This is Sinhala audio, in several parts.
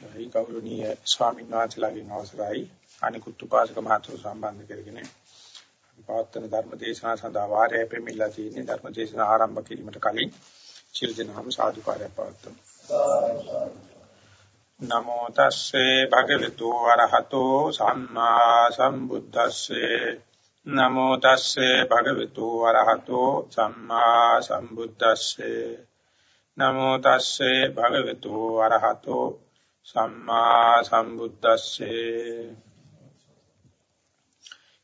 ඒ ගෞරවනීය ස්වාමීන් වහන්සේලාගෙන් අවසරයි. අනිකුත් උපාසක මහතුරු සම්බන්ධ කරගෙන පවත්වන ධර්ම දේශනා සඳහා වාරය පෙමිලා තියෙන ධර්ම දේශනා ආරම්භ කිරීමට කලින් සිල් දනහම සාදුකාරය පවත්වමු. නමෝ තස්සේ භගවතු වරහතෝ සම්මා සම්බුද්දස්සේ. නමෝ තස්සේ භගවතු වරහතෝ සම්මා සම්බුද්දස්සේ. නමෝ තස්සේ භගවතු වරහතෝ සම්මා සම්බුද්දස්සේ.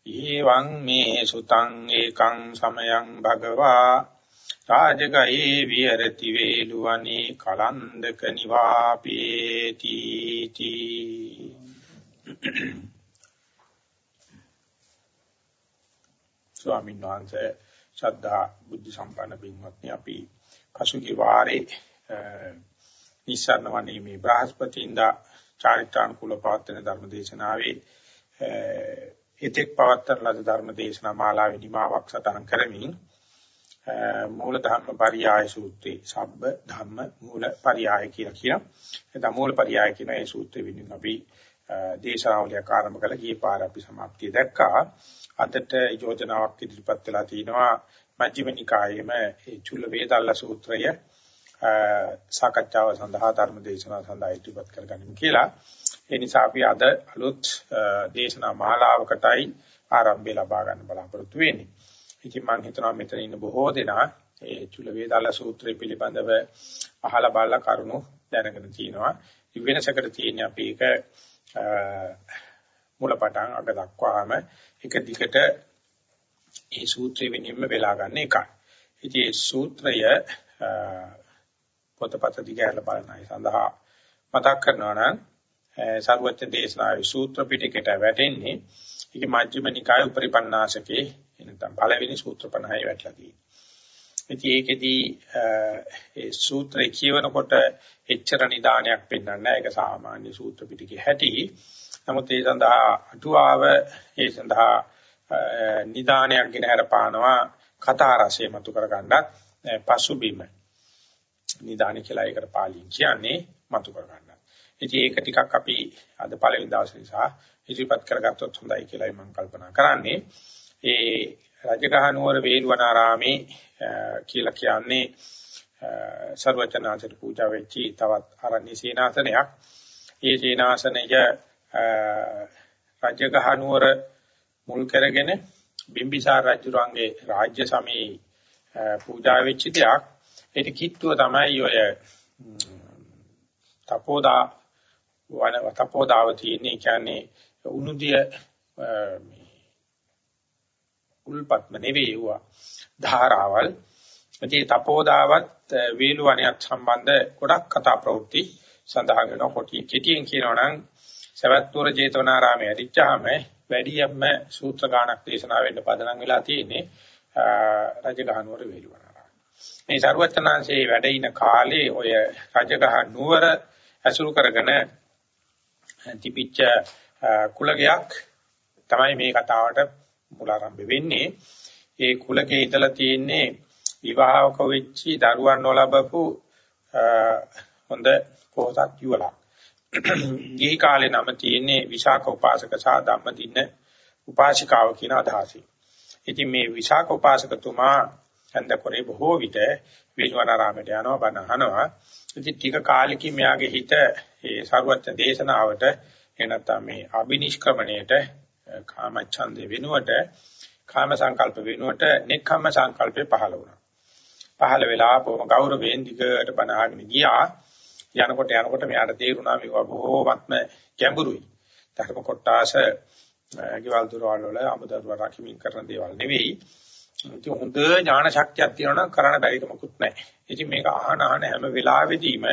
ඊවං මේ සුතං ඒකං සමයං භගවා රාජගයේ විහෙරති වේලුවනි කලන්දක නිවාපේති තී. ස්වාමීන් වහන්සේ ශ්‍රද්ධා බුද්ධ සම්පන්න බින්වත්නි අපි පසුගිය වාරේ නිසරණ වනේ මේ බ්‍රහස්පතින්දා චාරිත්‍රානුකූල පවත්වන ධර්ම දේශනාවේ එතෙක් පවත්වන ලද ධර්ම දේශනා මාලාවේ නිමාවක් සටහන් කරමින් මූල ධර්ම පරියාය සූත්‍රේ සබ්බ ධම්ම මූල පරියාය කියලා කියන එතන මූල පරියාය කියන ඒ සූත්‍රෙ විදිහින් අපි දේශනාවලිය ආරම්භ කළා. ගියේ පාර අපි සමාප්තිය දැක්කා. අදට යෝජනාවක් ඉදිරිපත් වෙලා තිනවා මජ්ක්‍ධිම නිකායේම ඒ චුල්ල වේදල්ල සූත්‍රය. සාකච්ඡාව සඳහා ධර්ම දේශනාව සඳහා ඉදිරිපත් කරගනිමු කියලා. ඒ නිසා අපි අද අලුත් දේශනා මාලාවකටයි ආරම්භය ලබා ගන්න බලාපොරොත්තු වෙන්නේ. ඉතින් මම හිතනවා මෙතන ඉන්න බොහෝ දෙනා ඒ චුල්ල වේදාල සූත්‍රය පිළිබඳව අහලා බලලා කරුණු දැනගෙන තියෙනවා. වෙනසකට තියෙන්නේ අපි ඒක මුලපටන් අග දක්වාම එක දිගට ඒ සූත්‍රය වෙනින්ම වෙලා ගන්න එකයි. ඉතින් ඒ සූත්‍රය පොතපත දිගහැරලා බලනයි සඳහා මතක් කරනවා නම් සර්වඥ දේශනාවේ සූත්‍ර පිටකයට වැටෙන්නේ ඒක මජ්ක්‍ධිම නිකාය උපරිපන්නාසකේ එනතම් පළවෙනි සූත්‍ර 50යි වැටලා තියෙන්නේ. ඉතින් ඒකෙදී ඒ සූත්‍රය කියවනකොට එච්චර නිදානයක් පෙන්වන්නේ නැහැ. ඒක සාමාන්‍ය සූත්‍ර පිටකේ හැටි. නමුත් ඒ සඳහා අටුවාව ඒ සඳහා නිදානයක් ගෙන හරපානවා කතා රසය මතු කරගන්නත් පසුබිම නිදාන කියලා ඒකට පාලියෙන් කියන්නේ මතු කරගන්න. ඉතින් ඒක ටිකක් අපි අද පළවෙනි දවසේ නිසා ඉදිරිපත් කරගත්තොත් හොඳයි කියලායි මම කල්පනා කරන්නේ. ඒ රජගහ නුවර වේළුවනාරාමේ කියලා කියන්නේ සර්වචනාචර පූජා වෙච්චි තවත් ආරණ්‍ය සීනාසනයක්. ඒ සීනාසනය රජගහ නුවර මුල් කරගෙන බිම්බිසාර රජුරන්ගේ රාජ්‍ය සමයේ පූජා වෙච්ච දෙයක්. ඒක කිට්ටුව තමයි ඔය තපෝදා වන තපෝදාව තියෙන්නේ. කියන්නේ උණුදිය උල්පත්ම නෙවෙයි වුණා ධාරාවල්. ඉතින් තපෝදාවත් වේලුවණියත් සම්බන්ධ ගොඩක් කතා ප්‍රවෘත්ති සඳහන් වෙනවා. කොටි කෙටියෙන් කියනවා නම් සවැත්තුර ජේතවනාරාමයේ ඇදිච්චාම වැඩියම්ම සූත්‍ර ගානක් දේශනා වෙන්න පදනම් වෙලා තියෙන්නේ රජගහනුවර වේලුවනාරාම. මේ සරුවචනාංශයේ වැඩ ඉන කාලේ ඔය රජගහ නුවර ඇසුරු කරගෙන තිබිච්ච කුලගයක් තමයි මේ කතාවට මුල ආරම්භ වෙන්නේ. ඒ කුලකේ ඉඳලා තියෙන්නේ විවාහක වෙච්චි දරුවන් නොලබපු හොඳ පොහොසත් යුවලා. ගිහි කාලේ නම තියෙන්නේ විශාඛ උපාසක සහ ධම්මදින්න උපාසිකාව කියන අදහසයි. ඉතින් මේ විශාඛ උපාසකතුමා හන්දකොරේ බොහෝ විට විශ්වනාරාමයට යනවා බණ අහනවා. ඉතින් ටික කාලෙකින් මෙයාගේ හිත ඒ සර්වත්‍ය දේශනාවට එනතම මේ අබිනිෂ්ක්‍රමණයට කාමච්ඡන්දේ වෙනුවට කාම සංකල්ප වෙනුවට නෙක්ඛම්ම සංකල්පේ පහළ වුණා. පහළ වෙලා බොහොම ගෞරවයෙන් දිගට බණ අහගෙන ගියා. යනකොට යනකොට මෙයාට තේරුණා මේවා බොහෝමත්ම ගැඹුරුයි. ධර්ම කොටාස ගෙවල් දොරවල් වල අමුදරුව රකිමින් කරන දේවල් නෙවෙයි. ඒක හොඳ ඥාන ශක්තියක් තියෙනවා නම් කරන්න බැරි කමකුත් නැහැ. ඉතින් මේක අහන අහන හැම වෙලාවෙදීම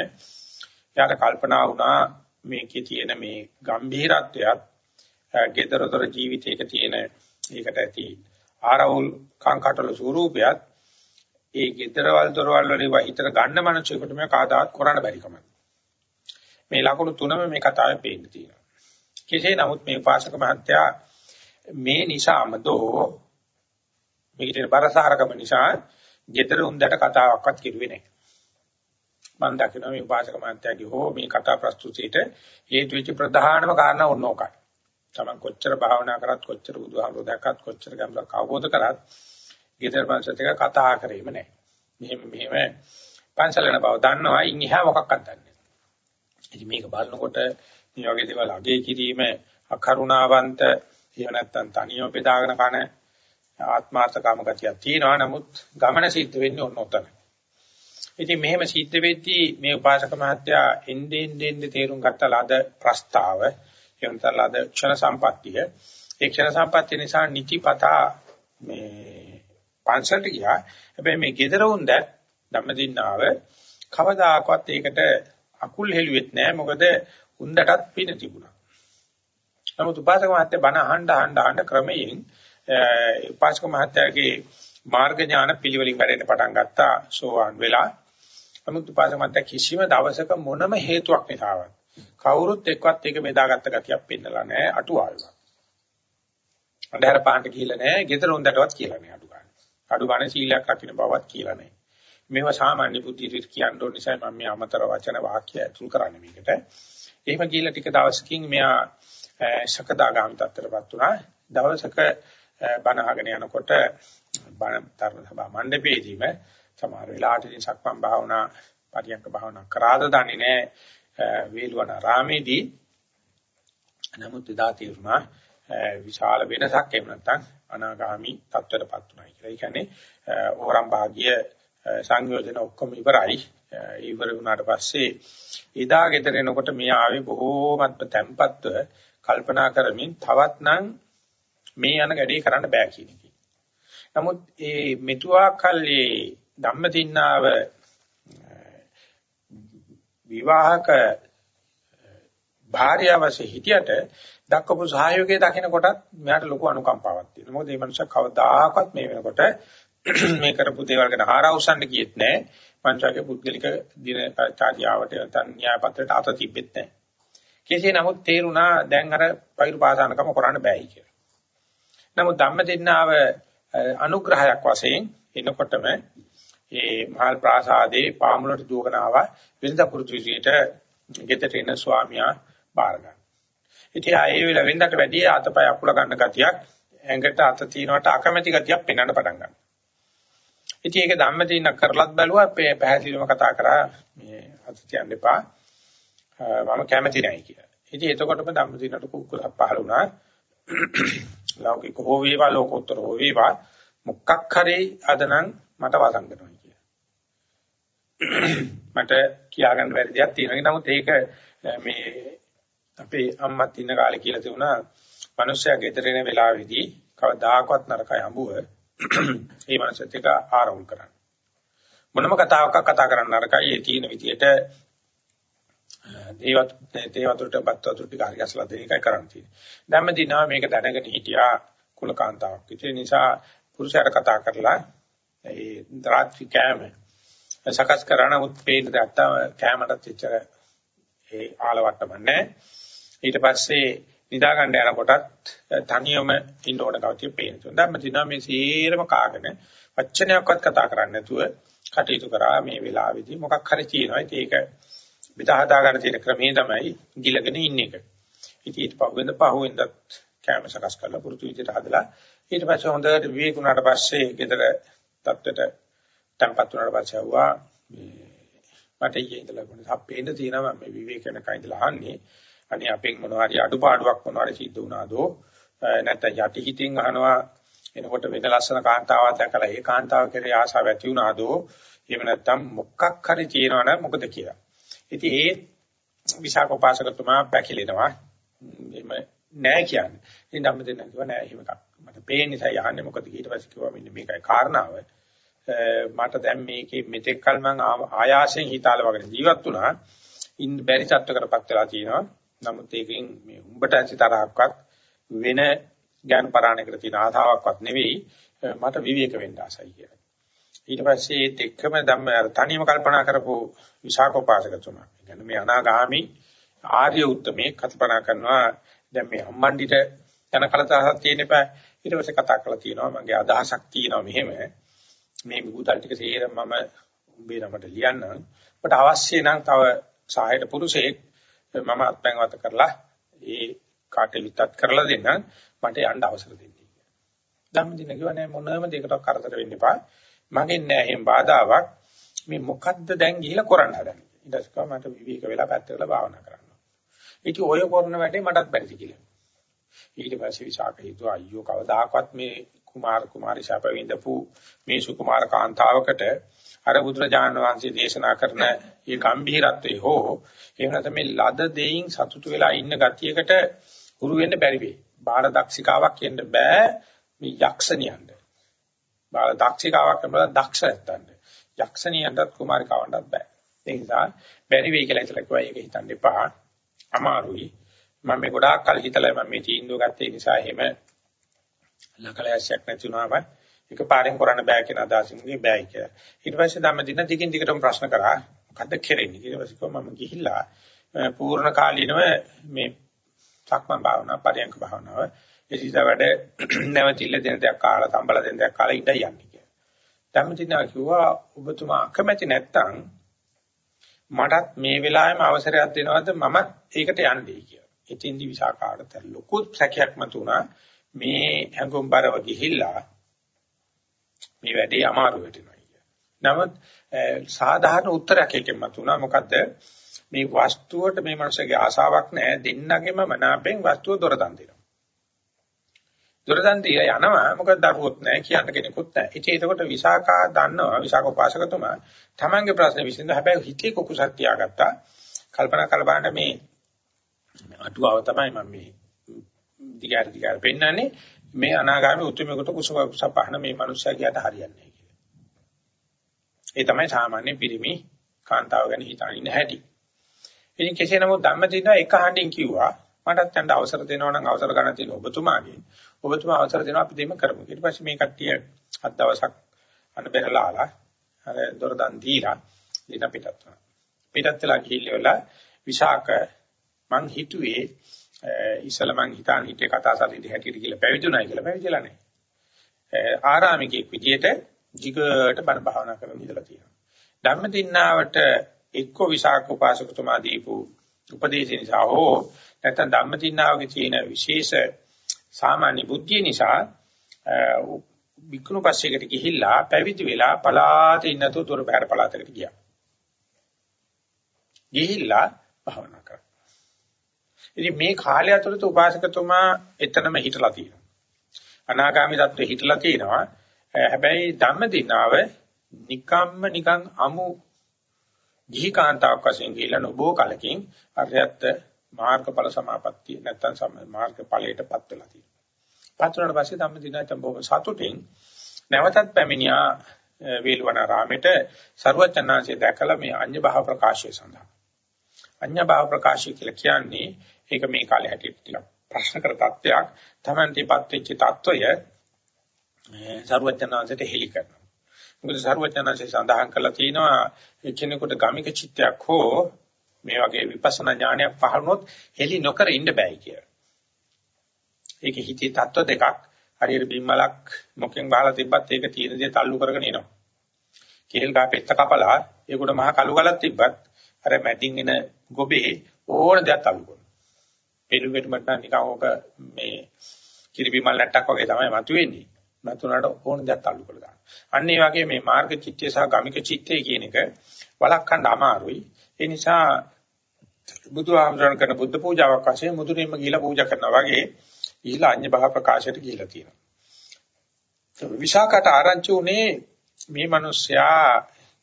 යාට කල්පනා වුණා මේකේ තියෙන මේ ගැඹීරත්වයත් gedarodor ජීවිතයක තියෙන ඒකට ඇති ආරවුල් කාංකටල ස්වරූපයත් ඒ gedarawal දොරවල් වල හිතට ගන්න මනසෙකට මේ කාදාත් කරන්න බැරි කමක්. මේ ලකුණු තුනම මේ කතාවේ පේන්න තියෙනවා. කෙසේ නමුත් මේ පාසක මහත්තයා මේ නිසාම දෝ මේකට බරසාරකම නිසා ගෙදර උන්දට කතාවක්වත් කිරුවේ නැහැ. මම දකිනවා මේ උපාසක මාත්‍යාගේ හෝ මේ කතා ප්‍රස්තුතියට හේතු වෙච්ච ප්‍රධානම කාරණා ඕනෝකයි. තමන් කොච්චර භාවනා කරත් කොච්චර බුදුහාමුදුර දැක්කත් කොච්චර ගැඹුරක් අවබෝධ කරත් ඊතර පන්සත් එක කතා කරේම නැහැ. මෙහෙම මෙහෙම පන්සල යන බව දන්නවා ඉන් එහා මොකක්වත් දන්නේ නැහැ. ඉතින් මේක බලනකොට මේ වගේ දේවල් අගය කිරීම අකරුණාවන්ත එහෙම නැත්නම් තනියම බෙදාගෙන කන ආත්මාර්ථකාම ගතියක් තියෙනවා. නමුත් ගමන සිද්ධ වෙන්නේ ඔන්න ඔතන. ඉතින් මෙහෙම සිද්ධ වෙද්දී මේ උපාසක මහත්තයා එන්නේ එන්නේ තේරුම් ගත්ත ලද ප්‍රස්තාව එවනතර ලද ක්ෂණ සම්පත්තිය ඒ ක්ෂණ සම්පත්තිය නිසා නිතිපතා මේ පන්සලට ගියා. හැබැයි මේ gedara උන්ද ධම්මදින්නාව කවදාකවත් ඒකට අකුල් හෙළුවෙත් නෑ මොකද උන්දටත් පින තිබුණා. නමුත් උපාසක මහත්තයා බණ අහන්න අහන්න අහන්න ක්‍රමයෙන් උපාසක මහත්තයාගේ මාර්ග ඥාන පිළිවෙලින් වැඩෙන්න පටන් ගත්තා සෝවාන් වෙලා. නමුත් උපාසක මහත්තයා කිසිම දවසක මොනම හේතුවක් නිසාවත් කවුරුත් එක්කවත් ඒක බෙදාගත්ත ගතියක් පෙන්නලා නැහැ අටුවාවල. අnder පාන්ට කියලා නැහැ, ගෙදර හොඳටවත් කියලා නැහැ අඩු ගන්න. අඩු ගන්න සීලයක් රකින්න බවවත් කියලා නැහැ. මේවා සාමාන්‍ය බුද්ධියට කියන්න ඕන නිසා මම මේ අමතර වචන වාක්‍ය ඇතුල් කරන්නේ මේකට. එහෙම කියලා ටික දවසකින් මෙයා සකදාගාම තත්ත්වයටපත් වුණා. දවසක බණ අහගෙන යනකොට බණ තරණ සභා මණ්ඩපයේදීම සමහර වෙලාවට ඉතින් සක්මන් භාවනා පරියන්ක භාවනා කරාද දන්නේ නැහැ වේලවන රාමේදී නමුත් එදා තීරුණා විශාල වෙනසක් එහෙම නැත්නම් අනාගාමි තත්ත්වයටපත් උනායි කියලා. ඒ කියන්නේ ඕරම් භාගිය සංයෝජන ඔක්කොම ඉවරයි. ඉවර වුණාට පස්සේ එදා ගෙදර එනකොට මේ ආවේ බොහෝමත්ම තැම්පත්ව කල්පනා කරමින් තවත් නම් මේ යන වැඩේ කරන්න බෑ කියන එක. නමුත් ඒ මෙතුආ කල්ලි ධම්මදින්නාව විවාහක භාර්යාවසේ හිටියට දක්වපු සහයෝගය දකින කොටත් මෙයාට ලොකු අනුකම්පාවක් තියෙනවා. මොකද මේ මනුස්සයා කවදාකවත් මේ වෙනකොට මේ කරපු දේවල් ගැන ආරවුසන්න කියෙත් නැහැ. පංචාගේ පුද්ගලික දිනචාරියාවට නැත්නම් න්‍යාය පත්‍රයට අත තිබෙත් නැහැ. කෙසේ නමුත් තේරුණා දැන් අර පෛරු පාසානකම කරන්න බෑයි කියලා. නමුත් ධම්මදින්නාව අනුග්‍රහයක් වශයෙන් එනකොටම ඒ මහල් ප්‍රාසාදේ පාමුලට දුවගෙන ආවා විඳ පුරුදු විදියට ගෙදරට එන ස්වාමියා බාර ගන්න. ඉතින් ආයේ වෙල වෙනදට වැඩි අතපය අකුල ගන්න ගතියක් ඇඟට අත තියනවට අකමැති ගතියක් පෙන්වන්න පටන් ගන්නවා. ඉතින් ඒක ධම්මදින්න කරලත් බැලුවා පැහැදිලිවම කතා කරා මේ අත තියන්න එපා. මම කැමති නැහැ කියලා. ඉතින් එතකොටම ධම්මදින්නට කුකුලක් පහළ වුණා. ලෞකික හෝ වේවා ලෝකෝත්තර හෝ වේවා මොකක් හරි අදනම් මට වසංගනවා කියලා. මට කියාගන්න බැරි දෙයක් තියෙනවා. නමුත් ඒක මේ අපේ අම්මත් ඉන්න කාලේ කියලා තිබුණා මිනිස්සයා ගෙදර එන වෙලාවේදී කවදාකවත් නරකයි හම්බුව ඒ මනසත් එක ආරවුල් කරන්න. මොනම කතාවක කතා කරන්න නරකයි ඒ තියෙන විදියට දේවත් දේවතුරට බත් වතුර ටික හරි ගැසලා දෙන එකයි කරන්න තියෙන්නේ. ධම්මදිනා මේක දැනගෙන හිටියා කුලකාන්තාවක්. ඒ නිසා පුරුෂයාට කතා කරලා ඒ රාත්‍රී කෑම සකස් කරන උත්පේන දැක්තා කෑමටත් එච්චර ඒ ආලවට්ටම නැහැ. ඊට පස්සේ නිදා ගන්න යනකොටත් තනියම ඉන්න ඕන කවතිය පේනවා. ධම්මදිනා මේ සීරම කාගෙන වචනයක්වත් කතා කරන්නේ නැතුව කටයුතු කරා මේ වෙලාවේදී මොකක් හරි තියෙනවා. ඒක බෙදා හදා ගන්න තියෙන ක්‍රමේ තමයි ගිලගෙන ඉන්න එක. ඉතින් ඊට පහුවෙන්ද පහුවෙන්දත් කැම සකස් කරලා පුරුදු විදිහට හදලා ඊට පස්සේ හොඳට විවේකුණාට පස්සේ ගෙදර තත්ත්වයට tempat උනාට පස්සේ ආවා මේ මට ඊයේ ඉඳලා කොහොමද අපේන්න තියෙනවා මේ විවේකන කයින්දලා අහන්නේ. අනේ අපෙන් මොනවා හරි අඩුපාඩුවක් මොනවා හරි සිද්ධ වුණාදෝ? නැත්නම් යටි හිතින් අහනවා. එනකොට වෙන ලස්සන කාන්තාවක් දැකලා ඒ කාන්තාව කෙරේ ආසාව ඇති වුණාදෝ? එහෙම නැත්නම් මොකක් හරි තියෙනවනම් මොකද කියලා. ඉතින් ඒ විසාක උපාසකතුමා පැකිලෙනවා. එහෙම නෑ කියන්නේ. ඉතින් ධම්ම දෙන්න කිව්වා නෑ එහෙම එකක්. මට පේන නිසා යහන්නේ මොකද ඊට පස්සේ කිව්වා මෙන්න මේකයි කාරණාව. මට දැන් මේකේ මෙතෙක් කල මම ආයාසයෙන් හිතාල වගේ ජීවත් වුණා. ඉන්න බැරි තත්ත්වකටපත් වෙලා තියෙනවා. නමුත් ඒකෙන් මේ උඹට ඇසිතරක්වත් වෙන ඥාන පරාණයකට තියෙන ආතාවක්වත් නෙවෙයි මට විවේක වෙන්න ආසයි කියලා. ඊට පස්සේ ඒත් එක්කම ධම්ම අර තනියම කල්පනා කරපු විසාකෝපාසකතුමා. කියන්නේ මේ අනාගාමි ආර්ය උත්තමේ කල්පනා කරනවා දැන් මේ අම්මණ්ඩිට යන කලතාවක් තියෙන එපා. ඊට පස්සේ කතා කරලා තියෙනවා මගේ අදහසක් තියෙනවා මෙහෙම. මේ මුදල් ටික සේරම මම උඹේ නමට ලියන්න. ඔබට අවශ්‍ය නම් තව සහායට පුරුෂයෙක් මම අත්පැන්වත කරලා ඒ කාටේ විතත් කරලා දෙන්න මට යන්න අවසර දෙන්න. ධම්මදින කියවනේ මොනම දෙයකට කරදර වෙන්න එපා. මගෙන් නෑ එහෙම බාධාවක්. මේ මොකද්ද දැන් ගිහිලා කරන්න හදන්නේ. ඊට පස්සේ මට විවේක වෙලා පැත්තකට භාවනා කරන්න. ඉතින් ඔය කරන වැඩේ මටත් බැරිද කියලා. ඊට පස්සේ විසාක හිතුවා අයියෝ කවදාකවත් මේ කුමාර කුමාරි ශාප විඳපු මේ සුකුමාර කාන්තාවකට අර බුදුරජාණන් වහන්සේ දේශනා කරන මේ ගම්භීරත්වයේ හෝ එහෙම නැත්නම් මේ ලද දෙයින් සතුටු වෙලා ඉන්න ගතියකට හුරු වෙන්න බැරි වෙයි. බාල දක්ෂිකාවක් කියන්න බෑ මේ යක්ෂණියන්ට. බාල දක්ෂිකාවක් කියනවා දක්ෂ නැත්තන්ට. යක්ෂණියන්ටත් කුමාරිකාවන්ටත් බෑ. ඒ නිසා බැරි වෙයි කියලා හිතලා කිව්වා ඒක හිතන්න එපා. අමාරුයි. මම මේ ගොඩාක් කල් හිතලා මම මේ තීන්දුව ගත්තේ නිසා එහෙම ලකලෑසියක් නැති වුණාම එකපාරෙන් කරන්න බෑ කියන අදහසින් නේ බෑයි කියලා. ඊට පස්සේ ධම්ම දින දිගින් දිගටම ප්‍රශ්න කරා මොකද්ද කෙරෙන්නේ ඊට පස්සේ මම ගිහිල්ලා පූර්ණ කාලීනව මේ සක්මන් භාවනා පරියන්ක භාවනාව එසිත වැඩ නැවතිල්ල දෙන දෙයක් කාලා තම්බල දෙන දෙයක් කාලා ඉඳ යන්නේ කියලා. ධම්ම දින කිව්වා ඔබතුමා අකමැති නැත්තම් මටත් මේ වෙලාවෙම අවසරයක් දෙනවද මම ඒකට යන්නේ කියලා. ඉතින්දි විසාකාට ලොකු සැකයක් මතුණා මේ හැඟුම්overline ගිහිල්ලා මේ වැඩේ අමාරු වෙනවා කිය. නමුත් සාධාරණ උත්තරයක් එකෙන් මතුණා මොකද්ද මේ වස්තුවට මේ මනුස්සගේ ආසාවක් නැහැ දෙන්නගෙම මනාපෙන් වස්තුව දොර දන් දෙනවා. දොර දන් දිය යනවා මොකද දරුවොත් නැහැ කියන්න කෙනෙකුත් නැහැ. ඉතින් ඒකට විසාකා දන්නවා විසාක උපාසකතුමා තමන්ගේ ප්‍රශ්නේ විසඳ හැබැයි හිතේ කුකුසක් තියාගත්තා. කල්පනා කරලා බලන්න මේ අටුවාව තමයි මම මේ දිගාර දිගාර පෙන්නන්නේ මේ අනාගාමී උතුමෙකුට කුසව කුසපහන මේ මනුස්සයා කියට හරියන්නේ නැහැ කියලා. ඒ තමයි සාමාන්‍ය පිරිමි කාන්තාව ගැන හිතන්නේ හැටි. ඉතින් කෙසේ නමුත් ධම්මදින එක හඬින් කිව්වා මටත් යන්න අවසර දෙනවා නම් අවසර ගන්න තියෙන ඔබතුමාගේ. ඔබතුමා අවසර දෙනවා අපි දෙම කරමු. ඊට පස්සේ මේ කට්ටිය හත් දවසක් අනබෙරලාලා අර දොරදන් දීලා දින පිටත් වුණා. පිටත් වෙලා ගිහිල්ලා විශාක මං හිතුවේ ඉස්සල මං හිතාන හිතේ කතා සාරිදි හැටියට කියලා පැවිදුණායි කියලා පැවිදිලා නැහැ. ආරාමිකෙක් විදියට jigට බණ භාවනා කරන ඉඳලා තියෙනවා. ධම්මදින්නාවට එක්ක විසාක උපාසකතුමා දීපු උපදේශ නිසා හෝ නැත්නම් ධම්මදින්නාවගේ තියෙන විශේෂ සාමාන්‍ය බුද්ධිය නිසා වික්ණු පස්සේකට ගිහිල්ලා පැවිදි වෙලා පලාත ඉන්නතෝ දොර බැහැර පලාතකට ගියා. ගිහිල්ලා භාවනා කරා. ඉතින් මේ කාලය ඇතුළත උපාසකතුමා එතනම හිටලා තියෙනවා. අනාගාමී தත්ත්වෙ හිටලා තියෙනවා. හැබැයි ධම්මදිනාව නිකම්ම නිකන් අමු ගිහි කාන්තාවක් වශයෙන් ගිහිලා නොබෝ කලකින් අරයත් මාර්ගඵල සමාපත්තිය නැත්තම් මාර්ගඵලයටපත් වෙලා තියෙනවා. පත් වුණාට පස්සේ ධම්මදිනාචම් බොහොම සතුටින් නැවතත් පැමිණියා වේලවනාරාමෙට ਸਰුවචනාංශය දැකලා මේ අඤ්ඤ භාව ප්‍රකාශය සඳහා. අඤ්ඤ භාව ප්‍රකාශය කියලා කියන්නේ ඒක මේ කාලේ හැටියට ටිකක් ප්‍රශ්න කර තත්වයක් Tamantiපත් වෙච්ච තත්වය ਸਰුවචනාංශයට හෙලි කරනවා. මොකද සර්වඥාන්සේ සඳහන් කරලා තිනවා එකිනෙකට ගමික චිත්තයක් හෝ මේ වගේ විපස්සනා ඥානයක් පහළුනොත් හෙලි නොකර ඉන්න බෑයි කියලා. ඒක හිතේ තත්ත්ව දෙකක්. හරියට බිම්මලක් මොකෙන් බහලා තිබ්බත් ඒක තීන දිහා තල්ලු කරගෙන එනවා. කෙල් ගහ පෙත්ත කපලා ඒකට මහා කළු ගලක් තිබ්බත් අර මැටින් එන ගොබේ ඕන දෙයක් තල්ලු කරනවා. පිළිවෙකට මට නිකන් ඕක මේ කිරිබිමල් නැට්ටක් වගේ තමයි මතුවෙන්නේ. මතුනට ඕන දෙයක් තල්ලු කරලා දාන්න. අන්න ඒ වගේ මේ මාර්ග චිත්තය සහ ගමික චිත්තය කියන එක වළක්වන්න අමාරුයි. ඒ නිසා බුදුහාමරණ කරන බුද්ධ පූජාවක් වශයෙන් මුදුරින්ම ගිහිලා පූජා කරනවා වගේ ඊළා අඤ්ඤ භව ප්‍රකාශයට ගිහිලා තියෙනවා. විශාකට ආරංචි උනේ මේ මිනිස්සයා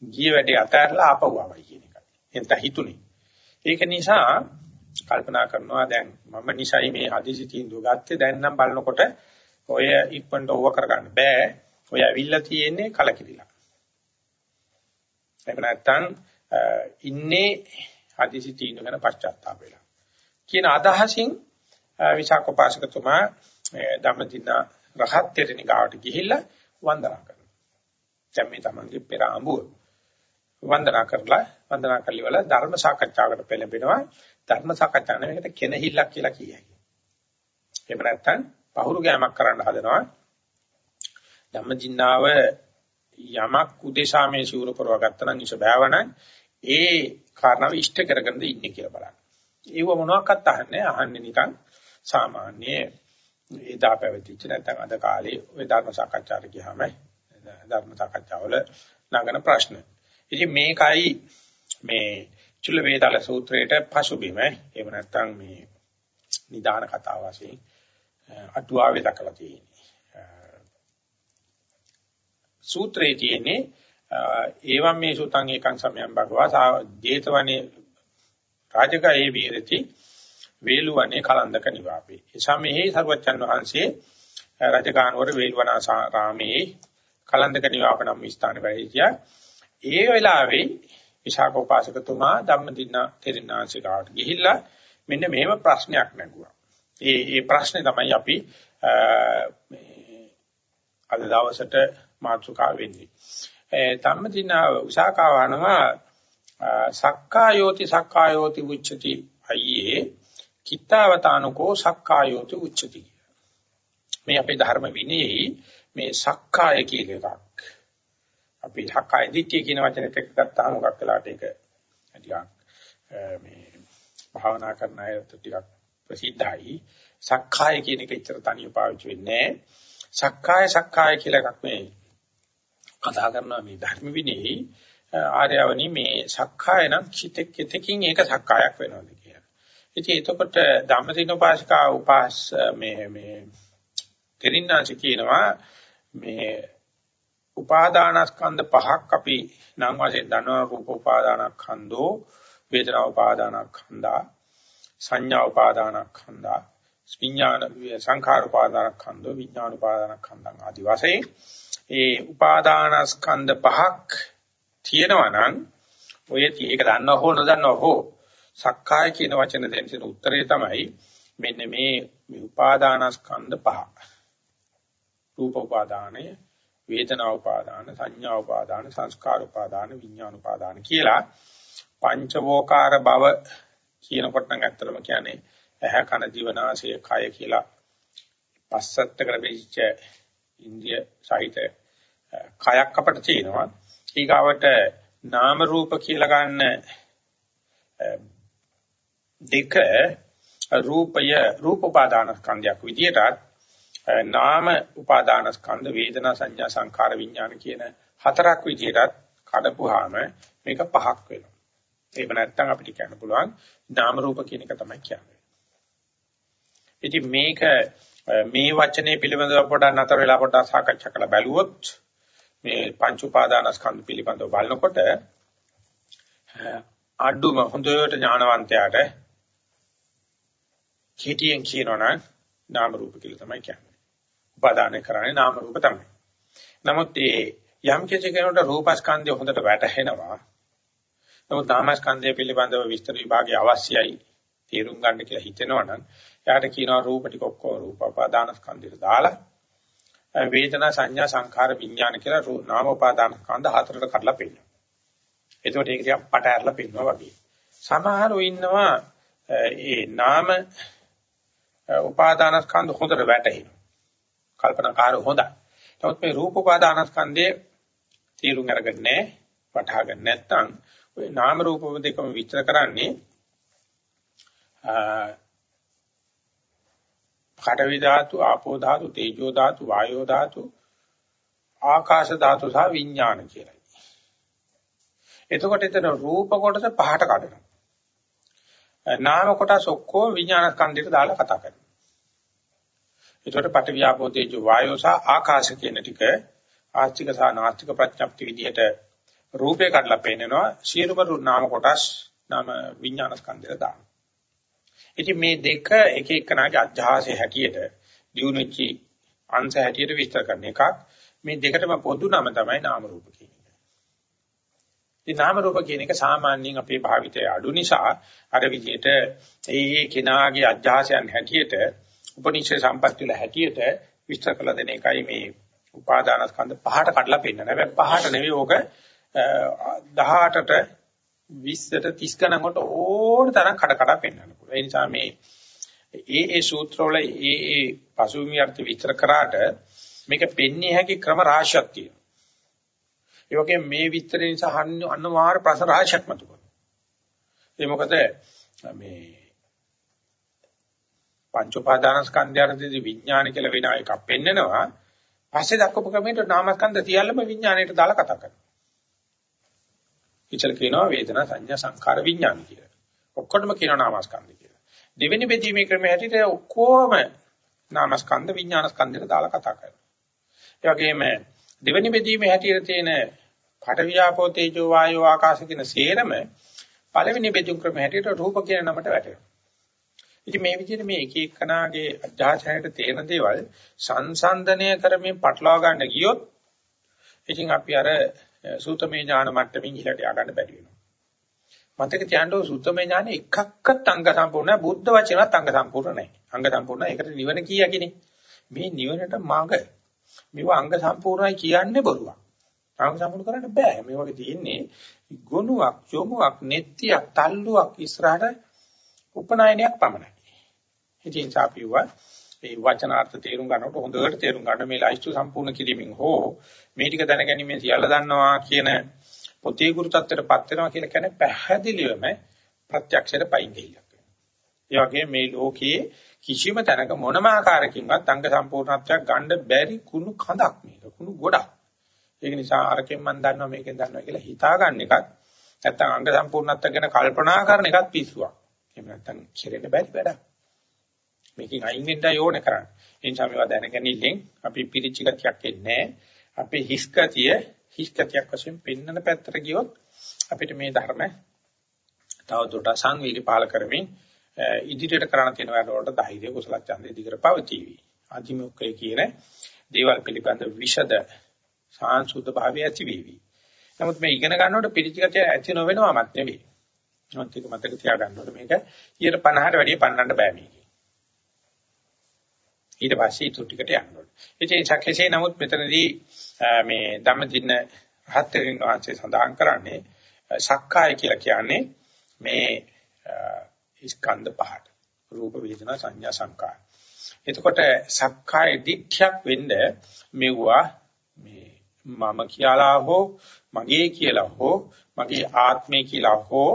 ගිය වැඩේ අතහැරලා ආපහු ආවයි කියන එකයි. එතන හිතුනේ. ඒක නිසා කල්පනා කරනවා දැන් මම නිසයි මේ හදිසි තීන්දුව ගත්තේ දැන් නම් බලනකොට ඔය ඉක්මනට ඕව කරගන්න බෑ. ඔය ඇවිල්ලා තියෙන්නේ කලකිරිලා. එහෙම නැත්නම් ඉන්නේ හදිසි තීන්දුව ගැන පශ්චාත්තාප වෙලා. කියන අදහසින් විසාකෝපාසකතුමා ධම්මදින රහත් තෙරණි ගාවට ගිහිල්ලා වන්දනා කරනවා. දැන් මේ තමන්ගේ පෙර අඹුව වන්දනා කරලා වන්දනා කල්ලිවල ධර්ම සාකච්ඡාවකට පෙළඹෙනවා. ධර්ම සාකච්ඡා නෙවෙයිකට කෙනහිල්ලක් කියලා කියයි. එහෙම නැත්නම් පහුරු ගෑමක් කරන්න හදනවා. ධම්මදින්නාව යමක් උදේශා මේ සිවුර පරව ගත්තා නම් ඉෂ බෑවනම් ඒ කාරණාව ඉෂ්ට කරගෙන ඉන්නේ කියලා බලන්න. ඒව මොනවාක්වත් අහන්නේ අහන්නේ නිකන් සාමාන්‍ය එදා පැවතිච්ච නැත්නම් අද කාලේ ওই ධර්ම සාකච්ඡාට ගියාම ධර්ම සාකච්ඡාවල නගන ප්‍රශ්න. ඉතින් මේකයි මේ චුල්ල වේදාල සූත්‍රයේට පසුබිම. එහෙම නැත්නම් මේ නිදාන කතාව වශයෙන් අටුවාවේ දක්වලා තියෙන්නේ. සූත්‍රයේ තියෙන්නේ ඒවම් මේ සුතං ඒකං සමයං භගවා ජේතවනේ රාජකයේ විහෙරති වේලුවනේ කලන්දක නිවාපේ. එසම මෙහි සර්වචන් වහන්සේ රජගානුවර වේලුවනාරාමේ කලන්දක නිවාපනම් ස්ථාන වැඩියා. ඒ වෙලාවේ විශාඛ උපාසකතුමා ධම්මදින්න තෙරින්නාංශිකාට ගිහිල්ලා මෙන්න මෙහෙම ප්‍රශ්නයක් නැගුවා. ඒ ඒ ප්‍රශ්නේ තමයි අපි අද දවසට මාතෘකා වෙන්නේ. ධම්මදින්න උසාකාවනවා සක්කායෝති සක්කායෝති උච්චති අයියේ කිත්තාවතානකෝ සක්කායෝති උච්චති. මේ අපේ ධර්ම විනයෙහි මේ සක්කාය කියන එකක්. අපි සක්කාය දිට්ඨිය කියන වචනේට එක්ක ගත්තාම මොකක් වෙලාට ඒක ටිකක් මේ භාවනා කරන අය ටිකක් ප්‍රසිද්ධයි. සක්කාය කියන එක ඉතර තනිය පාවිච්චි වෙන්නේ සක්කාය සක්කාය කියලා එකක් මේ කතා කරනවා මේ ධර්ම විනයෙහි ආර්යවනි මේ සක්කාය නම් චිතෙක් චිතකින් ඒක සක්කායක් වෙනවාද කියලා. ඉතින් එතකොට ධම්මදින උපාසිකා උපාස මේ මේ තෙරින්නාච කියනවා මේ උපාදානස්කන්ධ පහක් අපි නම් වශයෙන් දන්නවා රූප උපාදානස්කන්ධෝ වේදනා උපාදානස්කන්ධා සංඥා උපාදානස්කන්ධා විඥාන සංඛාර උපාදානස්කන්ධෝ විඥාන උපාදානස්කන්ධං ආදි වශයෙන් ඒ උපාදානස්කන්ධ පහක් තියෙනවා නම් ඔය ඒක දන්නව හෝ නොදන්නව හෝ සක්කාය කියන වචන දෙන්න උත්තරේ තමයි මෙන්න මේ උපාදානස්කන්ධ පහ. රූප උපාදානය වේදනා උපාදාන සංඥා උපාදාන සංස්කාර උපාදාන විඥාන උපාදාන කියලා පංචවෝකාර භව කියනකොට නම් ඇත්තටම කියන්නේ ඇහැ කන දිව නාසය කය කියලා පස්සත්ත කරපෙච්ච ඉන්දිය සහිත කයක් අපිට තියෙනවා ඊගාවට නාම රූප කියලා ගන්න දෙක රූපය රූප උපාදාන ස්කන්ධයක් විදියටත් නාම උපාදාන ස්කන්ධ වේදනා සංඥා සංකාර විඥාන කියන හතරක් විදියටත් කඩපුවාම මේක පහක් වෙනවා. ඒක නැත්තම් අපිට කියන්න පුළුවන් නාම රූප කියන එක තමයි කියන්නේ. ඉතින් මේක මේ වචනේ පිළිබඳව පොඩක් නතර වෙලා පොඩක් සාකච්ඡා කරලා බැලුවොත් මේ පංච උපාදානස්කන්ධ පිළිබඳව බලනකොට අඩුම හොඳට ඥානවන්තයාට කීටියෙන් කියනවනම් නාම රූප කියලා තමයි කියන්නේ. උපාදානය කරන්නේ නාම රූප තමයි. නමුත් ඒ යම් කිසි කෙනෙකුට රූපස්කන්ධය හොඳට වැටහෙනවා. නමුත් නාමස්කන්ධය පිළිබඳව විස්තර විභාගය අවශ්‍යයි තේරුම් ගන්න කියලා හිතෙනවනම් එයාට කියනවා රූප ටික ඔක්කොම රූප උපාදානස්කන්ධයට දාලා වේදනා සංඥා සංඛාර විඥාන කියලා නාම උපාදාන ස්කන්ධ හතරට කඩලා පෙන්නනවා. එතකොට ඒක ටිකක් පට ඇරලා පෙන්නනවා වගේ. සමහරව ඉන්නවා ඒ නාම උපාදාන ස්කන්ධ හොඳට වැටහෙනවා. කල්පනාකාර හොඳයි. නමුත් මේ රූප උපාදාන ස්කන්ධයේ තීරුම් අරගෙන නැහැ. වටහා ගන්න නැත්නම් ওই නාම රූප දෙකම විස්තර කරන්නේ පඨවි ධාතු, ආපෝ ධාතු, තේජෝ ධාතු, වායෝ ධාතු, ආකාශ ධාතු සහ විඥාන කියලා. එතකොට එතන රූප කොටස පහට කඩනවා. නාම කොටස ඔක්කොම විඥාන ස්කන්ධයට දාලා කතා කරනවා. එතකොට පඨවි ආපෝ තේජෝ වායෝ සහ ආකාශ කියන ටික ආස්තික සහ නාස්තික ප්‍රඥප්ති විදිහට රූපේ කඩලා පෙන්නනවා. සියලුම නාම කොටස් නාම විඥාන ස්කන්ධයට දානවා. ඉතින් මේ දෙක එක එකනාගේ අධ්‍යාසයේ හැටියට දිනුනෙච්චි අංශ හැටියට විස්තර කරන එකක්. මේ දෙකටම පොදු නම තමයි නාම රූප කියන එක. ඉතින් නාම රූප කියන එක සාමාන්‍යයෙන් අපේ භාවිතයේ අඩු නිසා අර විදිහට ඒ කෙනාගේ අධ්‍යාසයන් හැටියට උපනිෂේ සම්පත් වල හැටියට විස්තර කළ දෙන එකයි මේ උපාදානස්කන්ධ පහට කඩලා පෙන්නන. හැබැයි පහට නෙවෙයි ඕක 18ට 20ට 30 ගණන් වලට ඕන තරම් කඩ කඩ පෙන්වන්න පුළුවන්. ඒ නිසා මේ ඒ ඒ සූත්‍රවල ඒ ඒ පසුබිම් අර්ථ විස්තර කරාට මේක පෙන්න්නේ හැකි ක්‍රම රාශියක් තියෙනවා. ඒ වගේ මේ විස්තරේ නිසා අන්නවාර ප්‍රශ්න රාශියක් මතුවෙනවා. ඒ මොකද මේ පංච උපාදානස්කන්ධයන්දී විඥාන කියලා වෙන එකක් පෙන්නනවා. පස්සේ දක්වපු ක්‍රමයට නාමස්කන්ධ සියල්ලම විඥාණයට දාලා කතා කරනවා. ඉතල කියනවා වේදනා සංඥා සංකාර විඥාන කියලා. ඔක්කොටම කියනවා නාමස්කන්ධ කියලා. දෙවෙනි බෙදීමේ ක්‍රමය හැටියට ඔක්කොම නාමස්කන්ධ විඥානස්කන්ධයට දාලා කතා කරනවා. ඒ වගේම දෙවෙනි බෙදීමේ හැටියට තියෙන පඨවියාපෝ තේජෝ වායෝ ආකාශ කියන සේරම පළවෙනි බෙදුම් ක්‍රම හැටියට රූප කියන නමට වැටෙනවා. ඉතින් මේ විදිහට මේ එක එකනාගේ අධ්‍යාශයට තේන දේවල් සංසන්දනය කරමින් පටලවා ගන්න ගියොත් ඉතින් අපි අර සූතමේ ඥාන මට්ටමින් ඉහළට ය아가න්න බැරි වෙනවා. මතක තියාගන්න සූතමේ ඥාන එකක්වත් අංග සම්පූර්ණ බුද්ධ වචනවත් අංග සම්පූර්ණ නැහැ. අංග සම්පූර්ණ ඒකට නිවන කීයකිනේ. මේ නිවනට මඟ මේව අංග සම්පූර්ණයි කියන්නේ බොරුවක්. අංග සම්පූර්ණ කරන්න බෑ. මේ වගේ තියෙන්නේ ගුණයක්, යොමුක්, නෙත්තියක්, තල්ලුවක් ඉස්සරහට උපනායනයක් පමණයි. ඉතින් සාපියුවා ඒ වචනාර්ථ තේරුම් ගන්නකොට හොඳට තේරුම් ගන්න මේ ලයිස්තු සම්පූර්ණ කිරීමෙන් හෝ මේ ටික දැනගැනීමෙන් සියල්ල දන්නවා කියන පොතේ ගුරු තත්ත්වයටපත් වෙනවා කියලා කියන්නේ පැහැදිලිවම ප්‍රත්‍යක්ෂයට පයින් ගිහිල්ලා. ඒ වගේ මේ ලෝකයේ කිසිම තැනක මොනම ආකාරයකින්වත් අංග සම්පූර්ණත්වයක් ගන්න බැරි කුණු කඳක් මේක කුණු ගොඩක්. ඒක නිසා අරකින් මම දන්නවා මේකෙන් දන්නවා කියලා හිතා ගන්න එකත් නැත්තම් අංග සම්පූර්ණත්වය ගැන කල්පනා කරන එකත් පිස්සුවක්. එහෙම නැත්තම් කෙරෙන්න බැරි වැඩක්. මේකෙන් අයින් වෙන්නයි ඕනේ කරන්නේ. ඒ නිසා මේවා දැනගැනීමෙන් අපි පිරිච්ච ගතියක් එන්නේ අපේ හිස් ගතිය හිස් ගතියක් වශයෙන් පෙන්වන පැත්තට ගියොත් අපිට මේ ධර්ම තවදුරටත් සංවීර්ය පාල කරමින් ඉදිරියට කරන්න තියෙන වැඩ වලට ධෛර්ය කුසල ඡන්දය දිගට පවතිවි. අධිමුඛය කියන දේවල් පිළිබඳ විෂද සාංශුද්ධ භාවය ඇති වේවි. නමුත් මේ ඉගෙන ගන්නකොට පිරිච්ච ගතිය ඇති නොවෙනවමත් නෙවෙයි. මත් එක මතක තියාගන්න ඕනේ මේක 50ට වැඩිය පන්නන්න බෑ මේක. ඊට පස්සේ ඊට ටිකට යන්න ඕනේ. ඉතින් සක්කේසේ නමුත් මෙතනදී මේ ධම්මදින රහතරින් වහන්සේ සඳහන් කරන්නේ සක්කාය කියලා කියන්නේ මේ ස්කන්ධ පහට. රූප වේදනා සංඥා සංකාර. එතකොට සක්කාය දිට්ඨියක් වෙන්න මෙවුවා මේ මම කියලා හෝ මගේ කියලා හෝ මගේ ආත්මය කියලා හෝ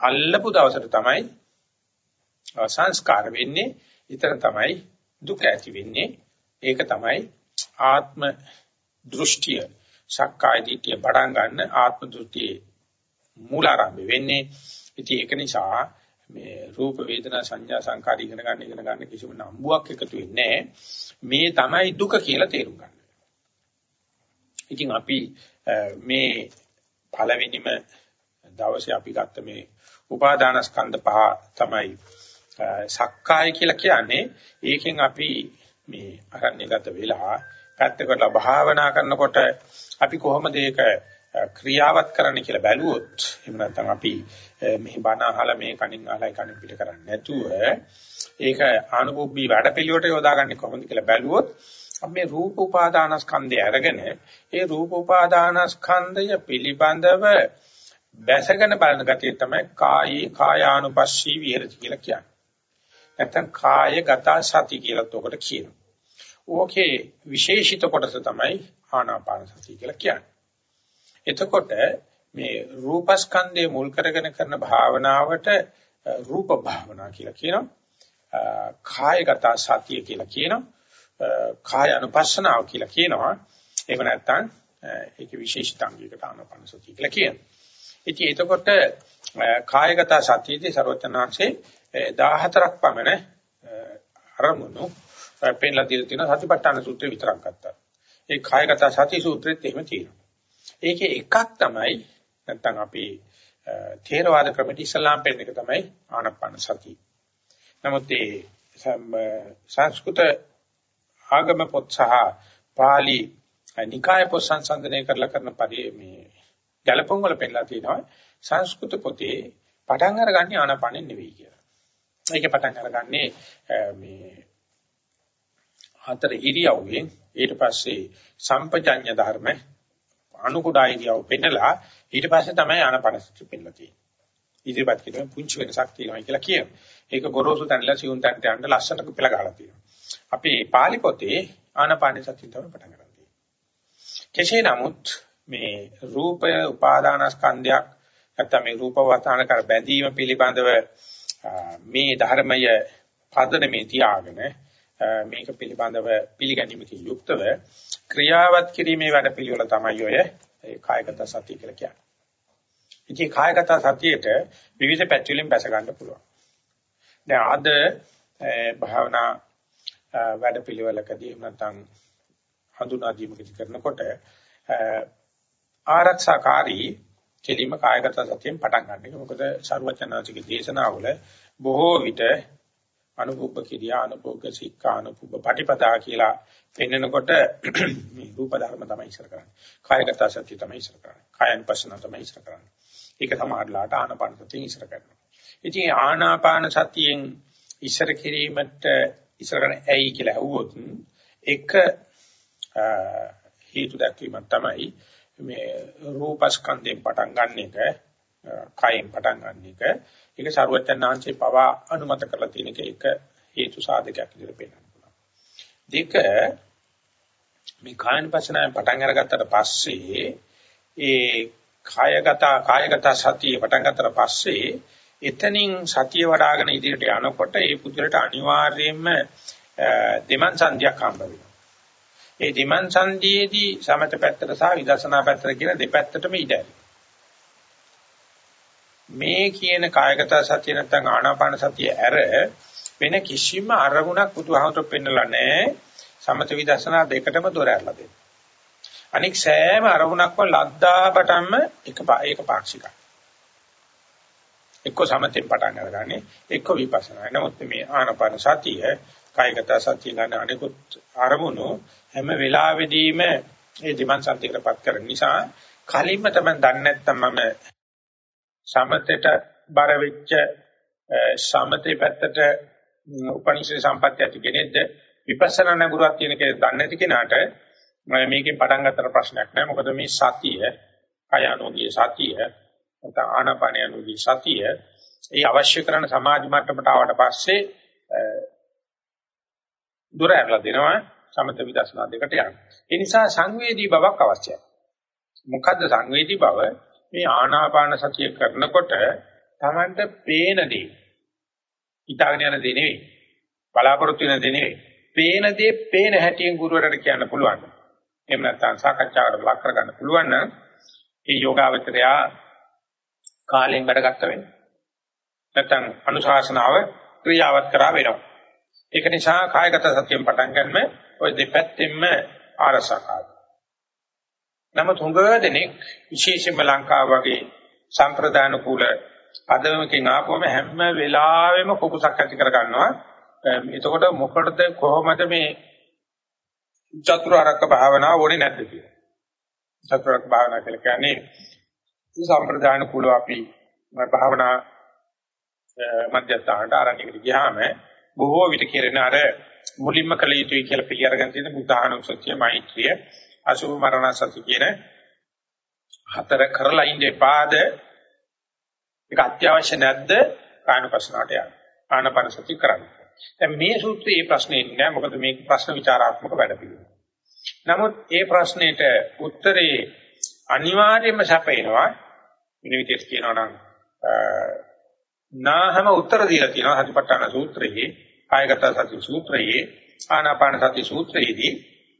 අල්ලපු දවසට තමයි සංස්කාර වෙන්නේ. ඊතර තමයි දුක ඇති වෙන්නේ. ඒක තමයි ආත්ම දෘෂ්ටිය. සක්කාය දිට්ඨිය පටන් ගන්න ආත්ම දෘෂ්ටියේ මූලාරම්භ වෙන්නේ. ඉතින් ඒක නිසා මේ රූප වේදනා සංඥා සංකාර ඉගෙන ගන්න ඉගෙන ගන්න කිසිම නම්බුවක් එකතු වෙන්නේ මේ තමයි දුක කියලා තේරුම් ගන්න. ඉතින් අපි මේ පළවෙනිම දවසේ අපි ගත්ත මේ උපාදානස්කන්ධ පහ තමයි සක්කාය කියලා කියන්නේ ඒකෙන් අපි මේ අරණ්‍යගත වෙලා පැත්තකට භාවනා කරනකොට අපි කොහොමද ඒක ක්‍රියාවත් කරන්න කියලා බැලුවොත් එහෙම නැත්නම් අපි මේ බණ අහලා මේ කණින් අහලා කණින් පිට කරන්නේ නැතුව ඒක ආනුභෝගී වැඩපිළිවෙලට යොදාගන්නේ කොහොමද කියලා බැලුවොත් අපි මේ රූප උපාදානස්කන්ධය අරගෙන ඒ රූප උපාදානස්කන්ධය පිළිබඳව බැසගෙන බලන ගතිය තමයි කායේ කායානුපස්සී විහෙරති කියලා කියන්නේ. නැත්නම් කායගත සති කියලාත් ඔකට කියනවා. ඕකේ විශේෂිත කොටස තමයි ආනාපාන සතිය කියලා කියන්නේ. එතකොට මේ රූපස්කන්ධය මුල් කරගෙන කරන භාවනාවට රූප භාවනා කියලා කියනවා. කායගත සතිය කියලා කියනවා. කාය අනුපස්සනාව කියලා කියනවා. එහෙම නැත්නම් ඒකේ විශේෂිතාංගයකට ආනාපාන සතිය කියලා කියනවා. ඉතින් එතකොට කායගත සතියේදී ਸਰවඥාන්සේ 14ක් පමණ අරමුණු පෙන්ලා දීලා තියෙන සතිපට්ඨාන සූත්‍රය විතරක් ගත්තා. ඒ කායගත සති සූත්‍රෙත් එහෙම තියෙනවා. ඒකේ එකක් තමයි නැත්තම් අපි ථේරවාද ක්‍රමෙට ඉස්ලාම් පෙන්න එක තමයි ආනපන සති. නමුත් ඒ සංස්කෘත ආගම පොත් සහ පාලි නිකාය පොත් සංසන්දනය කරලා කරන පරි මේ ගැලපොන් වල පෙන්නලා තියෙනවා සංස්කෘත පොතේ පටන් අරගන්නේ ආනපනෙ නෙවෙයි කියලා. ඒක පටන් අරගන්නේ මේ හතර ඉරියව්වෙන් ඊට පස්සේ සම්පජඤ්ඤ ධර්ම අනුකුඩා ඉරියව් පෙන්නලා ඊට පස්සේ තමයි ආනපනසති පෙන්නලා තියෙන්නේ. ඉදිරිපත් කිරීම පුංචි වෙනසක් තියෙනවා කියලා කියනවා. ඒක ගොරෝසු තැනලා සියුම් තැනට යන්න ලස්සනට පෙළ ගහලා තියෙනවා. අපි පාලි පොතේ ආනපාන සතිය තමයි පටන් ගන්න තියෙන්නේ. කෙසේ නමුත් මේ රූපය උපාදානස්කන්ධයක් නැත්නම් මේ රූප වතාන කර බැඳීම පිළිබඳව මේ ධර්මය පදනමේ තියාගෙන මේක පිළිබඳව පිළිගැනීමකින් යුක්තව ක්‍රියාවත් කිරීමේ වැඩ පිළිවෙල තමයි ඔය ඒ කායගත සතිය කියලා කියන්නේ. ඉතින් කායගත සතියේට විවිධ පැතිවලින් බැස ගන්න පුළුවන්. දැන් අද භාවනා වැඩ පිළිවෙලකදී නැත්නම් හඳුනා දීමකදී කරනකොට ආරක්ෂාකාරී කෙලිම කායගත සතියෙන් පටන් ගන්න එක. මොකද සර්වචනාචික දේශනාවල බොහෝ විට අනුභව කිරියා අනුභව සික්ඛා අනුභව පටිපදා කියලා පෙන්නකොට මේ රූප ධර්ම තමයි ඉස්සර කරන්නේ. කායගත සතිය තමයි ඉස්සර කරන්නේ. කායanusasana තමයි ඉස්සර කරන්නේ. ඒක සමහරලාට ආනාපාන සතියෙන් ඉස්සර කරනවා. ඉතින් ආනාපාන සතියෙන් ඉස්සර කිරීමට ඉස්සර කරන ඇයි කියලා අහුවොත් එක හේතු දැක්වීමක් තමයි මේ රූපස්කන්ධයෙන් පටන් ගන්න එක කයෙන් පටන් ගන්න එක ඒක ਸਰවඥාන්සේ පවා අනුමත කරලා තියෙන එක හේතු සාධකයක් විදිහට පේනවා. දෙක මේ කායන පස්සනාවෙන් පටන් අරගත්තට පස්සේ ඒ කායගත කායගත සතිය පටන් ගත්තට පස්සේ එතනින් සතිය වඩ아가න ඉදිරියට යනකොට ඒ පුදුරට අනිවාර්යයෙන්ම දෙමන් සංධියක් හම්බ වෙනවා. ඒ දෙමන් සංධියේදී සමත පැත්තට සහ විදර්ශනා පැත්තට කියන දෙපැත්තටම ඉඩ මේ කියන කායගත සතිය නැත්නම් ආනාපාන සතිය ඇර වෙන කිසිම අරමුණක් බුදුහාමුදුරු පෙන්නලා නැහැ. සමත විදර්ශනා දෙකටම දොර ඇරලා දෙන්න. අනික සෑම අරමුණක්ම ලද්දාපටන්ම එක ඒක පාක්ෂිකයි. එක්ක සමතෙන් පටන් අරගන්නේ එක්ක විපස්සනා. නමුත් මේ ආනපන සතිය, කායගත සතිය ගන්න අනිකුත් අරමුණු හැම වෙලාවෙදීම ඒ දිමන් සම්තිකටපත් කරන නිසා කලින්ම තමයි දන්නේ නැත්තම් මම සමතේට බර වෙච්ච සමතේ පැත්තට උපනිෂේ සම්පත්‍ය ඇති කෙනෙක්ද? විපස්සනා නගුරුවක් කියන කෙනෙක් දන්නේ නැති කෙනාට මේකෙන් පටන් ගන්නතර ප්‍රශ්නයක් නැහැ මොකද මේ සතිය කය අනෝගී සතිය නැත්නම් ආනාපාන අනෝගී සතිය ඒ අවශ්‍ය කරන සමාධි මට්ටමට ආවට පස්සේ දුර ඇරලා දෙනවා. සමත විදර්ශනා දෙකට යන්න. ඒ නිසා සංවේදී බවක් අවශ්‍යයි. මොකද්ද සංවේදී බව? මේ ආනාපාන සතිය කරනකොට Tamanට පේන දේ හිතාගෙන යන දේ නෙවෙයි. බලාපොරොත්තු වෙන දේ නෙවෙයි. පේන දේ පේන හැටියෙන් ගුරුවරට කියන්න පුළුවන්. එහෙම නැත්නම් සාකච්ඡාවකට ලක් කරගන්න පුළුවන් නම් ඒ යෝගාවචරයා කාලයෙන් වැඩ ගන්න වෙනවා. නැත්නම් අනුශාසනාව ක්‍රියාවත් කරා වෙනවා. ඒක නිසා කායගත සතියෙන් පටන් ගන්න ඔය දෙපැත්තෙන්ම ආරසකාරයි. නමුත් හුඟ දෙනෙක් විශේෂයෙන්ම ලංකාව වගේ සම්ප්‍රදාන කුල පදවමකින් ආපුවම හැම වෙලාවෙම කුකුසක් ඇති කර ගන්නවා. එතකොට මොකටද කොහොමද මේ චතුරාර්යක භාවනාව ඕනේ නැද්ද කියලා. චතුරාර්යක භාවනාව කියලා කියන්නේ සම්ප්‍රදාන කුල අපි භාවනා මධ්‍යස්ථානට ආරණ්‍යකට ගියාම බොහෝ විට කෙරෙන අර මුලින්ම කළ යුතුයි කියලා පිළිඅරගෙන තියෙන බුද්ධානුස්සතිය මෛත්‍රිය අසුභ මරණ සති කියන හතර කරලා ඉඳ එපාද. ඒක අත්‍යවශ්‍ය නැද්ද? කායනුපස්සනාට යන්න. ආනපන සති කරන්න. දැන් මේ සූත්‍රයේ මේ ප්‍රශ්නේ නෑ මොකද මේක ප්‍රශ්න විචාරාත්මක වැඩ පිළිවෙල නමුත් ඒ ප්‍රශ්නෙට උත්තරේ අනිවාර්යයෙන්ම සැපේනවා. වෙන විදිහට කියනවා නම් නාහම උත්තර දීලා තියෙනවා සතිපට්ඨාන සූත්‍රයේ. කායගත සති සූත්‍රයේ ආනාපාන සති සූත්‍රයේදී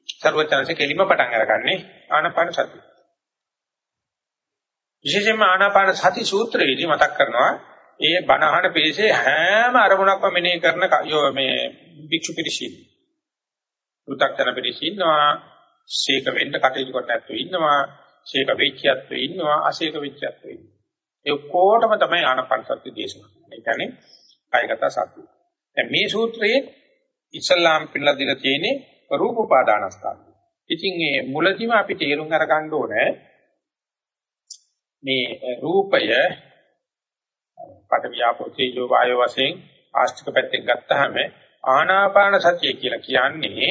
සර්වචනසේ කෙලිම පටන් අරගන්නේ ආනාපාන සති. විශේෂයෙන්ම ආනාපාන සති සූත්‍රයේදී මතක් කරනවා ඒ බණහන පිළිසේ හැම අරමුණක්ම මෙනෙහි කරන මේ භික්ෂු පිරිසින්. උත්තර පිරිසින්නවා ශේක වෙන්න කටයුතු කරන ඇත්තෝ ඉන්නවා ශේක වෙච්චයත්ෝ ඉන්නවා අශේක වෙච්චයත්ෝ ඉන්නවා. ඒ ඔක්කොටම තමයි ආනාපාන සති දේශනා. ඒ කියන්නේ කායගත සති. දැන් මේ සූත්‍රයේ ඉස්ලාම් පිළිලා දීලා තියෙන්නේ රූප උපාදානස්කන්ධය. ඉතින් මේ මුලදිම අපි තේරුම් අරගන්න ඕනේ මේ රූපය පටවියාපෝ තේජෝ වායෝ වශයෙන් ආස්තික පැත්තෙන් ගත්තාම ආනාපාන සතිය කියලා කියන්නේ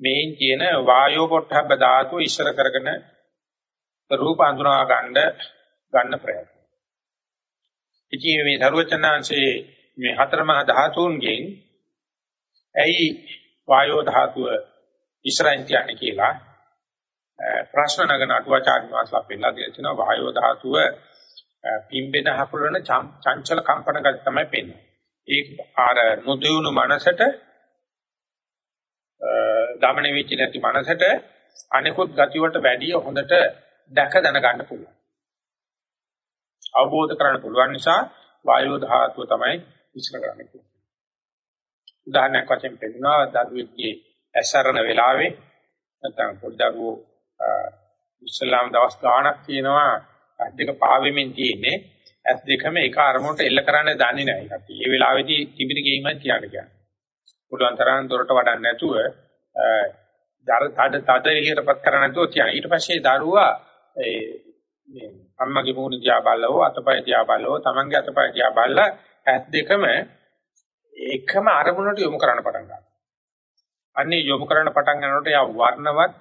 මේන් කියන වායෝ පොට්ටබ්බ ධාතුව ඉස්සර කරගෙන රූප අඳුනා ගන්න ගන්න ප්‍රයත්න. ඉතින් මේ සරුවචනාංශයේ මේ හතර මහා ධාතුන්ගෙන් ඇයි වායෝ ධාතුව ඉස්සරහින් තියන්නේ කියලා ප්‍රශ්න නගන අටුවාචාර්ය වාසලා පෙන්නලා දෙලා තිනවා වායෝ ධාතුව පිම්බෙන හපුරන චංචල කම්පන ගති තමයි පෙන්වන්නේ. ඒ ආර නොදියුණු මනසට ගමන වෙච්ච නැති මනසට අනිකුත් ගති වලට වැඩිය හොඳට දැක දැන ගන්න පුළුවන්. අවබෝධ කරගන්න පුළුවන් නිසා වායෝ ධාතුව තමයි විශ්ල කරන්නේ. උදාහරණයක් වශයෙන් පෙන්නනවා දරුවෙක්ගේ ඇසරණ වෙලාවේ නැත්නම් පොඩ්ඩක් ඉස්ලාම් දවස් ගාණක් තියෙනවා ඇස් දෙක පාවෙමින් තියෙන්නේ ඇස් දෙකම එක අරමුණට එල්ල කරන්න දන්නේ නැහැ. ඒකට මේ වෙලාවේදී තිබිරි ගේමක් කියන්න කියන්නේ. පුළුවන් තරම් දොරට වඩන්න නැතුව දර තඩ තඩ එළියටපත් කරන්න නැතුව තියන. ඊට පස්සේ දරුවා ඒ මේ අම්මගේ මූණ දිහා බලලව අතපය දිහා බලලව තමන්ගේ අතපය දිහා බලලා ඇස් දෙකම එකම අරමුණට යොමු කරන්න පටන් ගන්නවා. අන්නේ යොමු කරන්න පටන් ගන්නකොට යා වර්ණවත්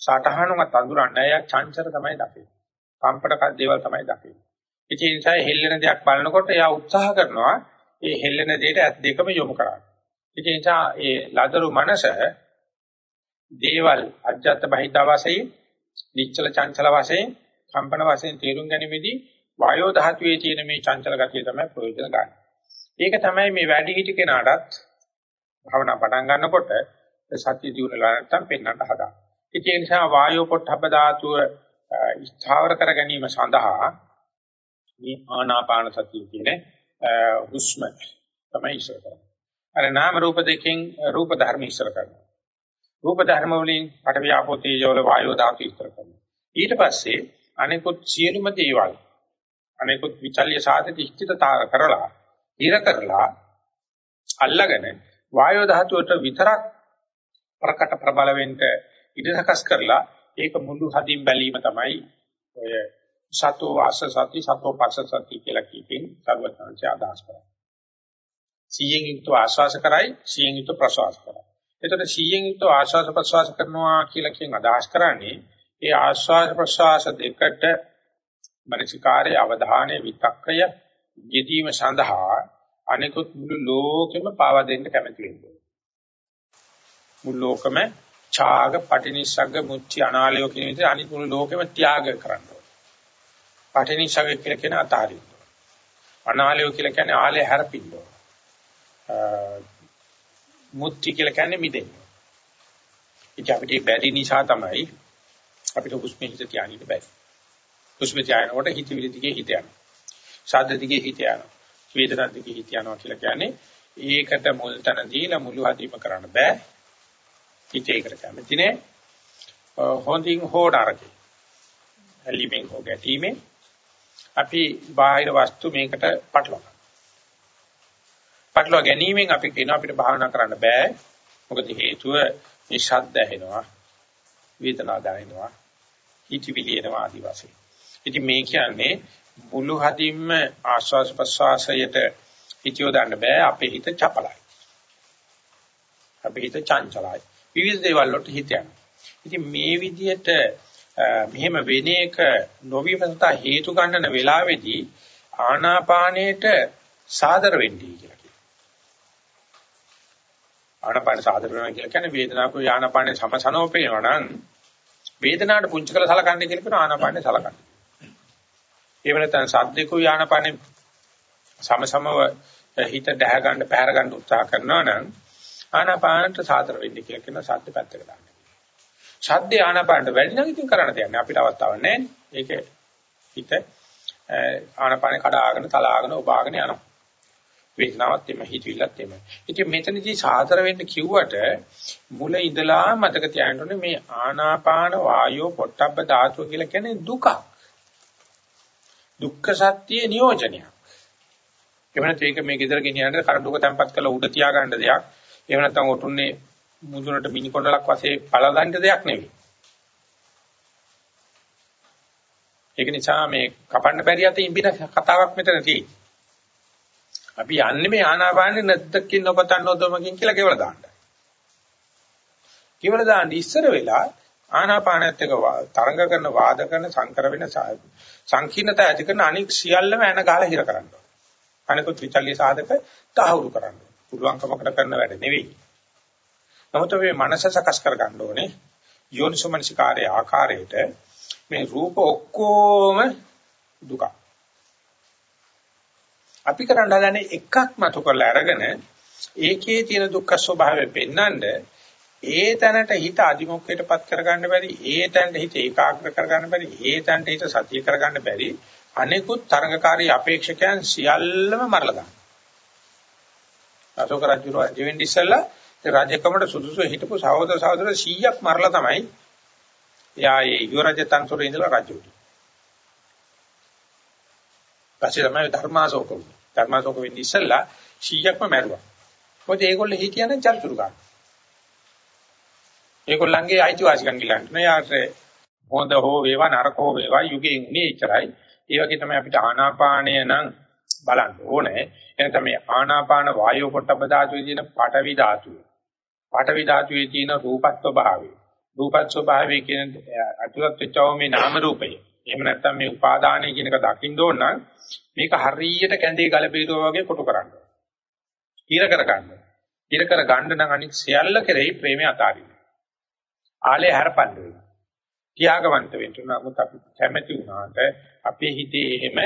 සටහනවත් අඳුරන්නේ යා චංචර තමයි දකින්නේ. කම්පටක දේවල් තමයි දකින්නේ. ඒ නිසා හෙල්ලෙන දෙයක් බලනකොට යා උත්සාහ කරනවා ඒ හෙල්ලෙන දෙයට ඇස් දෙකම යොමු කරන්න. ඒ නිසා ඒ ලදරු මනස දේවල් අජත්ත බහිද්දා වශයෙන් නිශ්චල චංචල වශයෙන් කම්පන වශයෙන් තේරුම් ගැනීමේදී වායෝ ධාතුවේ තියෙන මේ චංචල ගතිය තමයි ප්‍රයෝජන ගන්න. ඒක තමයි මේ වැඩි හිටි කෙනාටත් භාවනා පටන් ගන්නකොට සත්‍ය දියුණුවලා නැත්තම් පෙන්වන්න හදා. ඒ නිසා වායෝ පොට්ටබ්බ ධාතුව ස්ථාවර කර ගැනීම සඳහා මේ ආනාපාන සතිය කියන හුස්ම තමයි ඉස්සර කරන්නේ. අර නාම රූප දෙකෙන් රූප ධර්ම ඉස්සර කරනවා. රූප ධර්ම වලින් පට වියාපෝ තේජෝ වල වායෝ ධාතු ඉස්සර කරනවා. ඊට පස්සේ අනිකුත් සියලුම දේවල් අනිකුත් විචල්්‍ය සාධිත ඉෂ්ඨිතතාව කරලා ඉර කරලා අල්ලගෙන වායෝ ධාතුවට විතරක් ප්‍රකට ප්‍රබල වෙන්න ඉඩ සකස් කරලා ඒක මුළු හදින් බැලීම තමයි ඔය සතෝ වාස සති සතෝ පස්ස සති කියලා කියපින් සර්වඥාන්සේ අදහස් කරා. සියෙන් යුක්තව ආශ්වාස කරයි සියෙන් යුක්තව ප්‍රශ්වාස කරයි. එතකොට සියෙන් යුක්තව ආශ්වාස ප්‍රශ්වාස කරනවා කියලා කියන අදහස් කරන්නේ ඒ ආශ්වාස ප්‍රශ්වාස දෙකට මනසිකාරයේ අවධානය විතක්කය යෙදීම සඳහා අනිකුත් මුළු ලෝකෙම පාවා දෙන්න කැමති වෙනවා. මුළු ලෝකෙම ඡාග පටිනිස්සග්ග මුච්චි අනාලයෝ කියන විදිහට අනිත් මුළු ලෝකෙම ත්‍යාග කරනවා. පටිනිස්සග්ග කියලා කියන අතාරින්න. අනාලයෝ කියලා කියන්නේ ආලේ හැරපින්න. මුච්චි කියලා කියන්නේ මිදෙන්න. ඉතින් අපිට බැරි නිසා තමයි අපිට හුස්ම හිත තියාගන්න බැරි. හුස්ම තියාගෙනකොට හිතවිලි දිගේ හිත යනවා. ශබ්ද දිගේ හිත යනවා. වේදනා දිගේ හිත යනවා කියලා කියන්නේ ඒකට මුල් තැන දීලා මුළු හදිම කරන්න බෑ. හිතේකට කැමති නෑ. හොඳින් හොඩාරකේ. ඇලිමෙන් හෝ ගැටීමෙන් අපි බාහිර වස්තු මේකට පටලවා. පටලවා ගැනීමෙන් අපි කියන අපිට භාවනා කරන්න බෑ. මොකද හේතුව මේ ශබ්ද ඇහෙනවා. වේදනා දැනෙනවා. හිතවිලි එනවා ආදි වශයෙන්. ඉතින් මේ කියන්නේ මුළු හදින්ම ආස්වාස් ප්‍රස්වාසයට හිතියෝ දාන්න බෑ අපේ හිත චපලයි. අපේ හිත චංචලයි. විවිධ දේවල් වලට හිත යනවා. ඉතින් මේ විදිහට මෙහෙම වෙන එක නොවිමත හේතු ගන්නන වෙලාවේදී ආනාපානයට සාදර වෙන්නේ කියලා කියනවා. ආනාපාන සාදර වෙනවා කියලා කියන්නේ වේදනාවක ආනාපානේ සමසනෝපේනවා නම් වේදනාවට පුංචි කළ සලකන්නේ කියලා කියන ආනාපානේ සලකන්නේ. එහෙම නැත්නම් සද්දේකෝ ආනාපානේ සමසමව හිත දැහ ගන්න පැහැර ගන්න උත්සාහ කරනවා නම් ආනාපානට සාතර වෙන්න කියලා කියන සද්ද පැත්තක දාන්න. ශබ්දේ ආනාපානට වැඩි නම් ඉතින් කරන්න දෙයක් නෑ අපිට අවස්ථාවක් නෑ. ඒක හිත ආනාපානේ කඩාගෙන තලාගෙන ඔබාගෙන යනවා. වේදනාවත් එම හිතවිල්ලත් එම. ඉතින් මෙතනදී සාතර වෙන්න කිව්වට මුල ඉඳලා මතක තියාගන්න ඕනේ මේ ආනාපාන වායෝ පොට්ටබ්බ ධාතුව කියලා කියන්නේ දුක. දුක්ඛ සත්‍ය නියෝජනයක්. එවනත් ඒක මේ ගෙදර ගෙනියන්න කරඬුක තැම්පත් කරලා උඩ තියාගන්න දෙයක්. එහෙම නැත්නම් ඔටුන්නේ මුදුනට මිනි කොණ්ඩලක් වශයෙන් පළදන්න දෙයක් නෙවෙයි. ඒක නිසා මේ කපන්න බැරි යතේ ඉඹින කතාවක් මෙතන තියෙන්නේ. අපි යන්නේ මේ ආනාපානෙ නැද්දකින් නොපතන් නොදොමකින් කියලා කෙවල දාන්න. කෙවල දාන්න ඉස්සර වෙලා ආනාපානයත් එක්ක තරංග කරන වාද කරන සංකර වෙන සංකීර්ණතා ඇති කරන අනික් සියල්ලම එන ගහලා හිර කරනවා. අනිකුත් විචල්්‍ය සාධක තහවුරු කරනවා. පුළුවන්කමකට කරන වැඩ නෙවෙයි. නමුත් මේ මනස සකස් කර ගන්න ඕනේ. යෝනිසමනසිකාරයේ ආකාරයට මේ රූප ඔක්කොම දුක. අපි කරන්න හදන්නේ එකක් මතු කරලා අරගෙන ඒකේ තියෙන දුක්ඛ ස්වභාවය පෙන්වන්න ඒ තැනට හිත අදිමොක්කයටපත් කරගන්න බැරි ඒ තැනට හිත ඒකාග්‍ර කරගන්න බැරි ඒ තැනට හිත සතිය කරගන්න බැරි අනෙකුත් තරඟකාරී අපේක්ෂකයන් සියල්ලම මරලා දානවා. අශෝක රජුරෝ ජීවෙන් ඉස්සෙල්ලා රාජකමට සුදුසු හිටපු සහෝදර සහෝදර 100ක් මරලා තමයි එයා ඒ යුවරජ තන්තුරේ ඉඳලා රජු වුනේ. පස්සේ තමයි ධර්මාශෝක වුනේ. ධර්මාශෝක වෙන්නේ ඉස්සෙල්ලා 100ක්ම මැරුවා. මොකද ඒගොල්ලෝ හිටියනම් චරිචුරු ගන්න. ඒගොල්ලන්ගේ අයිතිවාසිකම් ගිලන්න. මෙයාට හොඳ හෝ වේවා නරක හෝ වේවා යුගයේ උනේ ඉතරයි. ඒ වගේ තමයි අපිට ආනාපානය නම් බලන්න ඕනේ. එනතම මේ ආනාපාන වායෝ පොට්ටබ ධාතුවේ තියෙන පඨවි ධාතුව. පඨවි ධාතුවේ තියෙන රූපත්ව භාවය. රූපත් ස්වභාවය කියන අතුලත් වෙච්චව මේ නාම රූපය. එහෙම නැත්නම් මේ උපාදානය කියන එක දකින්න ඕන නම් මේක හරියට කැඳේ ගල බීරුවා වගේ කොටු කරන්න. ඉර කර ගන්න. ඉර කර ගන්න නම් අනිත් සියල්ල කෙරෙහි ප්‍රේමය අතාරින්න. ආලේ හැරපන්න වෙනවා. ත්‍යාගවන්ත වෙන්න නමුත් අපි කැමැති වුණාට අපේ හිතේ එහෙම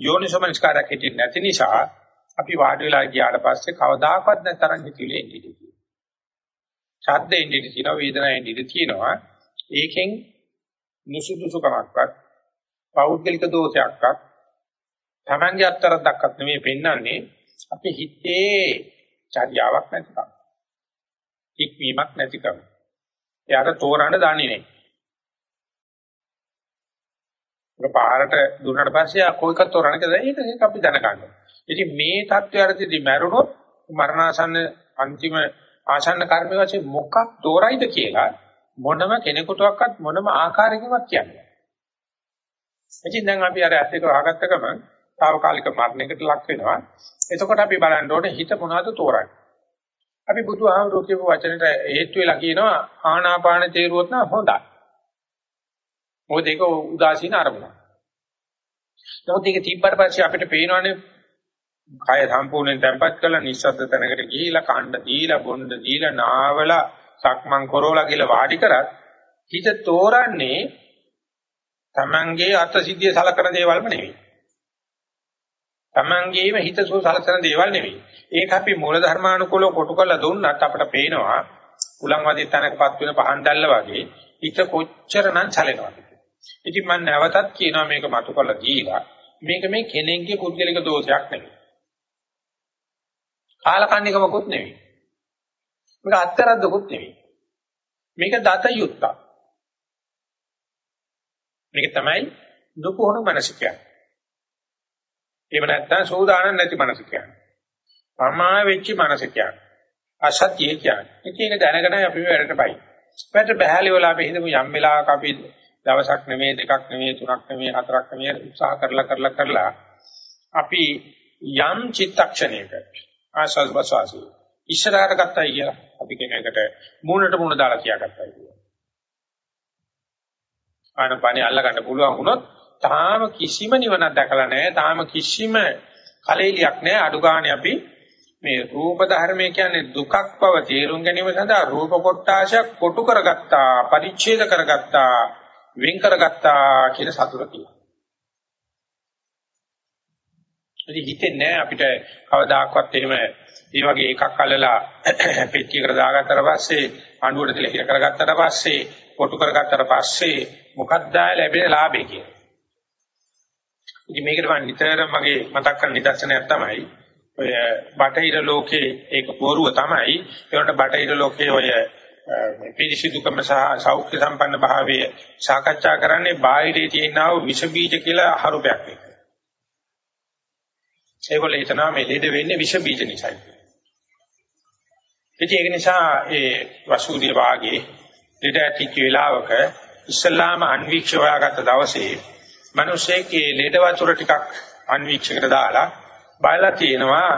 යෝනිසමනස්කාරයක් හිටින්නේ නැති නිසා අපි වාඩි වෙලා ගියාට පස්සේ කවදාකවත් නැතරම් හිතිලේ ඉඳී ශබ්ද එන්නේ තියෙනවා වේදනාව එන්නේ තියෙනවා. ඒකෙන් නිසුදුසුකමක්වත් පෞද්ගලික දෝෂයක්වත් Tamange අත්තරක් දක්වත් නෙමෙයි පෙන්වන්නේ අපි හිතේ චර්යාවක් නැතිකම. ඉක්වීමක් නැතිකම. එයාට තෝරන්න දන්නේ නැහැ ඒක පාරට දුන්නාට පස්සේ කොයිකත් තෝරන්න කියලා ඒක ඒක අපි දැනගන්නවා ඉතින් මේ தත්ත්වයටදී මැරුණොත් මරණාසන්න අන්තිම ආසන්න කර්ම වශයෙන් මොකක් තෝරයිද කියලා මොනම කෙනෙකුටවත් මොනම ආකාරයකින්වත් කියන්නේ. ඉතින් දැන් අපි අර ඇස් එක වහගත්ත ගමන් తాවකාලික මරණයකට ලක් වෙනවා. එතකොට අපි බලන්න ඕනේ හිත මොනවද තෝරන්නේ. අපි බුදුහාමුදුරුවෝ කියපු වචනෙට හේතු වෙලා කියනවා ආනාපාන තේරුවොත් නම් හොඳයි. මොකද ඒක උදාසීන අරමුණක්. නමුත් ඒක තිබ්බට පස්සේ අපිට පේනවනේ කය සම්පූර්ණයෙන් තැම්පත් කරලා නිස්සද්ද තැනකට ගිහිලා කණ්ඩ දීලා බොණ්ඩ දීලා නාවලා සක්මන් කරෝලා කියලා වාඩි කරත් හිත තෝරන්නේ තමන්ගේ අත්සිද්ධිය සලකන දේවල්ම නෙවෙයි. තමන්ගේම හිතසෝ සලකන දේවල් නෙවෙයි. ඒක අපි මූල ධර්මානුකූලව කොටු කරලා දුන්නත් අපිට පේනවා උලන් වදී තැනකපත් වෙන පහන් දැල්ල වගේ හිත කොච්චරනම් චලනවද. ඉතින් මම නැවතත් කියනවා මේක මතු කරලා දීලා මේක මේ කෙනෙක්ගේ පුද්ගලික දෝෂයක් නෙවෙයි. කාලකන්නිකමකුත් නෙවෙයි. මේක අත්තරද්දකුත් නෙවෙයි. මේක දත යුත්තක්. මේක තමයි දුපුහුණු මනස කියන්නේ. එහෙම නැත්නම් සෝදානක් නැති මනස කියන්නේ. පමා වෙච්ච මනස කියන්නේ. අසත්‍ය කියන්නේ. ඉතින් ඒක දැනගෙන අපි වැඩට බයි. වැඩට බහැලි වල අපි හිතමු යම් වෙලාවක අපි දවසක් නෙමෙයි දෙකක් නෙමෙයි තුනක් නෙමෙයි හතරක් නෙමෙයි උත්සාහ කරලා කරලා කරලා අපි යම් චිත්තක්ෂණයක ආස්වාද ප්‍රසවාසී ඉස්සරහට ගත්තයි කියලා අපි කියන එකට මූණට මූණ දාලා කියාගත්තයි කියලා. ආනපානිය අල්ල ගන්න පුළුවන් වුණොත් තාම කිසිම නිවනක් දැකලා නැහැ. තාම කිසිම කලෙලියක් නැහැ. අඩු ගානේ අපි මේ රූප ධර්මය කියන්නේ දුකක් බව තේරුම් ගැනීම සඳහා රූප කොටාශයක් කොටු කරගත්තා, පරිච්ඡේද කරගත්තා, වෙන් කරගත්තා කියන සතුට තියෙනවා. ඉතින් හිතෙන්නේ අපිට කවදාකවත් එහෙම ඒ වගේ එකක් අල්ලලා පෙට්ටියකට දාගත්තට පස්සේ අඬුවට තියලා හිර කරගත්තට පස්සේ කොටු කරගත්තට පස්සේ මොකක්ද ලැබෙන ලාභය කියලා. ඉතින් මේකට මම නිතරම මගේ මතක් කරන නිදර්ශනයක් තමයි ඔය බටහිර ලෝකේ ඒක බොරුව තමයි ඒකට බටහිර ලෝකේ ඔය පිරිසිදුකම සහ සෞඛ්‍ය සම්පන්න භාවය සාකච්ඡා කරන්නේ බාහිරේ තියෙනා වූ විෂ බීජ කියලා අහරුපයක් එක. ඒගොල්ලෝ හිතනවා මේ ලෙඩ වෙන්නේ විෂ බීජ නිසායි. ඉතින් ඒක නිසා ඒ වසූරිය වාගේ ලෙඩ ඇතිච්ච වෙලාවක ඉස්ලාම අන්වීක්ෂ හොයාගත්ත දවසේ මිනිස්සෙක්ගේ ලෙඩ වතුර ටිකක් අන්වීක්ෂකට දාලා බලලා තියෙනවා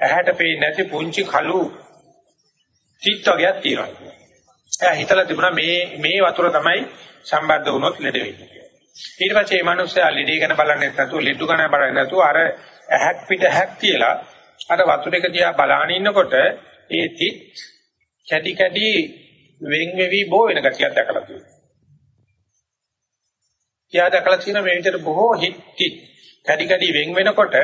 ඇහැට පේන්නේ නැති පුංචි කළු තිත් වර්ගයක් තියෙනවා. එයා හිතලා තිබුණා මේ මේ වතුර තමයි සම්බන්ධ වුණොත් ලෙඩ වෙන්නේ. ඊට පස්සේ මේ මිනිස්සයා ලෙඩේ ගැන බලන්නේ නැතුව ලෙඩු ගැන බලන්නේ නැතුව අර ඇහක් පිට ඇහක් තියලා අර වතුරේක දිහා බලාගෙන ඉන්නකොට ඒ තිත් කැටි කැටි වෙන් වෙවි බෝ වෙන ගතියක් දැකලා තියෙනවා. කියා දැකලා තියෙන මේ විදිහට බොහෝ හිටි කැඩි කැඩි වෙන් වෙනකොට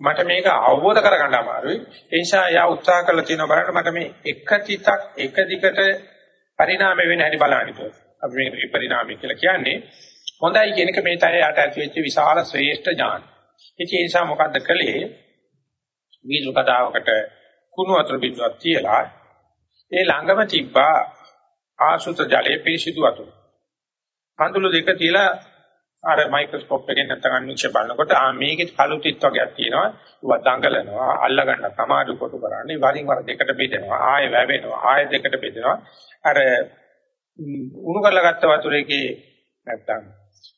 මට මේක අවබෝධ කරගන්න අමාරුයි. ඒ නිසා යා උත්සාහ කරලා තියෙනවා බලන්න මට මේ එක තිතක් එක දිගට පරිණාමය වෙන හැටි බලන්න අපි මේ පරිණාමය කියලා කියන්නේ හොඳයි කියන එක මේ තරය යට ඇති වෙච්ච විශාල ශ්‍රේෂ්ඨ ඥාන. ඒ නිසා මොකද්ද කළේ? වීදුරු කතාවකට කුණු වතුර බිඳුවක් තියලා ඒ ළඟම තිබ්බා ආසුත ජලයේ පිරිසිදු වතුර. කඳුළු දෙක තියලා අර මයික්‍රොස්කෝප් එකෙන් නැත්නම් අන්විෂ බලනකොට ආ මේකේ කළුතිත් වර්ගයක් තියෙනවා. ඒවා දඟලනවා, අල්ල ගන්න සමාඩු කොට කරන්නේ වරින් වර දෙකට බෙදෙනවා, ආයෙ වැවෙනවා, ආයෙ දෙකට බෙදෙනවා. අර උණු කරලා ගත්ත වතුරේකේ නැත්නම්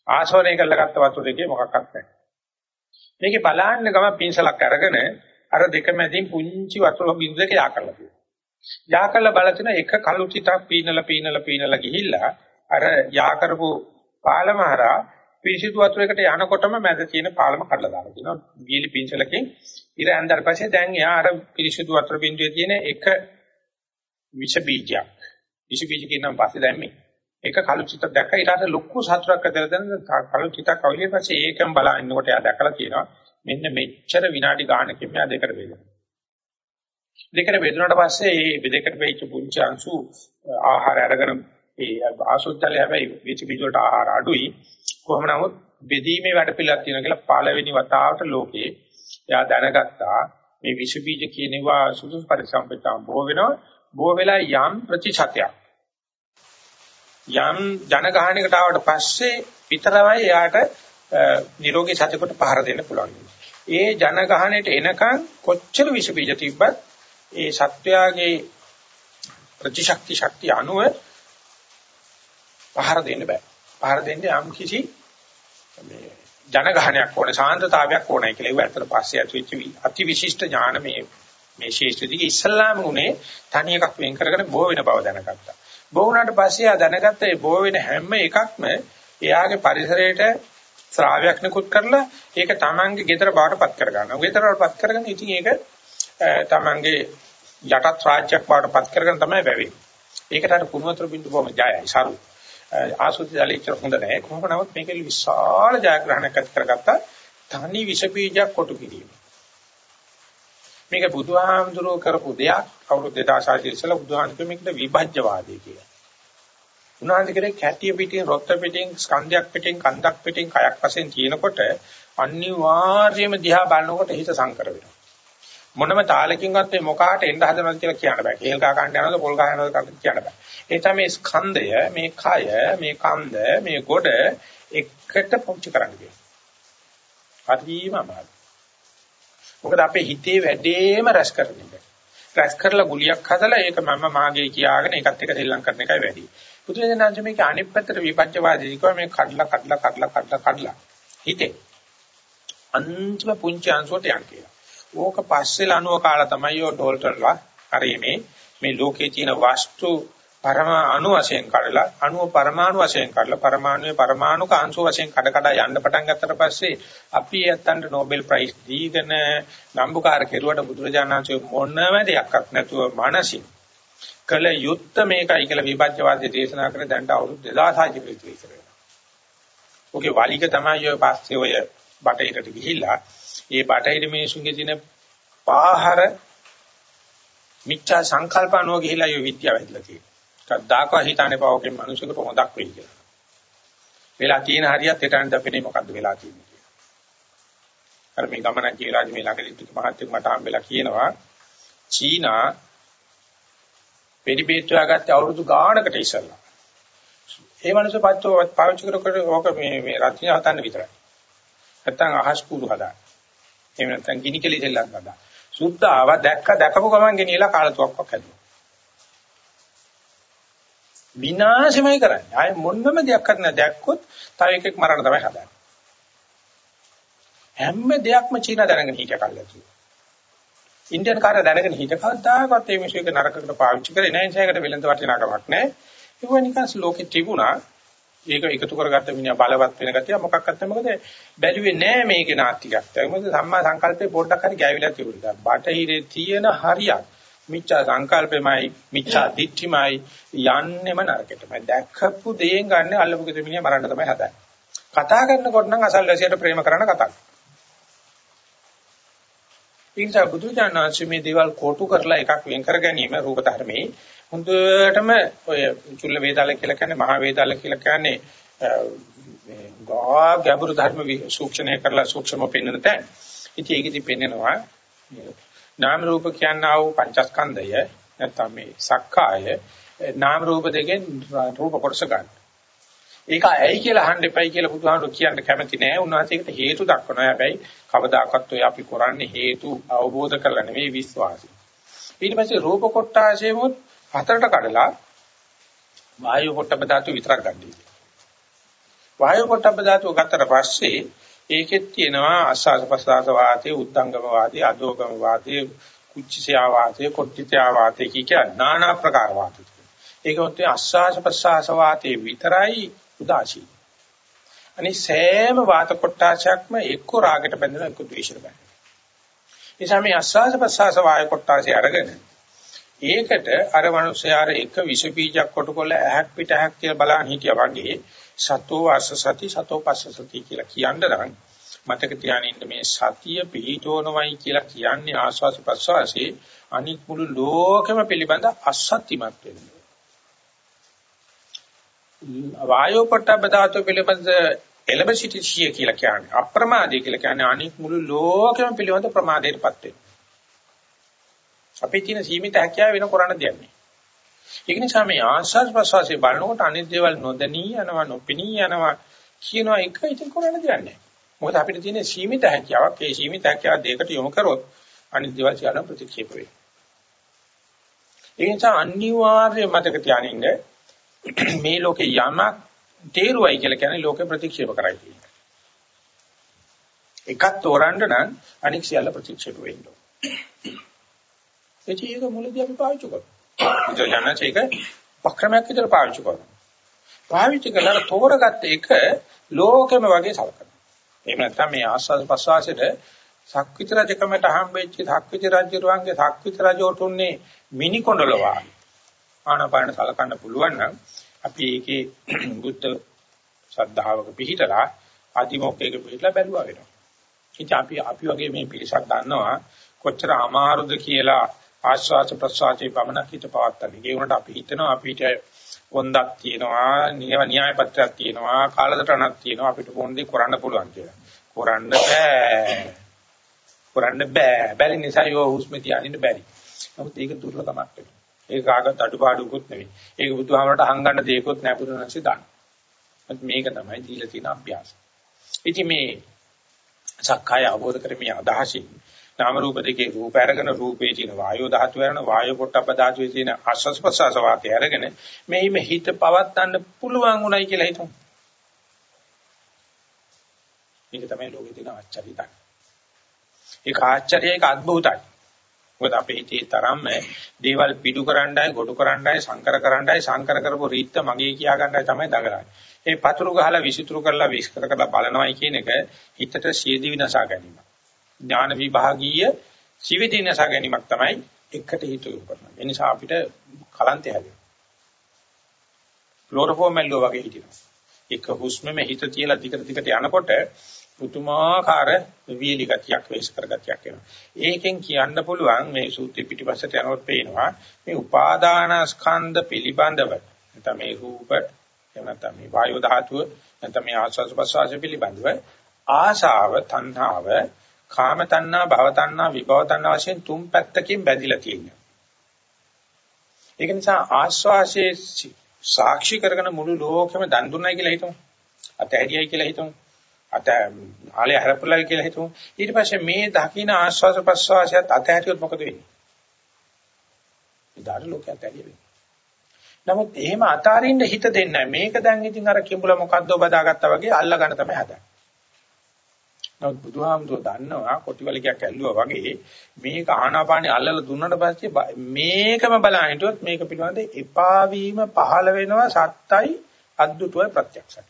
ආශෝරණය කරලා ගත්ත වතුරේකේ මොකක්වත් නැහැ. මේකේ බලන්න ගම පින්සලක් අරගෙන අර දෙක මැදින් පුංචි වතුර බිඳු දෙක යා කරලා තියෙනවා. යා කරලා බලන එක කළු ටිකක් පීනලා පීනලා පීනලා ගිහිල්ලා අර යා කරපු පාලම හරහා පිරිසිදු වතුරයකට යනකොටම මැද තියෙන පාලම කඩලා දාලා තියෙනවා. ගීලි පින්සලකින් ඉර ඇඳලා පස්සේ දැන් එයා අර පිරිසිදු වතුර බිඳුවේ තියෙන එක විෂ බීජයක්. විෂ බීජ කියනවා පස්සේ දැම්මේ. එක කළු චිත්ත දැක්ක ඊට පස්සේ ලොකු සතුටක් ඇදලා දැන් කළු චිත්තක් අවුලිය පස්සේ ඒකම බලා ඉන්නකොට එයා දැකලා තියෙනවා. මෙන්න මෙච්චර විනාඩි ගානකින් මෙයා දෙකට බෙදෙනවා. දෙකට බෙදුනට පස්සේ මේ දෙකට වෙච්ච පුංචි අංශු ආහාර අරගෙන ඒ ආසොත්තල හැබැයි විච බීජ වලට ආහාර අඩුයි. කොහොම නමුත් බෙදීමේ වැඩ පිළිලක් තියෙනවා කියලා පළවෙනි වතාවට ලෝකේ එයා දැනගත්තා මේ විස බීජ කියනවා සුදුසු පරිසම්පිතම් බෝ වෙනවා බෝ වෙලා යම් ප්‍රතිශතයක් යම් ජනගහණයකට ආවට පස්සේ විතරමයි එයාට නිරෝගී සත්‍යකට පහර දෙන්න පුළුවන්. ඒ ජනගහණයට එනකන් කොච්චර විස බීජ තිබ්බත් ඒ සත්වයාගේ ප්‍රතිශක්ති ශක්තිය අනුව පහර දෙන්න බෑ. පහර දෙන්නේ යම් කිසි මේ ජනගහනයක් ඕනේ සාන්තතාවයක් ඕනේ කියලා ඒව ඇත්තට පස්සේ ඇති වෙච්ච අති විශිෂ්ට ඥාන මේ මේ ශේෂ්ත්‍රදී ඉස්ලාම උනේ තනි එකක් වෙන් කරගෙන බෝ වෙන බව දැනගත්තා. බෝ වුණාට පස්සේ ආ දැනගත්ත ඒ බෝ වෙන හැම එකක්ම එයාගේ පරිසරයට ශ්‍රාවයක් නිකුත් කරලා ඒක තමන්ගේ ගෙදර බාටපත් කරගන්නවා. ගෙදර වලපත් කරගෙන ඉතින් ඒක තමන්ගේ යටත් රාජ්‍යයක් බාටපත් කරගෙන තමයි වැවෙන්නේ. ඒකට අර කුණවතර බින්දු බොම ජයයි සරු. ආසුති ජලීචර හොඳ නැහැ. කොහොම නමුත් මේක විශාල ජයග්‍රහණයක් ඇති කරගත්තා. තනි විස බීජයක් කොටු කිරීම. මේක බුදුහාමුදුරුවෝ කරපු දෙයක්. අවුරුදු 2600 ඉස්සෙල්ලා බුදුහාමුදුරුවෝ මේකට විභජ්‍යවාදී කියලා. උන්වහන්සේ කරේ කැටිය පිටින් රොත්ත පිටින් ස්කන්ධයක් පිටින් කන්දක් පිටින් කයක් වශයෙන් තියෙනකොට අනිවාර්යයෙන්ම දිහා බලනකොට හිත සංකර වෙනවා. මොනම තාලකින්වත් මේ මොකාට එන්න හදනවද කියලා කියන්න බෑ. කේල් ගහ ගන්න යනවද පොල් ගහ යනවද කියන්න බෑ. ඒ තමයි ස්කන්ධය, මේ කය, මේ කන්ද, මේ ගොඩ එකට පොච්ච කරන්න කියන්නේ. හරිම අමාරුයි. මොකද අපේ හිතේ වැඩේම රැස් කරන එක. රැස් කරලා ගුලියක් හදලා ඒක මම මාගේ කියාගෙන ඒකත් එක්ක ශ්‍රී ලංකන් එකයි වැඩි. පුදුරජනන්ද මේක අනිත් පැත්තට විපච්චවාදී කිව්වා මේ කඩලා කඩලා කඩලා කඩලා කඩලා හිතේ අන්තිම පුංචි අංශුවට යන් කියලා. ඕක පස්සේ ලනුව කාලා තමයි ඔය ඩෝල්ටර්ලා හරි මේ මේ ලෝකේ තියෙන වස්තු පරමාණු වශයෙන් කඩලා අණුව පරමාණු වශයෙන් කඩලා පරමාණුවේ පරමාණු කාංශ වශයෙන් කඩ කඩ යන්න පටන් ගත්තට පස්සේ අපි ඇත්තන්ට නෝබෙල් ප්‍රයිස් දීගෙන නම්බුකාර කෙරුවට බුදුරජාණන්සේ මොනම දෙයක්වත් නැතුව මානසික කල යුත්ත මේකයි කියලා විභජ්‍යවාදී දේශනා කරන දැන්ට අවුරුදු 2600 කට විතර වෙනවා. ඔගේ වලිග තමයි ඔය පස්සේ ඔය බටහිරට ගිහිල්ලා ඒ බටහිර මිනිසුන්ගේ තියෙන පාහර මිච්ඡා සංකල්පනෝ ගිහිලා ඔය විද්‍යාව ඇදලා තියෙනවා. කද්දාකව හිතන්නේ පාවකෙන් මිනිසෙකුට හොඳක් වෙයි කියලා. වෙලා තියෙන හරියත් හිතන්නේ දැපෙන්නේ මොකද්ද වෙලා තියෙන්නේ කියලා. අර මේ ගමන ජීරාජ් මේ ළඟදී මහත්තුන් මට හම්බෙලා කියනවා චීනා පෙරිපේට්ටුවා ගත්ත අවුරුදු ගාණකට ඉස්සෙල්ලා. ඒ මිනිස්සු පච්චෝ පාවිච්චි කරකොට ඕක මේ මේ රත්නිය හතන්න විතරයි. නැත්තම් අහස් කුරු හදා. එහෙම නැත්තම් ගිනි කෙලි දෙල්ලක් හදා. සුද්ධ ආව දැක්ක දැකපු ගමන් ගෙනියලා කාලතුවක්ක් හැදුවා. විනාශමයි කරන්නේ. ආයේ මොනම දෙයක් කරන්න දැක්කොත් තව එකෙක් මරන්න තමයි හදන්නේ. හැම දෙයක්ම චීන දැනගෙන හිටිය කල්ලාතු. ඉන්දියන් කාර්ය දැනගෙන හිටිය කවදාකවත් මේ මිනිස්සුක නරකකට පාවිච්චි කරේ නැහැ. ඒසයකට වෙලඳ වටිනාකමක් නැහැ. ඒක නිකන් ලෝකෙ තිබුණා. ඒක එකතු කරගත්ත මිනිහා බලවත් වෙන ගතිය මොකක්වත් නැහැ. මොකද බැලුවේ නැහැ මේකේ නාස්තිකයක්. ඒක මොකද සම්මා සංකල්පේ පොඩ්ඩක් හරි ගෑවිලා තිබුණා. බටහිරේ තියෙන හරියක් මිච්ඡා සංකල්පෙමයි මිච්ඡා දිට්ඨිමයි යන්නෙම නරකෙටමයි දැක්කපු දේෙන් ගන්න අල්ලපු ගෙදර මිනිහා මරන්න තමයි හදන්නේ කතා කරනකොට නම් අසල්වැසියට ප්‍රේම කරන කතා ඉන්සා බුදුජානනාංශ මේ දේවල් කොටු කරලා එකක් වෙන් කර ගැනීම රූප ධර්මයේ හොඳටම ඔය චුල්ල වේදාල කියලා කියන්නේ මහා වේදාල කියලා කියන්නේ මේ ගා ගැඹුරු ධර්ම සූක්ෂණය කරලා සූක්ෂම පෙන්වන තැන. ඉතින් ඒකෙදි පෙන්වනවා නාම රූප කියනා වූ පංචස්කන්ධය නැත්නම් මේ සක්කාය නාම රූප දෙකෙන් රූප කොටස ගන්න. ඒක ඇයි කියලා අහන්න එපයි කියලා බුදුහාමුදුරු කියන්න කැමති නෑ. උන්වහන්සේකට හේතු දක්වනවා. හැබැයි කවදාකවත් ඔය අපි කරන්නේ හේතු අවබෝධ කරලා නෙවෙයි විශ්වාසය. ඊට පස්සේ රූප කොටාශේමුත් හතරට කඩලා වායු පොට්ටබ ධාතු විතරක් ගන්න. වායු පොට්ටබ ධාතු ගත්තට පස්සේ ඒකෙත් තියෙනවා අස්වාස ප්‍රසආස වාතේ උද්දංගම වාතේ අදෝගම වාතේ කුච්චිසයා වාතේ කොට්ටිතයා වාතේ කිය නානා ප්‍රකාර වාතේ. ඒකත් අස්වාස ප්‍රසආස වාතේ විතරයි උදාසී. අනිත් සෑම වාත කොටාශයක්ම එක්ක රාගයට බැඳෙනවා එක්ක ද්වේෂයට බැඳෙනවා. නිසා මේ අස්වාස ප්‍රසආස වායු කොටාශය අරගෙන ඒකට අර මනුස්සයාර එක විස බීජයක් කොටකොල්ල ඇහක් පිට ඇහක් කියලා බලන් හිටියා වගේ සතෝ අසසති සතෝ පස්සසති කියලා කියන්න නම් මතක තියාගන්න මේ සතිය පිහිටෝනවයි කියලා කියන්නේ ආස්වාස ප්‍රසවාසී අනික් මුළු ලෝකෙම පිළිබඳ අසත්‍යමත් වෙනවා. වායෝ පොට්ටබ්බ ධාතු පිළිබඳ එළඹ සිටිසිය කියලා කියන්නේ අප්‍රමාදී කියලා කියන්නේ අනික් මුළු ලෝකෙම පිළිබඳ ප්‍රමාදයටපත් වෙනවා. අපේ තියෙන සීමිත හැකියාව වෙන කරන්න දෙයක් නෑ. ඒක නිසා මේ ආස්වාද ප්‍රසවාසයේ බලනකොට අනිත් දේවල් නොදැනී යනවා නොපෙනී යනවා කියනවා එක ඉතින් කරන්න දෙයක් නෑ. මොකද අපිට තියෙන සීමිත හැකියාවක් ඒ සීමිත හැකියාව දෙකට යොමු කරොත් අනිත් දේවල් සියල්ල ප්‍රතික්ෂේප වෙනවා. ඒ නිසා අනිවාර්යයෙන් මතක තියාගන්න මේ ලෝකේ යමක් තේරුවයි කියලා කියන්නේ ලෝකේ ප්‍රතික්ෂේප කරයි කියන්නේ. එකක් තෝරන්න නම් අනික් සියල්ල ප්‍රතික්ෂේප වෙන්න ඕන. ඒක මුලදී අපි පාවිච්චි කරනවා. ඒක යනචේක වක්‍රමයක් විතර පාවිච්චි කරනවා. පාවිච්චි කළා තෝරගත්ත එක ලෝකෙම වගේ සලකනවා. එහෙම නැත්නම් මේ ආස්වාද ප්‍රසවාසයේ සක්විත රජකමට හම්බෙච්ච සක්විත රජුරුවන්ගේ සක්විත රජෝටුන්නේ මිනි කොණ්ඩලවා ආනපාන සලකන්න පුළුවන් නම් අපි ඒකේ බුද්ධ ශ්‍රද්ධාවක පිහිටලා අතිමොක්කේක පිහිටලා බැලුවා වෙනවා. ඉතින් අපි අපි වගේ මේ පිරිසක් දන්නවා කොච්චර අමාරුද කියලා ආශ්වාස ප්‍රශ්වාසයේ පමණක් හිත පවත්තන්නේ. ඒ වුණාට අපි හිතනවා අපිට වොන්දක් තියෙනවා, න්‍යාය පත්‍රයක් තියෙනවා, කාලසටහනක් තියෙනවා අපිට පොන්දේ කරන්න පුළුවන් කියලා. කරන්න බෑ. කරන්න බෑ. බැරි නිසා යෝ හුස්ම තියානින්න බැරි. නමුත් ඒක දුර්ලභමක් වෙනවා. ඒක කාගත් අඩුපාඩුකුත් නෙවෙයි. ඒක බුදුහාමරට හංගන්න දෙයක්වත් නෑ පුදුනන්සේ දාන්න. මේක තමයි දීලා තියෙන අභ්‍යාසය. ඉතින් මේ සක්කාය අවබෝධ කරගන්න අදහසින් නාම රූප දෙකේ රූප අරගෙන රූපේ තියෙන වායෝ ධාතු වෙන වායෝ පොට්ටබ්බ ධාතුවේ තියෙන ආස්වාස් ප්‍රසවාස වාක්‍ය අරගෙන මෙහිම හිත පවත්වන්න පුළුවන් උනායි කියලා හිතමු. මේක තමයි ලෝකේ තියෙන ආශ්චර්යය. ඒක ආශ්චර්යය ඒක අద్භූතයි. මොකද අපේ හිතේ තරම්ම දේවල් පිටු කරන්නයි, ගොඩු කරන්නයි, සංකර කරන්නයි, සංකර කරපු රීත්ත මගේ කියා ගන්නයි තමයි දඟලන්නේ. ඒ පතුරු ගහලා විසිතුරු කරලා විස්තර කරලා බලනවයි කියන එක හිතට සියදි විනාශා ගැනීම. ඥාන විභාගීය සිවිදි විනාශා ගැනීමක් තමයි එකට හිත යොමු කරනවා. ඒ නිසා අපිට කලන්තය හැදෙනවා. ක්ලෝරෝෆෝමෙල්ලෝ වගේ හිටිනවා. එක හුස්මෙම හිත තියලා දිගට දිගට යනකොට පුතුමාකාර වීලි ගතියක් වෙස් කර ගතියක් එනවා. ඒකෙන් කියන්න පුළුවන් මේ සූත්‍රය පිටිපස්සට යනකොට පේනවා මේ උපාදානස්කන්ධ පිළිබඳව නැත්නම් මේ රූප එහෙම නැත්නම් මේ වායු ධාතුව නැත්නම් මේ ආස්වාද ප්‍රසවාස පිළිබඳව ආශාව තණ්හාව කාම තණ්හා භව තණ්හා විභව තණ්හා වශයෙන් තුන් පැත්තකින් බැඳිලා තියෙනවා. ඒක නිසා ආස්වාසේ සාක්ෂි කරගෙන මුළු ලෝකෙම දන් දුන්නයි කියලා හිතමු. අතහැරියයි කියලා හිතමු. අත ආලේ හැරපුලයි කියලා හිතමු. ඊට පස්සේ මේ දකින්න ආස්වාස ප්‍රස්වාසයත් අතහැරියොත් මොකද වෙන්නේ? ඉදාර ලෝකයට ඇරිය වෙන්නේ. නමුත් එහෙම අතාරින්න හිත දෙන්නේ මේක දැන් ඉතින් අර කිඹුල මොකද්ද බදාගත්තා වගේ අල්ල ගන්න තමයි හදන්නේ. නමුත් බුදුහාමුදුරුවෝ දන්නවා කොටිවලිකයක් ඇල්ලුවා වගේ මේක ආනාපානිය අල්ලලා දුන්නට පස්සේ මේකම බලන හිටියොත් මේක පිළිබඳ එපා වීම පහළ වෙනවා සත්තයි අද්දුටුවයි ප්‍රත්‍යක්ෂයි.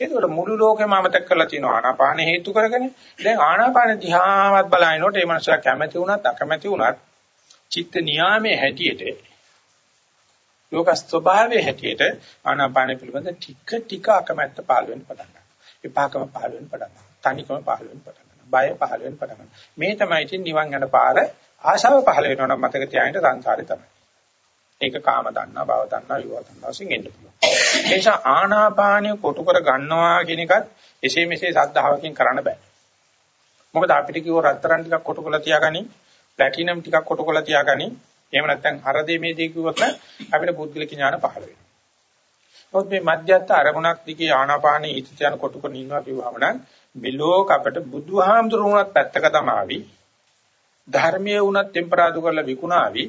ඒකට මුළු ලෝකෙම අමතක කරලා තියෙනවා ආනාපාන හේතු කරගෙන. දැන් ආනාපාන දිහාවත් බලනකොට ඒ මනුස්සයා කැමති වුණත් අකමැති වුණත් චිත්ත නියාමයේ හැටියට ලෝක ස්වභාවයේ හැටියට ආනාපාන පිළිබඳ ටික ටික අකමැත්ත පහළ වෙන්න පටන් ගන්නවා. විපාකම පහළ වෙන්න පටන් ගන්නවා. තනිකම පහළ වෙන්න පටන් ගන්නවා. බය පහළ වෙන්න පටන් ගන්නවා. මේ තමයි ඉතින් නිවන් යන පාර ආශාව පහළ වෙනවා නම් මතක තියාගන්න සංසාරේ තමයි. ඒක කාම දන්නා, භව දන්නා, යෝව දන්නා වශයෙන් එන්න පුළුවන්. ඒ නිසා ආනාපානිය කොටු කර ගන්නවා කියන එකත් එසේ මෙසේ සද්ධාවකින් කරන්න බෑ. මොකද අපිට කිව්ව රත්තරන් ටිකක් කොටු කරලා තියාගනි, ප්ලැටිනම් ටිකක් කොටු කරලා තියාගනි. එහෙම නැත්නම් හරදේ මේ දේ කිව්වොත් අපිට පුද්ගලික ඥාන පහළ වෙනවා. නමුත් මේ මධ්‍යස්ථ අරමුණක් දිගේ ආනාපානී හිත යන කොටු කරන ඉන්නවා කිව්වම නම් මෙලෝක අපිට බුදුහාමුදුරුවෝත් පැත්තක තමාවි. ධර්මයේ වුණත් ටෙම්පරාදු කරලා විකුණාවි.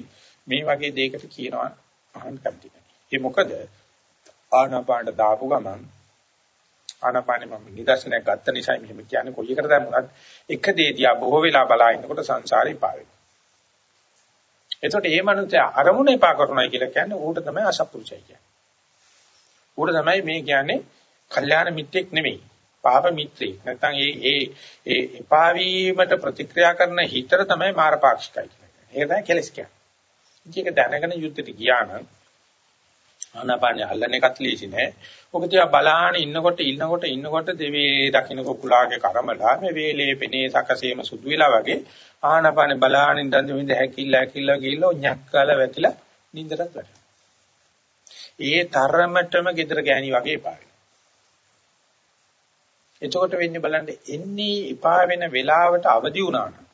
මේ වගේ දෙයකට කියනවා අහන්න කැමති නැහැ. ඒ මොකද ආනාපානට දාපු ගමන් ආනාපානෙ මම නිදර්ශනයක් ගත්ත නිසා මෙහෙම කියන්නේ කොයි එකට දැම්මත් එක දේ දිහා බොහෝ වෙලා බලා ඉන්නකොට සංසාරේ පා වෙනවා. එතකොට මේ මනුස්සයා අරමුණ එපා කරනයි කියලා කියන්නේ ඌට තමයි අසත්පුරුෂය කියන්නේ. ඌට තමයි මේ කියන්නේ කල්යාණ මිත්‍රෙක් නෙමෙයි. පාප මිත්‍රෙක්. නැත්නම් ඒ ඒ ඒ එපා වීමට ප්‍රතික්‍රියා කරන හිතර තමයි මාරපාක්ෂිකයි කියන්නේ. ඒක තමයි කෙලස් කියන්නේ. ඒක දැනගෙන යුද්ධෙට ගියා නම් ආනාපානිය අල්ලන එකත් ලීසි නෑ. ඔක තියා බලාන ඉන්නකොට ඉන්නකොට ඉන්නකොට දෙවේ දකින්න කුකුලාගේ කර්මලා මේ වේලේ පෙනේ සකසේම සුදු වෙලා වගේ ආනාපානිය බලාන ඉඳන් දෙවිඳ හැකිල්ල හැකිල්ල ගිහිල්ලා ඤක්කාල වැටිලා නින්දටත් වැටෙනවා. ඒ තරමටම gedara ගෑණි වගේ පායි. එතකොට වෙන්නේ බලන්න එන්නේ එපා වෙන වෙලාවට අවදි වුණා නම්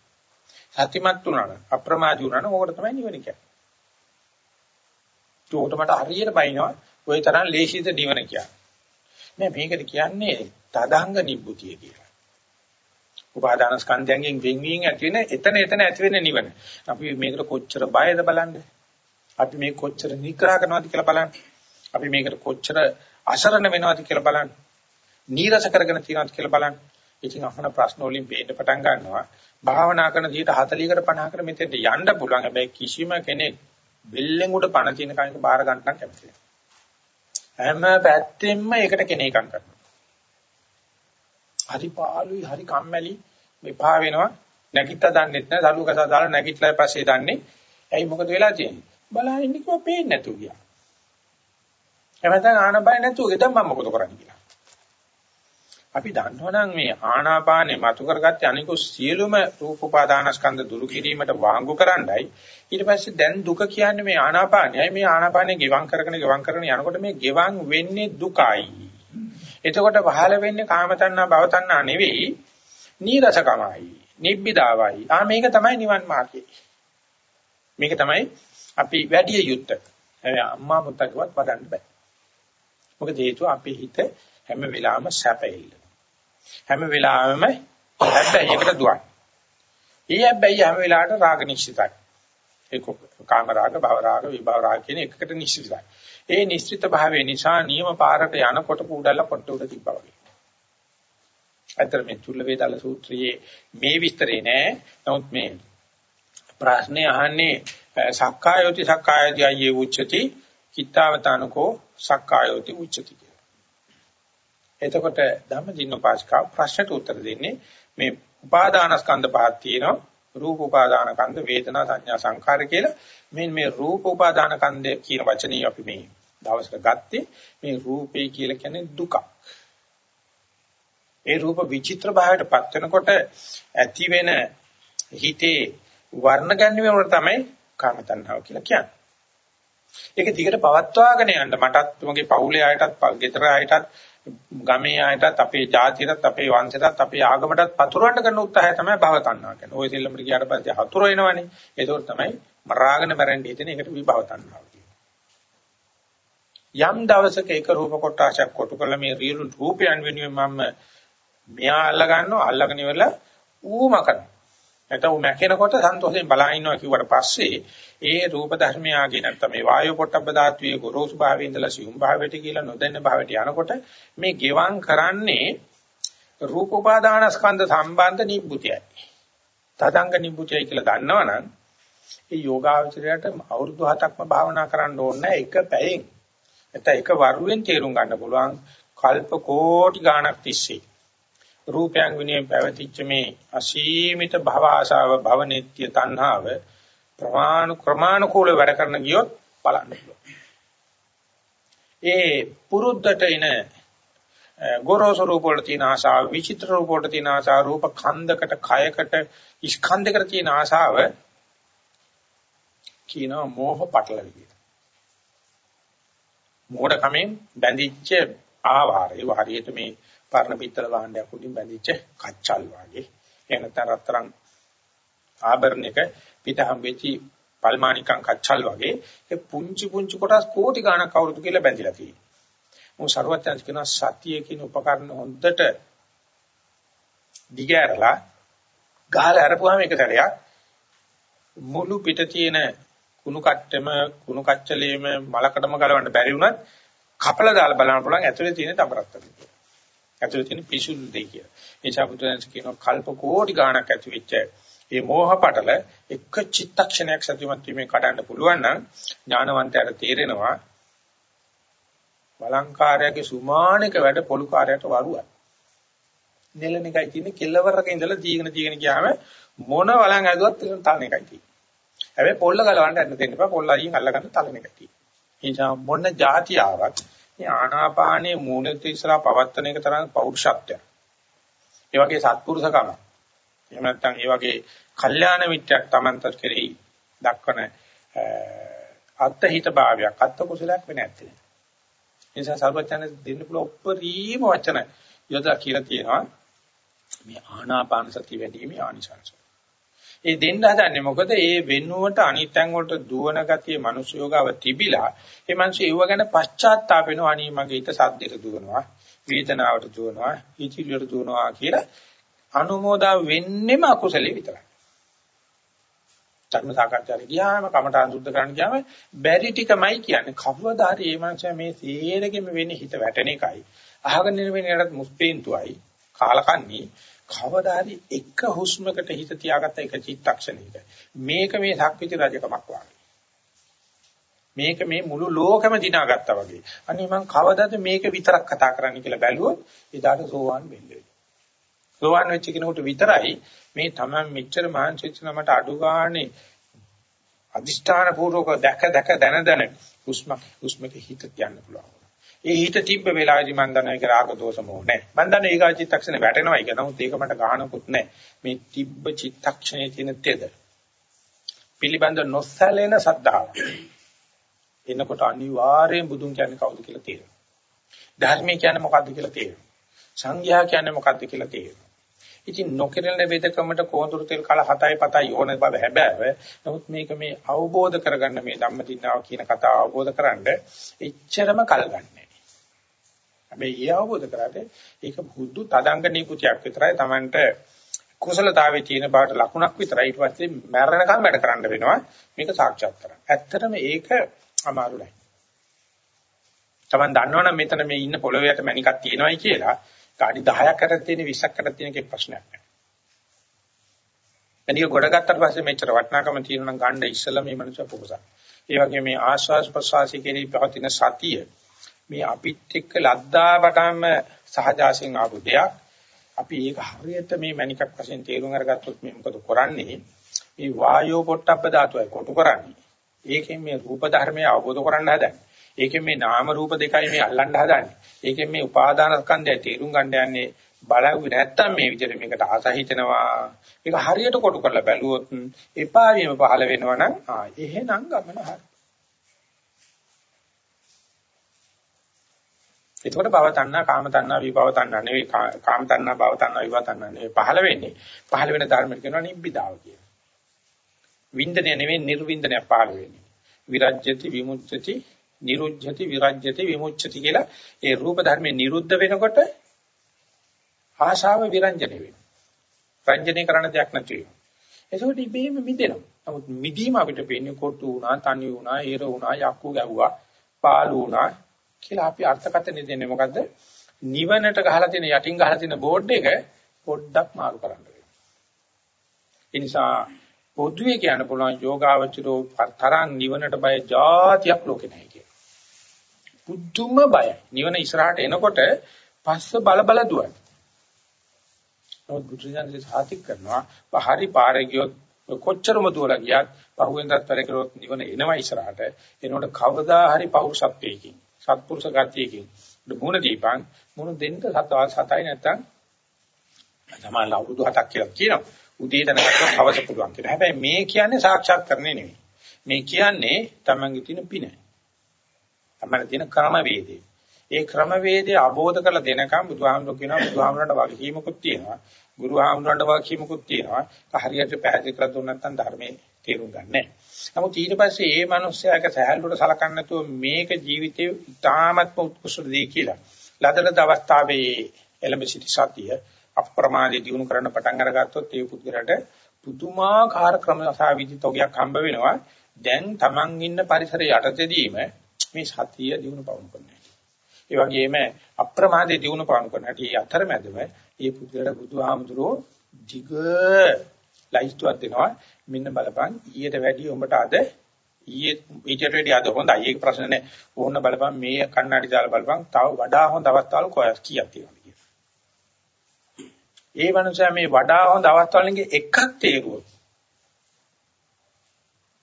සතිමත් වුණා නම් අප්‍රමාදී වුණා නම් ඕකට තමයි නිවන කියන්නේ. ඒකට මට හරියට බයිනවා ওই තරම් ලේසිද නිවන කියන්නේ. නෑ මේකට කියන්නේ තදංග නිබ්බුතිය කියලා. උපාදාන ස්කන්ධයෙන් වෙන්වීම ඇති වෙන එතන එතන ඇති වෙන නිවන. අපි මේකට කොච්චර බයද බලන්න. අපි මේ කොච්චර නිග්‍රහ කරනවද කියලා බලන්න. අපි මේකට කොච්චර අසරණ වෙනවද කියලා බලන්න. නීරස කරගෙන තියනවද කියලා බලන්න. ඉතින් අහන ප්‍රශ්න වලින් පේන්න පටන් ගන්නවා. භාවනා කරන 40කට 50කට මෙතෙන්ට යන්න පුළුවන්. හැබැයි කිසිම කෙනෙක් බෙල්ලෙන් උඩ පණ තියෙන කණක බාර ගන්න කැමති හැම පැත්තෙම ඒකට කෙනේකම් කරනවා. හරි පාළුයි හරි කම්මැලි මෙපා වෙනවා නැගිට්ට දන්නෙත් නැහැ දලු කසා දාලා නැගිටලා පස්සේ දන්නේ ඇයි මොකද වෙලා තියෙන්නේ බලහින්න කිව්ව පේන්නේ නැතු ගියා එමෙතන ආනපය නැතුව ගෙදම් මම මොකද කරන්නේ කියලා. අපි දන්නවනම් මේ ආනාපානේ මතු කරගත්තේ අනිකුත් සියලුම රූප උපාදානස්කන්ධ දුරු කිරීමට වාංගු කරන්නයි. ඊට පස්සේ දැන් දුක කියන්නේ මේ ආනාපානයයි. මේ ආනාපානේ ගෙවම් කරගෙන ගෙවම් කරගෙන යනකොට මේ ගෙවම් වෙන්නේ දුකයි. එතකොට පහළ වෙන්නේ කාම තණ්හා භව තණ්හා නෙවෙයි නීරසකමයි නිබ්බිදාවයි. ආ මේක තමයි නිවන් මාර්ගය. මේක තමයි අපි වැඩි යුත්තේ. අම්මා මුත්තකවත් වඩන්න බෑ. මොකද හේතුව අපේ හිත හැම වෙලාවෙම සැපෙල්ල හැම වෙලාවෙම හැබැයිකට දුවන්නේ. ඒ හැබැයි හැම වෙලාවට රාග නිශ්චිතයි. ඒක කාම රාග, භව රාග, විභව රාග කියන එකකට නිශ්චිතයි. ඒ නිශ්චිත භාවය නිසා නියම පාරට යනකොට කුඩල්ල කොට උඩ තිබ්බා වගේ. අතර මේ චුල්ල වේදාල සූත්‍රයේ මේ විස්තරේ නෑ. නමුත් මේ ප්‍රශ්නේ අහන්නේ සක්කායෝති සක්කායති අයේ උච්චති කිත්තාවතානකෝ සක්කායෝති උච්චති එතකොට ධම්මදින්නපාසිකා ප්‍රශ්නට උත්තර දෙන්නේ මේ උපාදානස්කන්ධ පහක් තියෙනවා රූප උපාදානකන්ධ වේදනා සංඥා සංඛාර කියලා මේ මේ රූප උපාදානකන්ධ කියන වචනේ අපි මේ දවසට ගත්තේ මේ රූපේ කියලා කියන්නේ දුක. ඒ රූප විචිත්‍ර භාවයට පත් වෙනකොට ඇති වෙන හිතේ වර්ණ ගැන්වීම තමයි කාම තණ්හාව කියලා කියන්නේ. ඒක දිගට පවත්වාගෙන යන්න මටත් මගේ පවුලේ අයටත් ගෙදර අයටත් ගමේ අයටත් අපේ ජාතියටත් අපේ වංශයටත් අපේ ආගමටත් පතුරවන්න කරන උත්සාහය තමයි භව තණ්හා කියන්නේ. ওই සෙල්ලමට ගියාට පස්සේ හතුර වෙනවනේ. ඒක තමයි මරාගෙන මැරෙන්න හිතෙන එකට විභව තණ්හාව යම් දවසක ඒක රූප කොටාශයක් කොටු කළ මේ රියල් රූපයන් වෙනුවෙන් මම මෙයා අල්ල ගන්නවා අල්ලගෙන ඉවරලා ඌම කරනවා. නැත්නම් ඌ මැකෙනකොට සන්තෝෂයෙන් බලා ඉන්නවා කිව්වට පස්සේ ඒ රූප ධර්මයාගේ නැත්නම් මේ වායු පොට්ටබ්බ ධාතුවේ ගොරෝසු භාවයේ ඉඳලා සියුම් භාවයට කියලා නොදැන්න භාවයට යනකොට මේ ගෙවම් කරන්නේ රූප උපාදානස්කන්ධ සම්බන්ධ නිබ්බුතියයි. තදංග නිබ්බුතියයි කියලා දන්නවනම් ඒ යෝගාවචරයට අවුරුදු 7ක්ම භාවනා කරන්න ඕනේ එක පැයෙන්. නැත්නම් එක වරුවෙන් තේරුම් ගන්න පුළුවන් කල්ප කෝටි ගාණක් තිස්සේ රූපයන් විනය පැවතිච්ච මේ අසීමිත භව ආශාව භව නිත්‍ය තණ්හාව ප්‍රමාණ ක්‍රමානුකූල වැඩ කරන ගියොත් බලන්න ඒ පුරුද්දට එන ගොරෝසු රූප වල තියෙන ආශාව විචිත්‍ර රූප වල තියෙන ආශාව රූප ඛණ්ඩකට කයකට ස්කන්ධයකට තියෙන ආශාව කියනවා මෝහ පටලවි කියලා. මෝඩ කමෙන් බැඳිච්ච ආවාරය හරියට මේ පරණ පිත්තල භාණ්ඩයක් උඩින් බැඳිච්ච කච්චල් වගේ. එහෙම නැත්නම් රත්තරන් ආභරණයක පිට හම්බෙච්චි පල්මානිකං කච්චල් වගේ ඒ පුංචි පුංචි කොටස් කෝටි ගණක් අවුරුදු කියලා බැඳිලා තියෙනවා. මොහොත ਸਰවඥාන්ස කියන සතිය කියන උපකරණ හොඳට දිගෑරලා ගහලා අරපුවාම එක සැරයක් මුළු පිට තියෙන කුණු කට්ටෙම කුණු කච්චලේම මලකටම ගලවන්න බැරි වුණත් කපලා දාලා බලන්න පුළුවන් ඇතුලේ තියෙන තබරත්තර කියලා. ඇතුලේ තියෙන පිසුල් දෙය කියලා. ඒ චාපුත්‍රයන්ස් කියනවා කල්ප කෝටි ගාණක් ඇති වෙච්ච මේ මෝහ පටල එක චිත්තක්ෂණයක් සතුටුමත් වීමෙන් කඩන්න පුළුවන් නම් ඥානවන්තයාට තේරෙනවා බලංකාරයාගේ සුමානික වැඩ පොලුකාරයට වරුවයි. නෙලන එකයි තියෙන්නේ කෙල්ලවරක ඉඳලා දීගෙන දීගෙන ගියාම මොන වලං ඇදුවත් තලන එකයි තියෙන්නේ. හැබැයි පොල්ල ගලවන්න යන්න දෙන්න එපා. පොල්ල අයින් අල්ලගන්න තලන එකයි තියෙන්නේ. ඒ නිසා මොන જાති ආවත් මේ ආනාපානයේ මූලික ඉස්සරහා පවත්තන එක තරම් පෞරුෂත්වයක්. ඒ වගේ සත්පුරුෂකම. එහෙම නැත්නම් ඒ වගේ කල්යාණ මිත්‍යක් Tamanතත් කෙරෙහි දක්වන අත්හිත භාවයක් අත්ත කුසලයක් වෙන්නේ නැත්තේ. ඒ නිසා සර්වඥයන් දෙන්න පුළුවන් උපරිම වචන යොදා කියලා තියෙනවා මේ ආනාපාන සතිය වැඩිීමේ ආනිසංස. ඒ දෙන්න හදන්නේ මොකද? ඒ වෙනුවට අනිත්යන් වලට දුවන ගතිය මනුස්ස යෝගාව තිබිලා ඒ මිනිස්සු ඒව ගැන පශ්චාත්තාප වෙනවා. අනී මගේ හිත සද්දයට දුවනවා වේදනාවට දුවනවා හිතිලියට දුවනවා කියලා අනුමෝදා වෙන්නෙම අකුසලෙ විතරයි. ධර්ම සාකච්ඡාට ගියාම කමඨාන් සුද්ධ කරන්න ගියාම බැරි ටිකමයි කියන්නේ. කවදා හරි මේ මනුස්සයා මේ සේරගෙම වෙන්නේ හිත වැටෙන එකයි. අහගෙන ඉන්න වෙනකට මුස්පේන්තුවයි. කාලකන්ණි කවදා හරි එක හුස්මකට හිත තියාගත්ත එක චිත්තක්ෂණයක? මේක මේ සක්විති රජකමක් වගේ. මේක මේ මුළු ලෝකෙම දිනාගත්තා වගේ. අනේ මං කවදාද මේක විතරක් කතා කරන්න කියලා බැලුවොත් එදාට සෝවාන් වෙන්නේ සෝවාන් වෙච්ච කෙනෙකුට විතරයි මේ තමයි මෙච්චර මහන්සිච්ච නමට අඩු ගානේ අදිෂ්ඨාන පූර්වක දැක දැක දන දන හුස්ම හුස්මක හිත තියන්න පුළුවන්. ඒ හිත තිබ්බ වෙලාවේදී මම දන්නා ඒක රාග දෝෂ මොහ නැහැ. මම දන්නා ඒකා චිත්තක්ෂණේ වැටෙනවා ඒක. නමුත් ඒක මට ගහනකුත් නැහැ. මේ තිබ්බ චිත්තක්ෂණේ තියෙන තෙද. පිළිබඳ නොසැලෙන සද්ධාව. එනකොට අනිවාර්යෙන් බුදුන් කියන්නේ කවුද කියලා තේරෙනවා. ධර්මය කියන්නේ මොකක්ද කියලා තේරෙනවා. සංඝයා කියන්නේ මොකක්ද කියලා තේරෙනවා. ඉතින් නොකිරෙන වේදකමට කොඳුරු තෙල් කල 7යි 7යි ඕන බව හැබැයි නමුත් මේක මේ අවබෝධ කරගන්න මේ ධම්මදිනාව කියන කතාව අවබෝධ කරගන්න එච්චරම කල් ගන්නෑ. හැබැයි ඒ අවබෝධ කරාට ඒක බුද්ධ තදංග නිකුතියක් විතරයි Tamanට කුසලතාවේ තියෙන බාට ලකුණක් විතරයි ඊට පස්සේ මරණකම් වැඩ කරන්න වෙනවා මේක සාක්ෂාත් කරගන්න. ඇත්තටම ඒක අමාරු නෑ. Taman දන්නවනම් මෙතන මේ ඉන්න පොළොවේට මණිකක් තියෙනවයි කියලා ගාඩි 10ක් අතර තියෙන 20ක් අතර තියෙන එකේ ප්‍රශ්නයක් නැහැ. එනික ගොඩ ගත්තට පස්සේ මෙච්චර වටිනාකම තියෙනවා නම් ගන්න ඉස්සෙල්ලා මේ මනුස්සය පොකසක්. ඒ වගේ මේ ආස්වාස් ප්‍රසවාසී කෙරෙහි පවතින සතිය මේ අපිත් එක්ක ලද්දාවටම සහජාසයෙන් ආපු දෙයක්. අපි ඒක හරියට මේ මණිකක් වශයෙන් තේරුම් අරගත්තොත් මේ මොකද කරන්නේ? මේ වායෝ පොට්ටබ්බ ධාතුවයි කොටු කරන්නේ. ඒකෙන් මේ රූප ධර්මය අවබෝධ කරගන්න හදන්නේ. ඒකෙන් මේ නාම රූප දෙකයි මේ අල්ලන්න හදන්නේ. ඒකෙන් මේ උපාදාන ස්කන්ධය තේරුම් ගන්න යන්නේ බලවි නැත්තම් මේ විදිහට මේකට ආස හිතෙනවා. ඒක හරියට කොටු කරලා බැලුවොත් එපා වීම පහළ වෙනවා නම් ආ එහෙනම් ගමන හරි. එතකොට භව තණ්හා කාම තණ්හා විභව තණ්හා නෙවෙයි කාම තණ්හා භව තණ්හා විභව තණ්හා නෙවෙයි පහළ වෙන්නේ. පහළ වෙන ධර්ම කියනවා නිබ්බිදාව කියන. වින්දනය නෙවෙයි නිර්වින්දනය පහළ වෙන්නේ. විරජ්‍යති විමුච්ඡති නිරුද්ධති විරජ්‍යති විමුච්ඡති කියලා ඒ රූප ධර්මේ නිරුද්ධ වෙනකොට ආශාව විරංජන වෙනවා. රංජනය කරන දෙයක් නැති වෙනවා. ඒකෝට ඉබේම මිදෙනවා. නමුත් මිදීම අපිට පේන්නේ කොටු වුණා, තනි වුණා, ඒර වුණා, යක්කු ගැව්වා, පාළු වුණා කියලා අපි අර්ථකථන දෙන්නේ මොකද්ද? නිවනට ගහලා තියෙන යටින් ගහලා තියෙන බෝඩ් එක පොඩ්ඩක් මාරු කරන්න වෙනවා. ඒ නිසා පොදුවේ කියන්න පුළුවන් යෝගාවචරෝ තරං නිවනට බය જાතියක් ලෝකේ නැහැ කියලා. පුදුම බයයි. නිවන ඉස්සරහට එනකොට පස්ස බල බල දුවන. නමුත් බුදුසසුනේ සාතික් කරනවා හරි පාරේ ගියොත් කොච්චරම දුර ගියත් පහුවෙන්දත් පෙර කරොත් නිවන එනවා ඉස්සරහට. එනකොට කවදා හරි පෞරුෂත්වයකින්, සත්පුරුෂ ගතියකින් මුණ දීපන් මුණ දෙන්න සතවල් සතයි නැත්තම් තමයි අවුරුදු 7ක් කියලා කියනවා. උදේ දැනගත්තොත් හවස පුළුවන් කියලා. හැබැයි මේ කියන්නේ සාක්ෂාත් කරන්නේ නෙවෙයි. මේ කියන්නේ තමන්ගේ තියෙන පින. තමන්ගේ තියෙන ක්‍රමවේදේ. ඒ ක්‍රමවේදය අවබෝධ කරලා දෙනකම් බුදුහාමුදුරු කියනවා බුදුහාමුදුරන්ට වගකීමකුත් තියෙනවා. ගුරුහාමුදුරන්ට වගකීමකුත් තියෙනවා. හරියට පැහැදිලි කරලා දුන්න නැත්නම් ධර්මයේ තේරුම් ගන්න නැහැ. නමුත් ඊට පස්සේ මේ මිනිස්යාක සහැල්ලුවට සලකන්නේ නැතුව මේක ජීවිතේ ඉතාමත්ම උත්කෘෂ්ඨ දෙයක් කියලා. ලදලද අවස්ථාවේ එළඹ සිටි සතිය අප්‍රමාදී දිනු කරන්න පටන් අරගත්තොත් ඒ පුදුරට පුදුමාකාර ක්‍රම සහ විදි තෝගයක් හම්බ වෙනවා. දැන් Taman ඉන්න පරිසරය යටතේදීම මේ සතිය දිනු පවුණු කරනවා. ඒ වගේම අප්‍රමාදී දිනු පවුණු කරනවා. ඒ අතරමැදම මේ පුදුරට බුදුහාමුදුරෝ ධිග ලයිස්තුවක් දෙනවා. මෙන්න බලපන් ඊට වැඩිය උඹට අද ඊයේ ඊට වැඩිය අද හොඳයි. ඒක ප්‍රශ්න නෑ. ඕන්න බලපන් මේ කන්නඩි දාලා බලපන් තව වඩා හොඳ අවස්ථාවල කොහොමද කීයක් තියෙනවා. ඒ මනුස්සයා මේ වඩා හොඳ අවස්ථාවලින්ගේ එකක් තේරුවොත්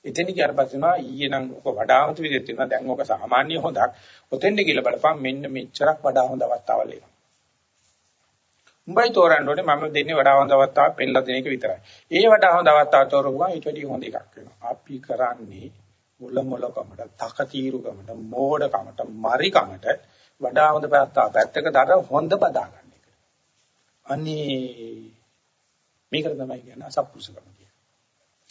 එතන කියarpasනවා ඊයේ නම් ඔක වඩා හොඳ විදිහට තියෙනවා දැන් ඔක සාමාන්‍ය හොඳක් ඔතෙන්ද කියලා බලපන් මෙන්න මෙච්චරක් වඩා හොඳ අවස්ථාවල් එනවා උඹයි තෝරන්න ඕනේ මම දෙන්නේ වඩා හොඳ අවස්ථාවක් පෙන්නලා දෙන එක විතරයි. ඒ වඩා හොඳ අවස්ථාවක් තෝරගුවා ඊට වැඩිය හොඳ එකක් වෙනවා. අපි කරන්නේ මුල මුලකමට, තකතිරුකමට, මෝඩකමට, මරිකමට වඩා හොඳ පැත්ත පැත්තක දර හොඳ බදා ගන්න. අනේ මේකට තමයි කියන්නේ අසත්පුරුෂකම කියන්නේ.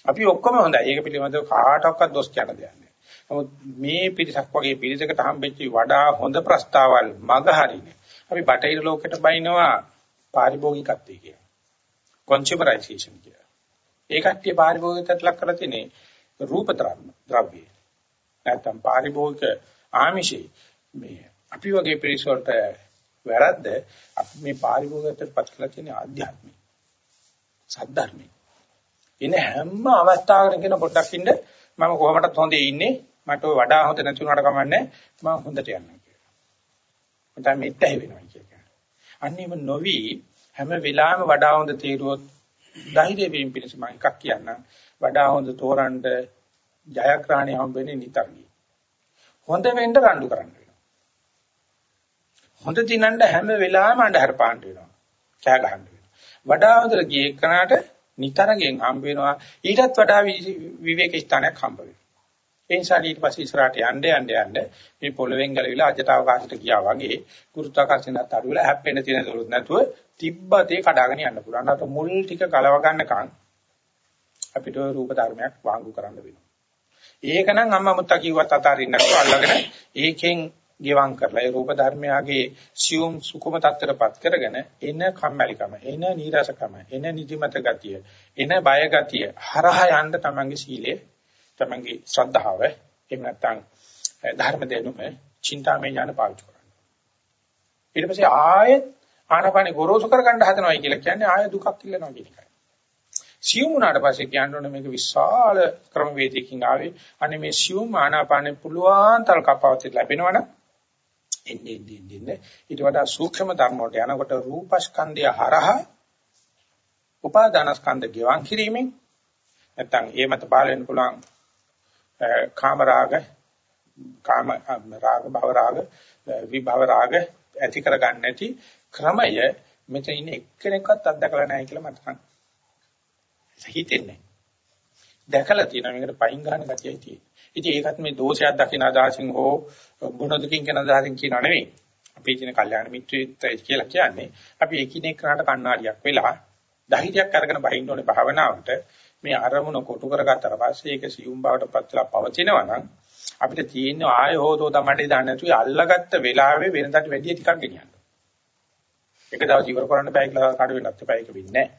අපි ඔක්කොම හොඳයි. ඒක පිළිබඳව කාටවත් දොස් කියන දෙයක් නෑ. නමුත් මේ පිරිසක් වගේ පිරිසකට හම්බෙච්ච වඩා හොඳ ප්‍රස්තාවල් මග හරිනේ. අපි බටහිර ලෝකෙට බයිනවා පාරිභෝගිකත්වයේ කියලා. කොන්සියුමරයිසේෂන් කියලා. ඒ කට්ටිය පාරිභෝගිකත්වයට ලක් කරලා තියෙන්නේ රූප ද්‍රව්‍ය. නැත්තම් පාරිභෝගික ආමිෂේ මේ අපි වගේ පිරිස වලට වැරද්ද අපි මේ පාරිභෝගිකත්වයටපත් කරලා තියෙන ආධ්‍යාත්මය. සද්ධර්මය. ඉන හැම අවස්ථාවකම කියන පොඩ්ඩක් ඉන්න මම කොහොමදත් හොඳේ ඉන්නේ මට වඩා හොඳ නැතුණාට කමන්නේ මම හොඳට යනවා කියලා. මට මෙත්තයි වෙනවා කියලා. අන්නේම නොවි හැම වෙලාවෙම වඩා හොඳ තීරුවොත් ධෛර්ය වීම පිණිස මම එකක් කියන්න වඩා හොඳ තෝරන්න ජයග්‍රහණය හම්බෙන්නේ නිතරම. හොඳ වෙන්න රණ්ඩු කරන්න. හොඳ දිනන්න හැම වෙලාවෙම අඳහර පාන්න වෙනවා. කෑ ගහන්න වෙනවා. වඩා හොඳට ගියේ කනට නිතරගෙන් හම්බ වෙනවා. ඊටත් වඩා විවේක ස්ථානයක් හම්බ වෙනවා. ඒ නිසා ඊට පස්සේ ඉස්සරහට යන්න යන්න යන්න මේ පොළවෙන් ගැලවිලා අජට අවකාශයට ගියා වගේ ගුරුත්වාකර්ෂණයත් අඩු වෙලා හැප්පෙන්න තියෙන දොළුත් නැතුව තිබ්බතේ කඩාගෙන යන්න පුළුවන්. අර මුල් ටික ගලව ගන්නකන් අපිට රූප ධර්මයක් වාංගු කරන්න වෙනවා. ඒකනම් අම්මා මුත්තා කිව්වත් අතාරින්නකෝ අල්ලගෙන ඒකෙන් ගෙවම් කරලා ඒ රූප ධර්මයාගේ සියුම් සුකුම තත්ත්වයටපත් කරගෙන එන කම්මැලිකම එන නීරසකම එන නිදිමත ගතිය එන බය ගතිය හරහා යන්න තමන්ගේ සීලය තමන්ගේ ශ්‍රද්ධාව එහෙම නැත්නම් ධර්ම දෙනුම චින්තාමය ඥාන පාවිච්චි කරන්න ඊට පස්සේ ආයෙත් ආනපානේ ගොරෝසු කරගන්න හදනවයි කියලා කියන්නේ ආයෙ දුකක් ඉල්ලනවා කියන එකයි. සියුම් වුණාට පස්සේ කියන්න ඕනේ මේක විශාල ක්‍රමවේදයකින් ආවේ. අනේ මේ සියුම් ආනාපානේ පුළුවන් තරම් කපාවතේ ලැබෙනවනම් එන්නේ එන්නේ ඊට වඩා සූක්ෂම ධර්ම වලට යනකොට රූපස්කන්ධය හරහා උපාදානස්කන්ධ ගෙවන් කිරීමෙන් නැත්නම් ඒ මත පාල වෙන්න පුළුවන් කාම රාග කාම රාග භව රාග විභව රාග ඇති කරගන්න නැති ක්‍රමය මෙතන ඉන්න එක්කෙනෙක්වත් අත්දකලා නැහැ කියලා මට හිතෙන්නේ. දැකලා තියෙනවා මේකට පයින් ගන්න ගතියයි තියෙන්නේ. ඉතින් ඒකත් මේ දෝෂයක් දකින අදහසින් හෝ ගුණදකින් කියන අදහසින් කියනව නෙවෙයි. අපි කියන කල්යාණ මිත්‍රයෙක්යි කියලා කියන්නේ අපි එකිනෙක කරාට කණ්ණාඩියක් වෙලා ධෛර්යයක් අරගෙන බහින්න ඕනේ භාවනාවට මේ අරමුණ කොටු කරගත්තට පස්සේ ඒක සියුම් බවට පත්ලා පවතිනවා නම් අපිට තියෙන ආය හොතෝ තමයි දාන්න නැතුව අල්ලගත්ත වෙලාවේ වෙනදාට වැඩිය ටිකක් ගෙනියන්න. එක දවස් ඉවර කරන්න බෑ කියලා කඩ වෙනත් එපා ඒක වෙන්නේ නැහැ.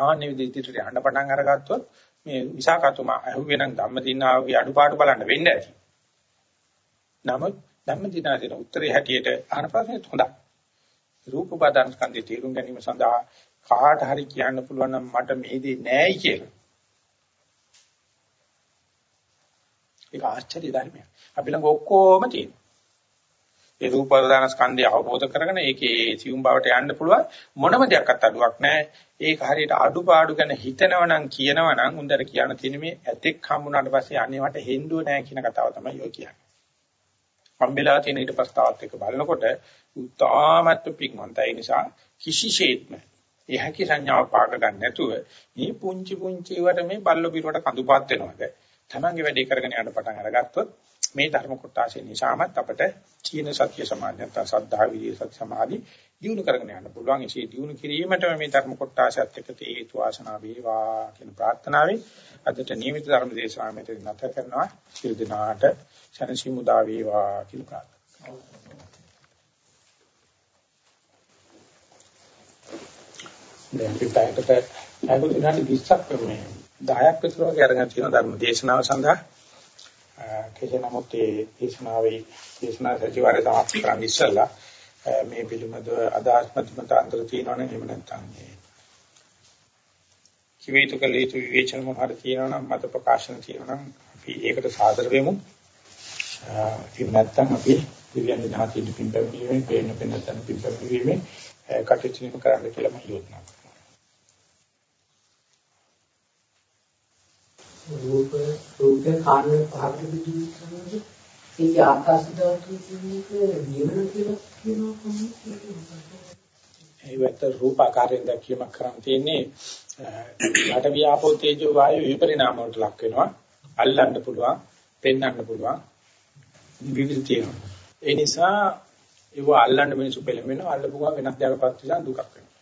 ආන්නේ විදිහට යන්න පටන් අරගත්තොත් මේ විසාකතුමා අහුවේ නම් ධම්මදිනාගේ අඩුපාඩු බලන්න වෙන්නේ ඇති. නමුත් ධම්මදිනාගේ උත්තරේ හැටියට අහන ප්‍රශ්නෙත් හොඳයි. රූප උපාදාන ස්කන්ධය තේරුම් ගැනීම සඳහා කාට හරි කියන්න පුළුවන් නම් මට මේ දේ නෑයි කියලා. ඒක ආශ්චර්ය ධර්මයක්. අපි ළඟ ඔක්කොම තියෙනවා. ඒ රූප ප්‍රධාන ස්කන්ධය අවබෝධ කරගෙන ඒකේ සියුම් බවට යන්න පුළුවන් මොනම දෙයක්වත් අඩුවක් නැහැ. ඒක හරියට අඩුපාඩු ගැන හිතනවනම් කියනවනම් උන්දර කියන තියෙන මේ ඇතෙක් හම්බුනාට පස්සේ අනේ මට හෙන්දුව නැහැ කියන කතාව තමයි ඔය කියන්නේ. හම්බෙලා තියෙන ඊට පස්තාවත් එක බලනකොට උත්තාමත් පික්මන්තයි නිසා කිසිසේත්ම ඒ හැකි සංඥාව පාක ගන්න නැතුව මේ පුංචි පුංචි වට මේ බල්ල පිරුවට කඳුපාත් වෙනවාද තමන්ගේ වැඩේ කරගෙන යන්න පටන් අරගත්තොත් මේ ධර්ම කොටාසේ නිසාමත් අපට චීන සත්‍ය සමාධියත් සද්ධා විරිය සත්‍ය සමාධි දිනු කරගෙන යන්න පුළුවන්. ඒ දිනු කිරීමට මේ ධර්ම කොටාසත් එක්ක හේතු වාසනා වේවා කියන ප්‍රාර්ථනාවෙන් අදට නියමිත ධර්ම දේශනාව මෙතන නැත කරනවා. සියලු දෙනාට සනසි මුදා වේවා කියලා ප්‍රාර්ථනා. දැන් පිටායකට අගොඩ විනාඩි 20ක් මේ 10ක් විතර වගේ අරගෙන තියෙන ධර්ම දේශනාව සඳහා කෙසේ නමුත් ඒ දේශනාවේ දේශනා සතිವಾರය සමාප්ත කරන්න ඉස්සෙල්ලා මේ පිළිමද අදහස් මතමත අතර තියෙනවනේ එහෙම නැත්නම් මේ කිවිතු කලීතු විවේචන මොහොත තියෙනවනම් මත ප්‍රකාශන තියෙනවනම් අපි ඒකට සාදර වෙමු. එහෙම නැත්නම් අපි දිව්‍යන් දහතින් පින්පැවීමේ පේන පෙනතන පින්පැවීමේ කටයුතු කරන්න කියලා මම යොදනවා. රූප රූප කාර්ය පහකට බෙදී කරනද ඒක ආකාශ ධාතු කියන එක නියමන කියලා කියනවා කොහොමද? ඒකට රූපාකාරයෙන් දැකීමක් කරන් තියෙන්නේ යට වියාපෝ තේජෝ වායු විපරිණාම වලට ලක් වෙනවා අල්ලන්න පුළුවන් පෙන්වන්න පුළුවන් විවිධ තියෙනවා ඒ නිසා ඒව අල්ලන්න මිනිස්සු පෙළඹෙනවා අල්ලපු ගමන් වෙනස් දෙයක්පත් වෙනවා දුකක් වෙනවා.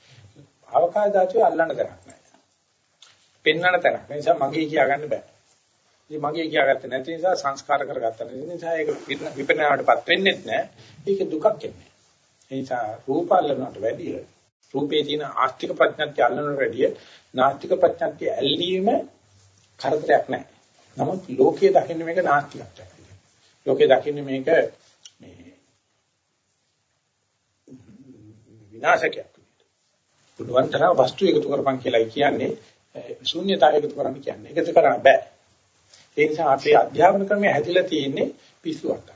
අවකාශ ධාතුවේ අල්ලන්න කරක් නැහැ පෙන්වන්න තැනක්. ඒ නිසා මගේ කියා ගන්න බෑ. ඉතින් මගේ කියාගත්තේ නැති නිසා සංස්කාර කරගත්තා. ඒ නිසා ඒක විපරණයටපත් වෙන්නේ නැහැ. ඒක දුකක් එන්නේ. ඒ නිසා රූපාලනට වැඩිය රූපේ තියෙන ආස්තික ප්‍රඥාත්‍ය අල්ලනට වැඩිය නාස්තික ප්‍රඥාත්‍ය ඇල්ලීම කරදරයක් නැහැ. නමුත් ලෝකයේ දකින්න මේක නාස්තිකත්වයක්. ලෝකයේ දකින්න මේක මේ විනාශකයක්. පුළුවන් තරම් වස්තු එකතු කරපන් කියලා කියන්නේ ශූන්‍යතාවයකට කරන්න කියන්නේ. ඒකද කරන්න බෑ. ඒ නිසා අපේ අධ්‍යාපන ක්‍රමය හැදිලා තියෙන්නේ පිස්සුවක්.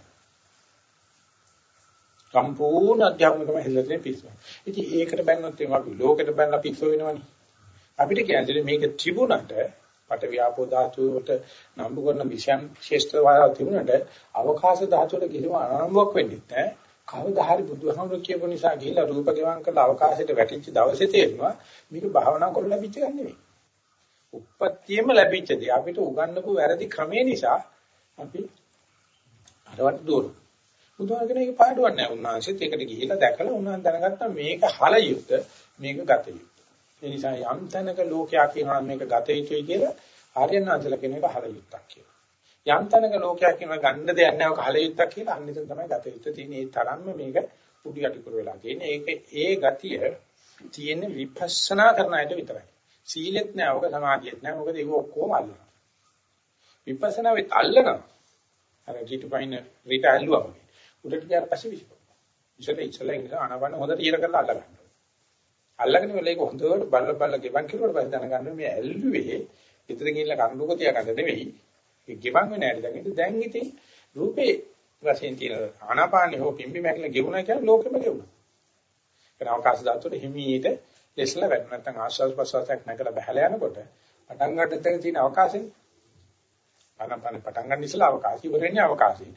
සම්පූර්ණ අධ්‍යාපන ක්‍රමය හැදිලා තියෙන්නේ පිස්සුවක්. ඉතින් ඒකට බැන්නොත් එimhe අපි ලෝකෙට බැලලා පිස්සු වෙනවනේ. අපිට කියන්නේ මේක තිබුණට පට ව්‍යාපෝ ධාතුවට නම්බු කරන විෂයන් ශේෂ්ත්‍ර වාරා තිබුණට අවකාශ ධාතුවට කිසිම අනම්බුවක් වෙන්නේ නැහැ. කවදා හරි බුදුහාමුදුරු කියපු නිසා ගිහිල්ලා රූප ගෙවම් කරලා අවකාශයට වැටිච්ච දවසේ තේරෙනවා මේක භාවනා කරලා ලැබිච්ච ගන්න නෙවෙයි. උප්පත්තියෙම ලැබිච්ච දේ අපිට උගන්වපු වැරදි ක්‍රමේ නිසා අපි අරවට දුර. බුදුහාම කියන එක පාඩුවක් නෑ උන්වහන්සේත් ඒකට ගිහිලා දැකලා උන්වහන්සේ දැනගත්තා මේක හල යුක්ත මේක ගත යුක්ත. ඒ නිසා යම් තැනක ලෝකයා කියනවා මේක ගත යුතුයි කියලා ආර්යනාථලා කියන එක හල යුක්තක් කියලා. යම් තැනක ලෝකයා කියනවා ගන්න දෙයක් නෑ ඔක හල යුක්තක් කියලා අන්න එතන තමයි ගත යුක්ත තියෙන්නේ. ඒ තරම්ම මේක උඩු යටි කර වෙලා තියෙන්නේ. ඒක ඒ ගතිය තියෙන්නේ විපස්සනා කරන අයට විතරයි. සීලෙත් නෑ, ඔක සමාධියෙත් නෑ. මොකද ඒක ඔක්කොම අල්ලනවා. විපස්සනා වෙත් අල්ලනවා. අර ජීතු පයින් රීට ඇල්ලුවා වගේ. උඩට ගියාට පස්සේ විශ්පොනවා. ඉතල ඉතල ඉන්න අනවන හොඳට ඊර කරලා අල්ල ගන්නවා. අල්ලගෙන වෙලේක හොඳට බල්ල බල්ල ගෙවන් කිරුවට පස්සේ දැනගන්න මේ ඇල්ලුවේ ඉතල ගිහිල්ලා කඳුක තියාගන්න නෙවෙයි. ඒ ගෙවන් වෙන ඇයි දැන් දැන් ඉතින් රූපේ වශයෙන් තියෙන ආනාපානෙ හෝ පිම්බි මැකල ගෙවුණා කියන්නේ ලෝකෙම ගෙවුණා. ඒක අවකාශ ධාතුවේ හිමීට ලෙස්ලා වැඩ නැත්නම් ආශ්වාස ප්‍රශ්වාසයක් නැගලා බහලා යනකොට පටන් ගන්න තැන තියෙන අවකාශය ආනපන පටන් ගන්න ඉස්සලා අවකාශය ඉවරන්නේ අවකාශය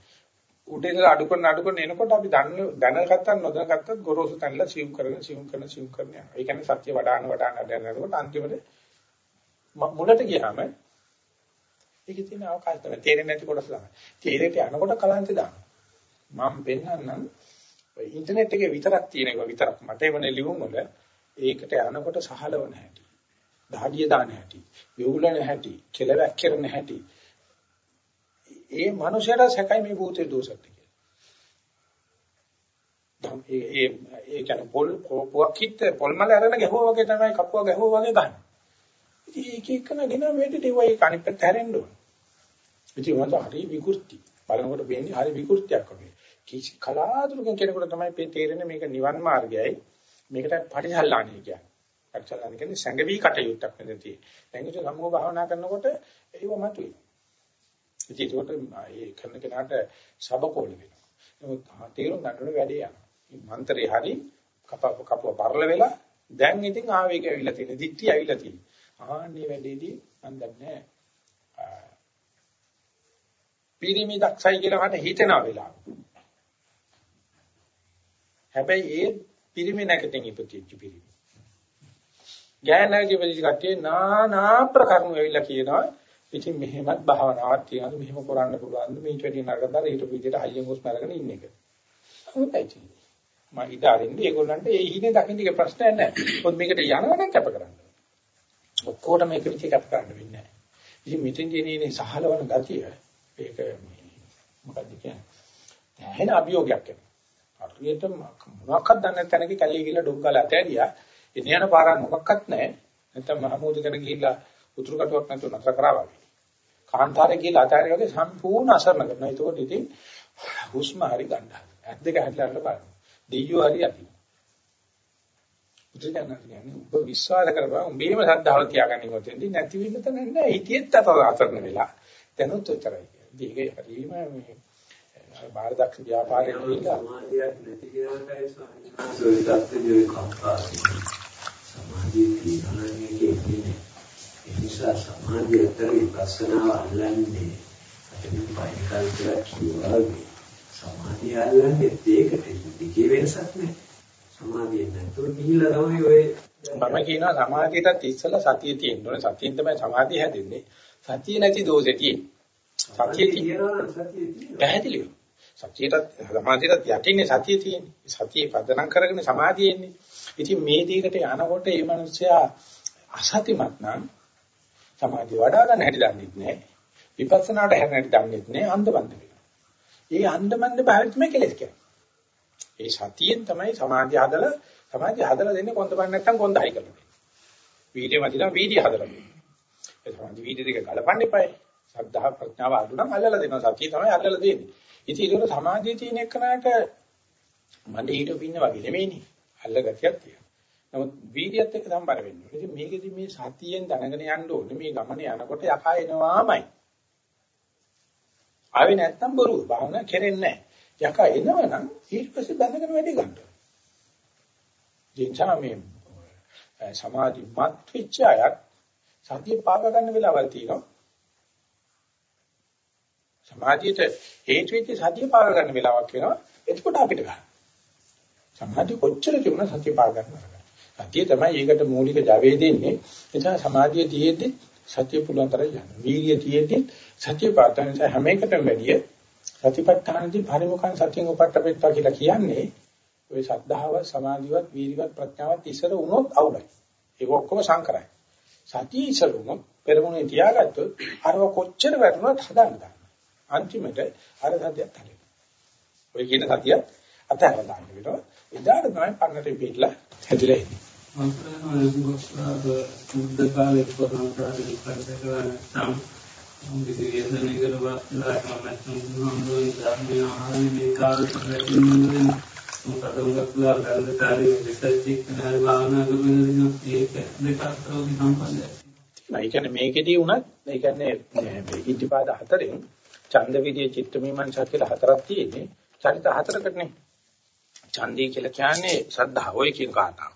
උඩේ ඉඳලා අඩු කරන අඩු කරන එනකොට අපි දන්න දැනගත්තත් නොදැනගත්තත් ගොරෝසු තැනලා සිවුම් කරගෙන සිවුම් කරන සිවුම් කරන යනවා. ඒ කියන්නේ සත්‍ය වඩාන වඩාන දැනනකොට අන්තිමට මුලට ගියාම ඒකේ තියෙන අවකාශය තමයි තේරෙන්නේ නැති කොටස තමයි. තේරෙට යනකොට කලන්තේ දානවා. මම පෙන්නන්නම් ඉන්ටර්නෙට් එකේ විතරක් තියෙන එක විතරක් මට එවනේ ලියුම් වල ඒකට යනකොට සහලවන හැටි. දහඩිය දාන හැටි. යොගුලන හැටි. කෙලවැක් කරන හැටි. ඒ මනුෂයාට සැකයි මේ භූතේ දෝෂත් කියලා. ඒ ඒ ඒ කියන්නේ පොල් පුවක් කිත් පොල් මල අරගෙන ගැහුවා වගේ තමයි කපුවා ගැහුවා වගේ ගන්න. ඉතින් ඒක එක්කන ගෙන මෙඩිට ඒවයි කණිත් පැත්ත හැරෙන්න ඕන. ඉතින් මට හරි විකෘති. බලනකොට වෙන්නේ හරි විකෘතියක් වගේ. කිසි කලාතුරකින් කෙනෙකුට තමයි තේරෙන්නේ මේක නිවන් මාර්ගයයි මේකට පරිසල්ලාණිය කියන්නේ. පරිසල්ලාණිය කියන්නේ සංගවි කටයුත්තක් නෙදී. දැන් ඒක සම්මෝහ භාවනා කරනකොට ඒව මතුවේ. ඉතින් ඒකට ඒ කරන කෙනාට සබකෝල වෙනවා. නමුත් තේරුම් ගන්නකොට වැඩේ යනවා. මන්ත්‍රේ හරි කප කපුව පරල වෙලා දැන් ඉතින් ආවේගය ඇවිල්ලා තියෙන. දික්ටි ඇවිල්ලා තියෙන. ආන්නේ වැඩේදී මම දන්නේ පිරිමි දක්ෂයි කියලා මට හිතෙනවා වෙලාව. හැබැයි ඒ පිරිමි නැකතින් ඉපදිච්ච පිරිමි. ගෑනගේ වෙලී කට්ටිය නානා ප්‍රකරණ වෙවිලා කියනවා. ඉතින් මෙහෙමත් භාවනාවක් තියනද මෙහෙම කරන්න පුළුවන්ද මේට වැඩි නරකද ඊට විදිහට හයියෙන් හොස් නරගෙන ඉන්න එක. හොඳයි. මම ඉදාරින්නේ ඒගොල්ලන්ට ඒ හිනේ දකින්න එක ප්‍රශ්නයක් නැහැ. මොකද මේකට යනවනම් කැප කරන්න. ඔක්කොට මේක විදිහ කැප කරන්න වෙන්නේ නැහැ. ඉතින් මෙතෙන් දිනේ සහලවන ගතිය ඒක මොකක්ද කියන්නේ? දැන් අභියෝගයක් වෙනවා. හරියට මොනවක්වත් දන්නේ නැත්නම් තැනක කැලේ ගිහලා ඩොග් ගාලා ඇතෑරියා. එන යන පාරක් මොකක්වත් නැහැ. නැත්නම් මහමූද කරන ගිහිල්ලා උතුරු කටුවක් නැතුව නතර කරා වගේ. කාන්තාරේ ගිහිල්ලා අතාරිය වගේ සම්පූර්ණ අසරණ කරනවා. ඒකෝට ඉතින් හුස්ම හරි ගන්න. ඇස් දෙක හැදලා බලන්න. දෙයියෝ හරි අපි. බුදුදහම කියන්නේ ඔබ විශ්වාස කරපුවා උඹේම ශ්‍රද්ධාව තියාගන්න ඕනේ. නැති වෙන්න තැන නැහැ. හිතියෙත් අතරන වෙලා. දැනුත් උතරයි. දීගේ හරිම මේ බාහිර ව්‍යාපාරයේ කියලා සමාධියක් නැති කෙනාටයි සෝවිතත්ත්වයේ කම්පාසි. සමාධිය කියනන්නේ කියන්නේ ඒ නිසා සමාධියට විපස්සනාව අල්ලන්නේ අතමින් පයිකල් කියලා කියනවා. සමාධිය අල්ලන්නේ ඒකට දිගේ වෙනසක් නැහැ. සමාධිය නැතුව ගිහිල්ලා තමයි ඔය මම කියනවා සමාධියටත් ඉස්සලා සතිය තියෙන්න ඕනේ. සතියෙන් තමයි සමාධිය හැදෙන්නේ. සතිය නැති දෝෂේ තියෙන්නේ. සතිය තියෙනවා සතිය තියෙනවා. පැහැදිලිව. සතියට සමාධියට යටින්නේ සතිය තියෙන්නේ. සතිය පදනම් කරගෙන සමාධිය එන්නේ. ඉතින් මේ දෙයකට යනකොට මේ මිනිස්සයා අසතිමත් නම් සමාධිය වඩා ගන්න හැටි දන්නේ නැහැ. විපස්සනාට හැරෙන්න හැටි දන්නේ නැහැ. අන්ධබන්ද වෙනවා. ඒ අන්ධබන්ද භාවිතමයි කෙලෙස් කියන්නේ. ඒ සතියෙන් තමයි සමාධිය හදලා සමාධිය හදලා දෙන්නේ කොන්දපන් නැත්තම් කොන්ද හයි කරලා. වීර්ය මතිලා වීර්ය හදලා දෙන්නේ. ඒ සමාධි වීර්ය දෙක ගලපන්න එපායි. සද්ධා ප්‍රඥාව අඩු නම් අල්ලලා දෙනවා. සතිය තමයි අල්ලලා දෙන්නේ. ඉතින් ඒක සමාධිය තියෙන එකනට මන්ද ඊට පින්න වගේ නෙමෙයිනේ. අල්ල ගතියක් තියෙනවා. නමුත් වීර්යයත් එක්ක සම්බර වෙන්න ඕනේ. ඉතින් මේකෙදි මේ සතියෙන් දැනගෙන යන්න ඕනේ. මේ ගමන යනකොට යකා එනවාමයි. ආවේ නැත්තම් බොරුව. භාවනා කෙරෙන්නේ නැහැ. යකා එනවනම් ඊට පස්සේ බඳගෙන වැඩි ගන්න. දින්චා මේ සමාධි මත් වෙච්ච අයත් සතිය පාග ගන්න වෙලාවල් තියෙනවා. සමාධියට හේතු වෙච්ච සතිය පාග ගන්න වෙලාවක් වෙනවා. එතකොට අපිට ගන්න. සමාධිය කොච්චර තිබුණා සතිය පාග ගන්න. සතිය තමයි ඒකට මූලික ජවයේ දෙන්නේ. ඒ නිසා සමාධිය තියෙද්දි සතිය පුළුවන් තරම් යන්න. වීර්යය තියෙද්දි සතිය පාතන හැම එකටම වැඩිය සතිපට්ඨානදී පරිමුඛං සතියෙන් උපට්ඨපෙත්තා කියලා කියන්නේ ওই සද්ධාව සමාධිවත් වීර්යවත් ප්‍රඥාවත් ඉස්සර වුණොත් අවුලයි. ඒක ඔක්කොම සංකරයි. සතිය ඉස්සර වුණොත් පෙරමුණේ තියාගත්තොත් අරව කොච්චර වැටුණත් හදන්න ගන්න. අන්තිමට අර සතියත් හරියට. ඔය කියන සතිය අතහැර දාන්න වෙනවා. එදාට තමයි පන්නට පිටලා හැදිලා ඉන්නේ. බුද්ධ කාලේ කරලා විද්‍යාවේ කරවා නැත්නම් මොනවද ධර්මයේ ආහාරයේ මේ කාර්යයක් වෙන්නේ මොකද උගත්ලා ගන්න කාර්යය රිසර්ච් එක කරලා භාවනා කරන ඒක දෙකක් තමයි සම්බන්ධයි. ඒ කියන්නේ මේකෙදී උනත් ඒ කියන්නේ ඉද්ධිපාද හතරෙන් ඡන්ද විදියේ චිත්ත මීමන්සා කියලා හතරක් තියෙන්නේ. චරිත හතරකටනේ. ඡන්දේ කියලා කියන්නේ ශ්‍රද්ධාව ඔය කියන කාරණාව.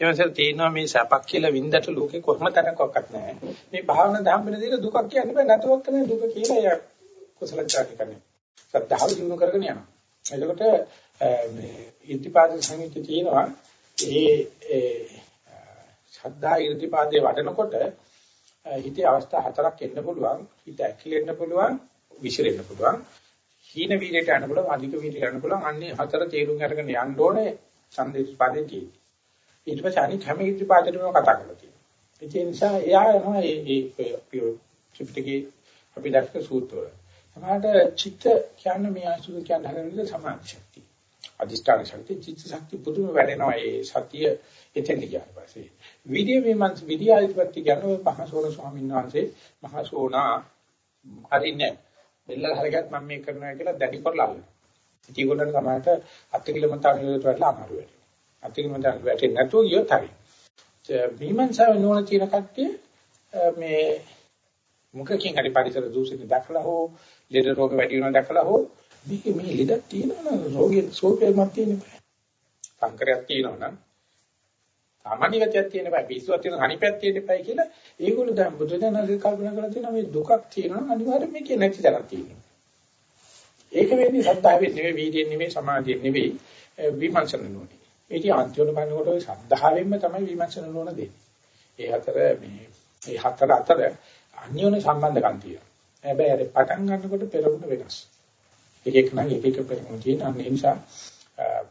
එවන්සල් තේිනවා මේ සැපක් කියලා වින්දට ලෝකේ කොහොම තැනකවත් නැහැ. මේ භාවනා ධම්මන දේක දුකක් කියන්නේ බෑ නැතුවක් තමයි දුක කියලා ය කුසල ඡාටි කරන්නේ. ශ්‍රද්ධාව දිනු කරගෙන යනවා. එතකොට මේ ඉද්ධිපාද සංහිත තියෙනවා ඒ ශ්‍රද්ධා ඉද්ධිපාදේ වඩනකොට හිතේ අවස්ථා හතරක් එන්න පුළුවන්. හිත ඇකිලෙන්න පුළුවන්, විසිරෙන්න පුළුවන්. හීන වීර්යයට යන්න පුළුවන්, අධික වීර්යයට යන්න පුළුවන්. අන්නේ හතර තේරුම් අරගෙන යන්න ඕනේ සම්දේශපාදේදී. ඊට පස්සේ අනිත් හැම ඉදිරිපාදෙටම කතා කරලා තියෙනවා. ඒ නිසා එයා යනවා මේ මේ ත්‍රිපිටකේ අපි දැක්ක සූත්‍රවල. සමහරට චිත්ත කියන්නේ මේ ආසුර කියන හැරෙන්නේ සමාධි ශක්තිය. අධිෂ්ඨාන ශක්තිය, චිත්ත ශක්තිය පුදුම වැඩෙනවා ඒ සතිය එතෙන් ගියාට පස්සේ. විද්‍ය විමන්ස් විද්‍යාධිපති කියනවා මහසෝන ස්වාමීන් වහන්සේ මහසෝනා හරින්නේ බෙල්ල හරගත් මම මේ කරනවා කියලා දැඩි කරලා අල්ලනවා. ඉතින් ඒගොල්ලන්ට සමහරට අත්කිලමතාව නිරෝධ වෙලා අමාරු වෙනවා. අතිගමෙන් වැටෙන්නේ නැතුව ගියොත් හරි. මීමන්සාව නෝන තියෙන කට්ටිය මේ මුඛකින් හරි පරිසර දූෂිත දැකලා හෝ ලෙඩ රෝග වැඩි වෙනවා දැකලා හෝ මේක මේ ලෙඩක් තියෙනවා නම් රෝගී සෝපේමක් තියෙන බෑ. සංකරයක් තියෙනවා නම් සාමාන්‍ය ගතියක් තියෙන බෑ පිස්සුවක් තියෙන හනිපයක් තියෙන බෑ කියලා ඒගොල්ලෝ දැන් බුදුදහමේ කල්පනා කරලා තියෙනවා මේ දුකක් තියෙනවා අනිවාර්යයෙන් මේක නැති තරක් තියෙනවා. ඒක වෙන්නේ සද්ධාවෙන් නෙවෙයි වීර්යයෙන් නෙවෙයි සමාධියෙන් නෙවෙයි විමර්ශන නෝනේ. ඒටි අන්තිම බලනකොට ওই සද්ධාවෙන්ම තමයි විමර්ශන නෝන දෙන්නේ. ඒ අතර මේ මේ හතර අතර අන්‍යෝන්‍ය සම්බන්ධකම් තියෙනවා. හැබැයි අර පටන් ගන්නකොට පෙරමුණ වෙනස්. එක එක නම් එක එක පෙරමුණ තියෙන අන්න ඒ නිසා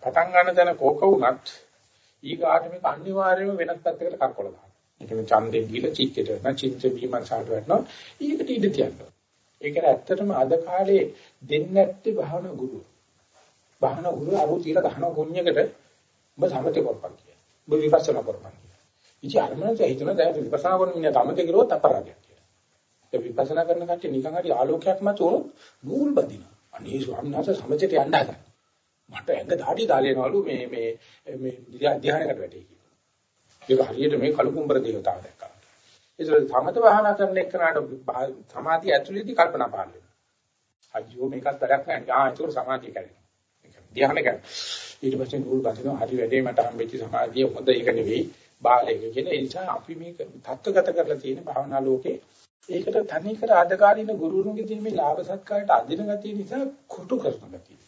පටන් ගන්න තැන කෝක වුණත් ඊගාට මේක අනිවාර්යයෙන්ම වෙනස් පැත්තකට කරකවල දානවා. ඒ කියන්නේ ඡන්දේ ගිල චිත්තයට වෙන චිත්ත විමර්ශනට වෙනවා. ඊකට ඉඳ තියනවා. ඒකට ඇත්තටම අද කාලේ දෙන්නේ නැත්තේ භාවනා ගුරු. භාවනා ගුරු අරු තීර ගහන ගොන්නයකට ඔබ සමතේ කරපන් කියලා. ඔබ විපස්සනා කරපන් කියලා. ඉතින් අරමුණට හිතන දැන් විපස්සනා කරන මිනිහා තමතේ කරුවොත් අපරාධයක් කියලා. ඒ විපස්සනා කරන කට්ටිය නිකන් හරි ආලෝකයක් මත උනොත් නූල් බදිනවා. අනේ ස්වාමීන් වහන්සේ සමතේට යන්න හදන. මට ඇඟ ධාටි දාලේනවලු මේ මේ මේ ධ්‍යානයකට වැටේ කියලා. ඒක හරියට මේ කලු කුඹර දේවතාව දැක්කා. ඒතර සමත වහනා කරන එක්කනට සමාධිය ඇතුළේදී කල්පනා පහළ වෙනවා. අයියෝ මේකත් වැඩක් නැහැ. ආ ඒක සමාධිය කැඩෙනවා. ඒක ධ්‍යාන කැඩෙනවා. ඊට පස්සේ නූල් බඳිනවා හරි වැඩේ මට හම්බෙච්ච සමාධිය හොඳ ඒක නෙවෙයි. බාලයක කියන ඒ නිසා අපි මේක தත්වගත කරලා තියෙන භාවනා ලෝකේ ඒකට තනි කර ආදකාරීන ගුරුතුන්ගේ තියෙන මේ ලාභ සත්කාරයට අදින ගතිය නිසා කොටු කරන ගතිය.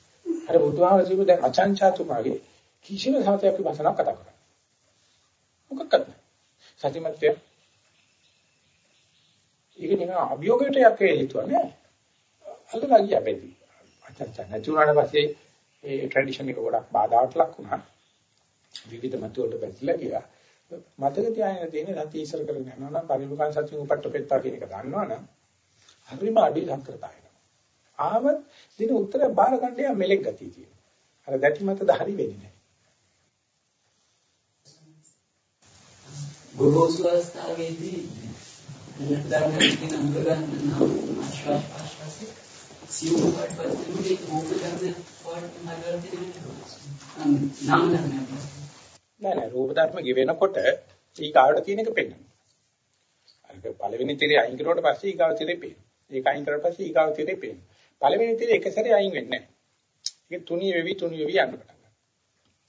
අර බුදුහාම ජීව දැන් අචංචාතුමාගේ කිසිම සාතයක් විපස්සනා කතා කරන්නේ. මොකක්ද? සතිමත්ය ඒක නිකන් අභියෝගයට යකේ හිතුවා නෑ. අල්ලලා ගියා බෙදී. අච්චා නැතුණාට පස්සේ ඒ ට්‍රැඩිෂන් එක ගොඩක් බාධාට ලක් වුණා. විවිධ මත වලට බැඳලා ගියා. මතක තියාගෙන තියෙන සතිය ඉස්සර කරගෙන යනවා නම් පරිමුඛං සත්‍යං උපට්ඨපෙත්තා කියන එක දන්නවනම් හරිම අඩි සංකෘතයි. ආවත් දින උත්තර බාර ගන්න යා මෙලෙක් ගතිය තියෙනවා. අර ගැටි මතද හරි වෙන්නේ නැහැ. ගොරෝසු අවස්ථාවේදී ධර්මයෙන් කියන අංග ගන්න ආශ්වාසයේ සියුම් වටපිටුවේ මොකද ගන්න වට නගර තියෙන්නේ නම් නම් නෑ නෑ රූප ධර්ම ගෙවෙනකොට ඊගාවට තියෙන එක පෙන්වනවා. අර පළවෙනි තිරේ අයින් කරුවට පස්සේ ඊගාව තිරේ පේනවා. ඒක අයින් කරලා පස්සේ ඊගාව තිරේ පේනවා. පළවෙනි තිරේ එක සැරේ අයින් වෙන්නේ නෑ. ඒක තුනී වෙවි තුනී වෙවි යන්න පටන් ගන්නවා.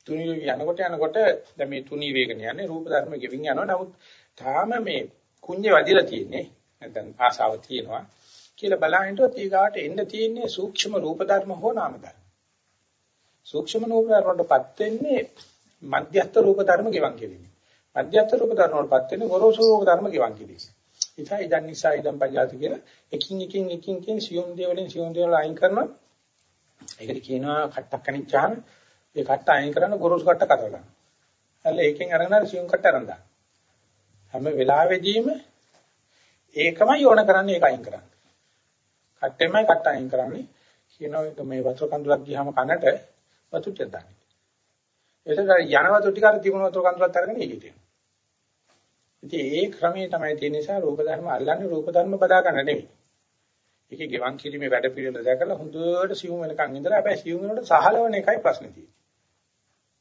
තුනී වෙවි යනකොට යනකොට දැන් මේ තුනී වේගන යන්නේ රූප ධර්ම ගෙවින් යනවා. නමුත් තාම මේ කුඤ්ඤේ වදිලා තියෙන්නේ. නැත්නම් ආසාව තියෙනවා. කියලා බලහින්ටොත් ඊගාට එන්න තියෙන්නේ සූක්ෂම රූප ධර්ම හෝ නාම ධර්ම. සූක්ෂම රූප ධර්මවලටපත් වෙන්නේ මධ්‍යස්ථ රූප ධර්ම ගෙවන් කිරීම. මධ්‍යස්ථ රූප ධර්ම වලපත් වෙන ගොරෝසු රූප ධර්ම ගෙවන් කිරීම. ඉතින් ඉදන් නිසා ඉදන් පජාති කියලා එකින් එකින් එකින් එකින් සියුම් දේවලින් සියුම් දේවල් අයින් කරනවා. ඒකට කියනවා කට්ටක් කනිච්චාම ඒ කට්ට අයින් කරන ගොරෝසු කට්ට කරලා. හරි ඒකෙන් අරගෙන සියුම් කට්ට අරන් දාන්න. හැම වෙලාවෙදීම ඒකමයි ඕන කරන්නේ ඒක අයින් කරන්න. කට්ටෙමයි කට්ට අයින් කරන්නේ. කියනවා මේ වතුර කඳුලක් ගියාම කනට වතුර ටික දාන්න. එතකොට යනවතු ටික අර තිබුණ වතුර කඳුලත් අරගෙන ඒකේ තියෙනවා. ඉතින් ඒ ක්‍රමයේ තමයි තියෙන නිසා රූප ධර්ම අල්ලන්නේ රූප ධර්ම බදා ගන්න නෙවෙයි. ඒකේ ගෙවන් කිරීමේ වැඩ පිළිවෙල දැකලා හොඳට සිවුම් වෙනකන් ඉඳලා හැබැයි සිවුම් වෙනකොට සහලවන එකයි ප්‍රශ්නේ තියෙන්නේ.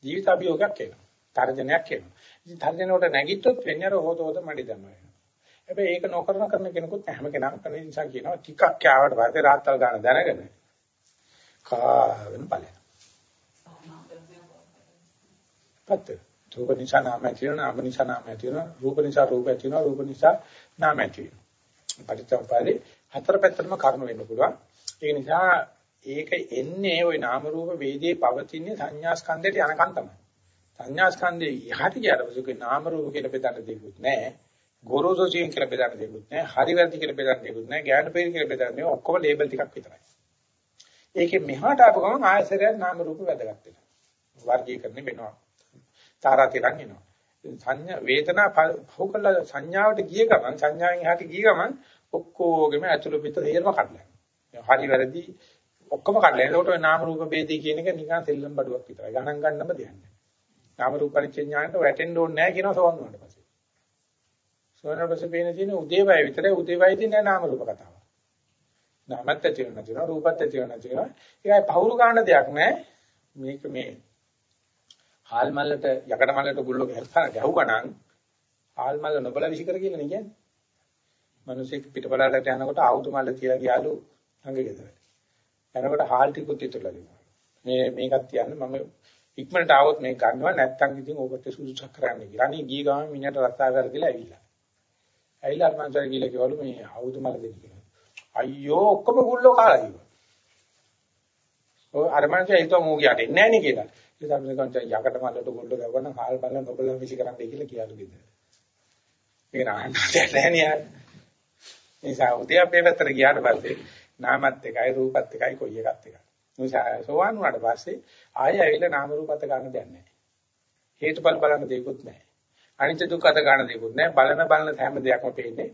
ජීවිත අභියෝගයක් එනවා. තර්ජනයක් එනවා. ඉතින් තර්ජනයට නැගිට්ටොත් වෙන්නේ අර හොත හොත මඩි දම වෙනවා. හැබැයි ඒක නොකරන කරන කෙනෙකුත් හැම කෙනාම කරන නිසා කියනවා ටිකක් යාවට පස්සේ රාත්තල් ගන්න දැනගෙන කාගෙන ඵලයක්. පැත්ත. රූප නිසා නාමය තියෙනවා, නාම නිසා නාමය තියෙනවා, රූප නිසා රූපය තියෙනවා, රූප නිසා නාමය තියෙනවා. පටිච්චසමුප්පාදේ හතර පැත්තටම කර්ම වෙන්න පුළුවන්. ඒ නිසා ඒක එන්නේ ওই නාම රූප වේදේ පවතින සංඥා ස්කන්ධයට යනකන් තමයි. සංඥා ස්කන්ධේ යහට ගියාට පස්සේ නාම රූප කියලා බෙදන්න දෙයක් නැහැ. ගොරෝසු සියෙන් කියලා බෙදන්න දෙයක් නැහැ. හරි වැරදි කියලා බෙදන්න දෙයක් නැහැ. ගැඹුරු පෙරි කියලා බෙදන්නේ ඔක්කොම ලේබල් ටිකක් විතරයි. ඒකේ මෙහාට ආපු ගමන් ආයසරයක් නාම රූප වැදගත් වෙනවා. වර්ගීකරණය වෙනවා. තාරාතිරන් එනවා. සංඥා වේදනා පහුකල සංඥාවට ගිය ගමන් සංඥාවෙන් එහාට ගිය ගමන් ඔක්කොගෙම ඇතුළු පිට තේරම කඩලා. හරි වැරදි ඔක්කොම කඩලා. ඒකට ඔය නාම රූප ભેදී කියන එක නිකන් සෙල්ලම් බඩුවක් විතරයි. ගණන් ගන්නම දෙයක් නෑ. නාම රූප පරිච්ඡේඥාණයට වැටෙන්න ඕනේ නෑ කියනවා සෝවන් වුණාට පස්සේ. සෝවන් පස්සේ පේන තියෙන උදේවය විතරයි උදේවයදී නෑ නාම රූප කතාව. නාමත් ඇති වෙනවා තියෙනවා රූපත් ඇති වෙනවා තියෙනවා. ඒකයි පහුරු ගන්න දෙයක් නෑ. මේක මේ හාල් මල්ලට යකඩ මල්ලට ගුල්ලෝ ගැහුවා ගැහුවා නම් හාල් මල්ල නොබල විසිකර කියලා නේ කියන්නේ. මිනිස්සෙක් පිටපලකට යනකොට ආවුතු මල්ල තියලා ගියාලු ළඟ ගෙදර. එනකොට හාල් ටිකුත් ඉතුරුලා දෙනවා. මේ මේකත් තියන්න මම ඉක්මනට ආවොත් මේක ගන්නවා නැත්තම් ඉතින් ඕකට සුසුසක් කරන්න කියලා. අනේ ගිය ගමන් මිනිහට රස්සා කරලා ඇවිල්ලා. ඇවිල්ලා අර මංසර කියලා කිව්වලු මේ ආවුද මල දෙන්න කියලා. අයියෝ ඔක්කොම ගුල්ලෝ කාලා කිව්වා. ඔය අර මංසර හිතුවා මූ ගියාට එන්නේ නැහැ නේ කියලා. ඒ තමයි කන්ට යකට මල්ලට ගුල්ලෝ ගවන කාල් බලන නොබලන විසි කරන්න කියලා කියලාලු ගෙදර. ඒක නෑ නෑ නේ. නිසා උදේ අපේ පැත්තට ගියාට පස්සේ නාමත් එකයි රූපත් එකයි කොයි එකත් එකයි. නිසා සෝවාන් වුණාට පස්සේ ආයෙ ඇවිල්ලා නාම රූපත් ගන්න දෙයක් නැහැ. හේතුඵල බලන්න දෙයක්වත් නැහැ. අනිත්‍ය දුක්ඛ අත ගන්න දෙයක්වත් නැහැ. බලන බලන හැම දෙයක්ම පේන්නේ.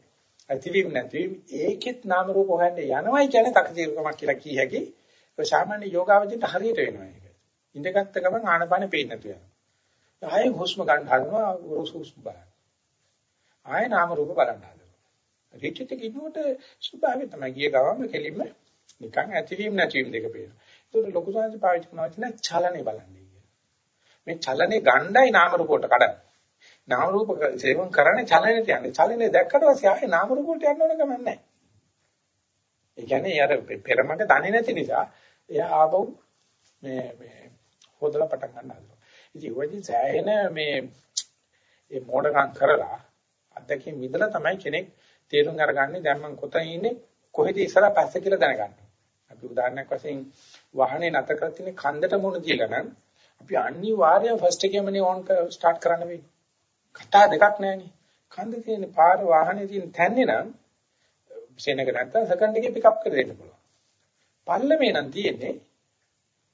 ඇතිවීම නැතිවීම ඒකෙත් නාම රූප හොයන්නේ යනවයි කියන්නේ තකතිරකමක් කියලා කිය හැකි. ඒ සාමාන්‍ය යෝගාවචින්ට හරියට වෙනවා ඒක. ඉඳගත්ත ගමන් ආනපාන පේන්නේ නැතු වෙනවා. ආයෙ හුස්ම ගන්න හදනවා හුස්ම බලන්න. ආයෙ නාම රූප බලන්න හදනවා. රිට්‍රීට් එකේ ඉන්නකොට ස්වභාවය තමයි ගිය ගමන් කෙලින්ම නිකන් ඇතිවීම නැතිවීම දෙක පේනවා. ඒකට ලොකු සංසි පාවිච්චි කරනවා කියන චලනේ බලන්නේ කියන. මේ චලනේ ගණ්ඩායි නාම රූප වලට කඩන. නාම රූප සේවන කරන්නේ චලනේ තියන්නේ. චලනේ දැක්කට පස්සේ ආයේ නාම රූප වලට යන්න ඕන ගමන් නැහැ. ඒ කියන්නේ යාර පෙරමග දන්නේ නැති නිසා එයා ආවෝ මේ මේ හොදලා පටන් ගන්න හදනවා. ඉතින් ඔයදී සෑහෙන මේ මේ මොඩකම් කරලා අත්දැකීම් විදලා තමයි කෙනෙක් තේරුම් අරගන්නේ දැන් මම කොතන ඉන්නේ කොහෙද ඉස්සරහ පස්ස කියලා දැනගන්න. අපි උදාහරණයක් වශයෙන් වාහනේ නැත කරලා තියෙන කන්දට මුණ දීලා නම් අපි අනිවාර්යයෙන් ෆස්ට් එකේමනේ ඕන් ස්ටාර්ට් කරන්න වෙන්නේ. කතා දෙකක් නැහැනේ. කන්ද තියෙන පාර වාහනේ තියෙන තැන්නේ නම් සෙනග නැත්තම් සෙකන්ඩ් එකේ පිකප් කර දෙන්න පුළුවන්. පල්ලමේ නම් තියෙන්නේ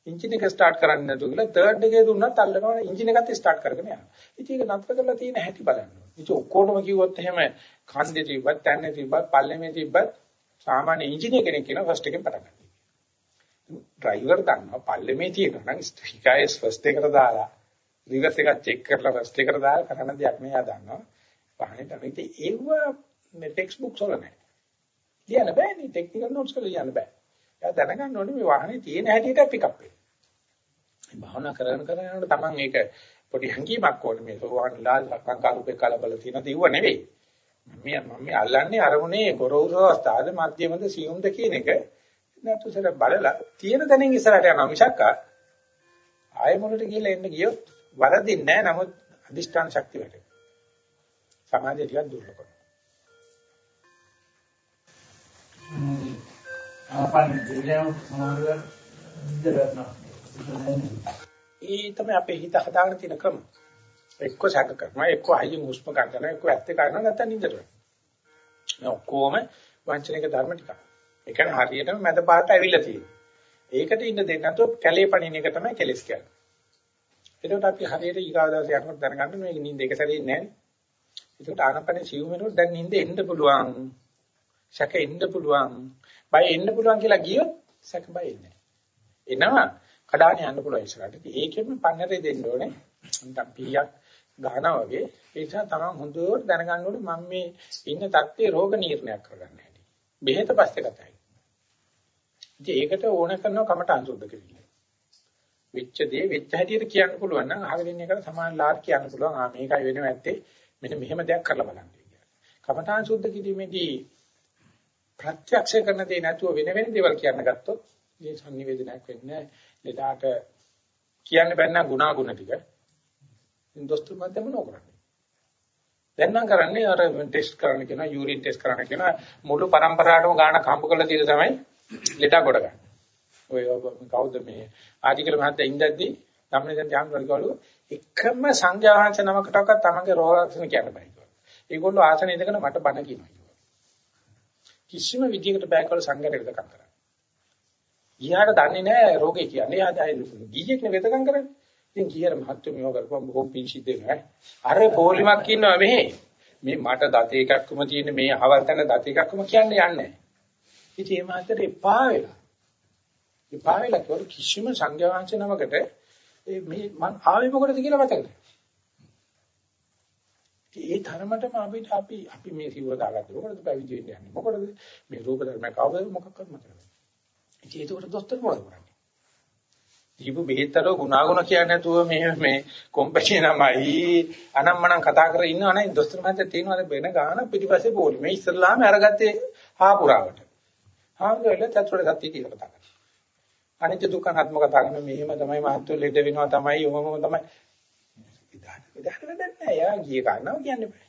එන්ජින් එක ස්ටාර්ට් කරන්න නැතුව කියලා තර්ඩ් එකේ දුන්නත් අල්ලනවා එන්ජින් එකත් ස්ටාර්ට් කරගෙන යනවා. ඉතින් ඒක නතර කරලා තියෙන හැටි බලන්න. ඉතින් ඔක්කොටම කිව්වොත් එහෙම කන්දේ තිබ්බත්, තැන්නේ තිබ්බත්, පල්ලමේ තිබ්බත් සාමාන්‍ය එන්ජිනියර් කෙනෙක් කියන ෆස්ට් එකෙන් පටන් ගන්නවා. ඩ්‍රයිවර් දන්නවා පල්ලමේ තියෙනවා නම් ස්ටිකයිස් ෆස්ට් එකට දාලා රිවර්ස් එක චෙක් කරලා ෆස්ට් එකට දාලා කරන දෙයක් මෙයා දන්නවා. වාහනේ තමයි ඒව මේ ටෙක්ස්ට් බුක්ස් වල නැහැ. ලියන්න බෑනේ ටෙක්නිකල් නෝට්ස් වල ලියන්න බෑ. එයා දැනගන්න ඕනේ මේ වාහනේ තියෙන හැටියට පිකප් වෙන්න. මේ භාවනා කරන කරන යනකොට Taman ඒක පොඩි හංගීමක් ඕනේ මේ සෝවාන් ලාල් සංකාරූපේ කලබල තියෙන දේව නෙවෙයි. මම මම අල්ලන්නේ අරමුණේ ගොරෝසු අවස්ථාවේ මධ්‍යමද සියුම්ද කියන එක නැතුසර බලලා තියෙන තැනින් ඉස්සරහට යනවා මිසක් ආයෙ මොනට ගිහලා එන්න ගියොත් වරදින්නේ නැහැ නමුත් අදිෂ්ඨාන ශක්තිය වැඩි. සමාධිය ටිකක් දුර්ලභ කරනවා. ආපන් දෙවියන් සමාධිය ඉඳලා ඒ තමයි අපේ හිත හදාගෙන තියෙන ක්‍රම. එක්ක සැක කරනවා, එක්ක අයියෙන් හුස්ම ගන්නවා, එක්ක ඇත්ත කරනවා නැත්නම් නින්දට යනවා. මේ ඔක්කොම වංචනික ධර්ම ටික. ඒ කියන්නේ හරියටම මැද පාට ඇවිල්ලා තියෙනවා. ඒකට ඉන්න දෙන්න නැතුව කැලේ පණින එක තමයි කෙලස් කියන්නේ. ඒකට අපි හරියට ඊගාදාස යනකොට දැනගන්න මේක නින්ද එක සැරේ නෑ. ඒකට ආනපනේ සිව් වෙනකොට දැන් නින්ද එන්න පුළුවන්. සැක එන්න පුළුවන්. බය එන්න පුළුවන් කියලා ගියොත් සැක බය එන්නේ. එනවා කඩාන යන්න පුළුවන් ඉස්සරහට. ඒකෙම පන්නරේ දෙන්න ඕනේ. නැත්නම් පීයක් ගහනවා වගේ. ඒ නිසා තමයි හොඳට දැනගන්න ඕනේ මම මේ ඉන්න තත්ත්වේ රෝග නිర్ణයක් කරගන්න හැටි. බෙහෙත පස්සේ කතයි. ඉතින් ඒකට ඕන කරනවා කමට අංශුද්ධ කෙරෙන්නේ. වෙච්ච දේ වෙච්ච හැටියට කියන්න පුළුවන් නම් අහගෙන ඉන්න එකට සමාන ලාක් කියන්න පුළුවන්. ආ මේකයි වෙනව ඇත්තේ. මෙන්න මෙහෙම දෙයක් කරලා බලන්න කියලා. කමඨාන් සුද්ධ කිරීමේදී ප්‍රත්‍යක්ෂ කරන දේ නැතුව වෙන වෙන දේවල් කියන්න ගත්තොත් මේ sannivedanayak වෙන්නේ එදාට කියන්න බැන්න ගුණාගුණ ටික. දොස්තර මැද මොනව කරන්නේ? දැන් නම් කරන්නේ අර ටෙස්ට් කරන්න කියන යූරින් ටෙස්ට් කරන්න කියන මුළු પરම්පරාවටම ගාන කම්ප කරලා තියෙන තමයි ලෙඩ කොට ගන්න. ඔය කවුද මේ ආදිකල මහත්තයා ඉඳද්දී තමයි දැන් ජාම් වලකවලු එකම සංඥාංශ නමකටවත් තමන්ගේ රෝග ලක්ෂණ කියන්න බෑ කිව්වා. ඒගොල්ලෝ ආසන ඉඳගෙන මට බන කියනවා කිව්වා. කිසිම විදියකට බෑකවල සංගරයකට කරන්නේ. ගියාට දන්නේ නැහැ රෝගේ කියන්නේ. එයා දැන් ගියෙක් නේ වෙතකම් කරන්නේ. ඉතින් ගියර මහත්තු මේව කරපුවම බොහොම පිං සිද්ධ වෙනවා. අර පොලිමක් ඉන්නවා මෙහි. මේ මට දත එකක්ම තියෙන මේ අවතන දත එකක්ම කියන්නේ යන්නේ. ඉතින් මේ මාතර එපා වෙලා. එපා වෙලා කවර කිසිම සංඥා වංශනමකට මේ මං ආවේ මොකටද කියලා මතක නැහැ. ඒ තරමටම අපිට අපි අපි මේ සිවුර දාගත්ත මොකටද පැවිදි වෙන්න යන්නේ මොකටද මේ රූප ධර්ම කවද මොකක්වත් මතක නැහැ. ඉතින් ඒකට දොස්තර මොනවද කරන්නේ? දීපු බෙහෙත්තර ගුණාගුණ කියන්නේ නැතුව මේ මේ කොම්පැෂි නමයි අනම්මනම් කතා කරගෙන ඉන්නව නේ දොස්තර මහත්තයා තියෙනවාද වෙන ගාන පිටිපස්සේ පොලි මේ ඉස්සල්ලාම අරගත්තේ හාපුරාවට. හාමුදුරුවෝ චතුරාර්ය සත්‍ය කියලා කතා කරා. අනිත්‍ය දුක්ඛ අනාත්ම කතා කරන මෙහෙම තමයි මාත්‍ය ලෙඩ වෙනවා තමයි ඔහොමම තමයි. විදාන විදාන වැඩක් නැහැ. යා ගියේ කරනවා කියන්නේ බෑ.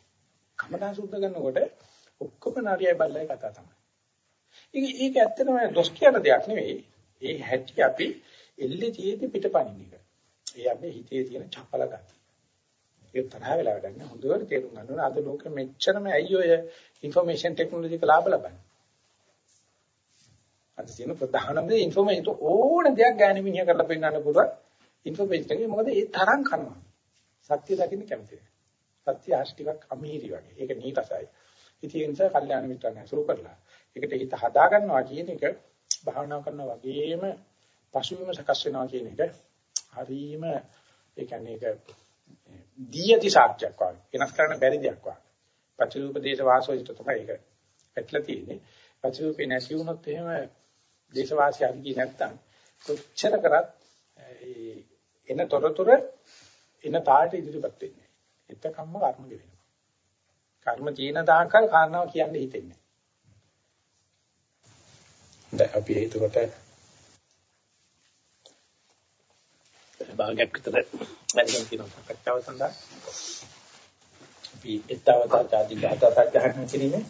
කමඨා සුද්ධ කරනකොට ඔක්කොම නාරියයි බල්ලයි කතා තමයි. ඉතින් ඒක ඇත්තටම දොස් කියන දෙයක් නෙවෙයි. ඒ හැටි අපි එල්ලේ තියෙදි පිටපණින්න එක. ඒ අපේ හිතේ තියෙන චපල ගතිය. ඒ තරහ වෙලා වැඩක් නෑ. හොඳට තේරුම් ගන්න ඕන. අද ලෝකෙ මෙච්චරම ඇයි ඔය ইনফরমේෂන් ටෙක්නොලොජි එක ලාභ ලබන්නේ? අද තියෙන ප්‍රධානම දේ ইনফরমේෂන් ඕන දෙයක් ගන්න මිනිහ කරලා පෙන්නන්න පුළුවන්. ইনফরমේෂන් එකේ මොකද ඒ තරම් කරනවා. සත්‍ය දකින්න කැමති නෑ. සත්‍ය ආශිතිකක් අමීරි වගේ. ඒක නීතසයි. ඉතින් ඒ නිසා කල්යාණ මිත්‍රයන් ඇසුරු කරලා ඒකට හිත හදා ගන්නවා කියන එක භාවනා කරනවා වගේම පසුබිම සකස් වෙනවා කියන එක හරීම ඒ කියන්නේ ඒක දීයති සාක්ෂයක් වගේ වෙනස් කරන්න බැරි දෙයක් වගේ. පචරූපදේශ වාසෝයිට තමයි ඒක පැටලලා තියෙන්නේ. පචරූපේ නැති වුණොත් එහෙම දේශවාසී අධිකී නැත්තම් කොච්චර කරත් එන තොරතුරු එන තාට ඉදිරිපත් වෙන්නේ. එතකම්ම කර්ම ගෙවෙනවා. කර්ම තියෙන දායකල් කාරණාව කියන්නේ හිතෙන්නේ. දැන් අපි හිතකොට භාගයක් විතර වැඩිම තියෙන සාකච්ඡාව සඳහා අපි ඊතාවතා ආදී ගාථා සජ්ජහන කිරීමේ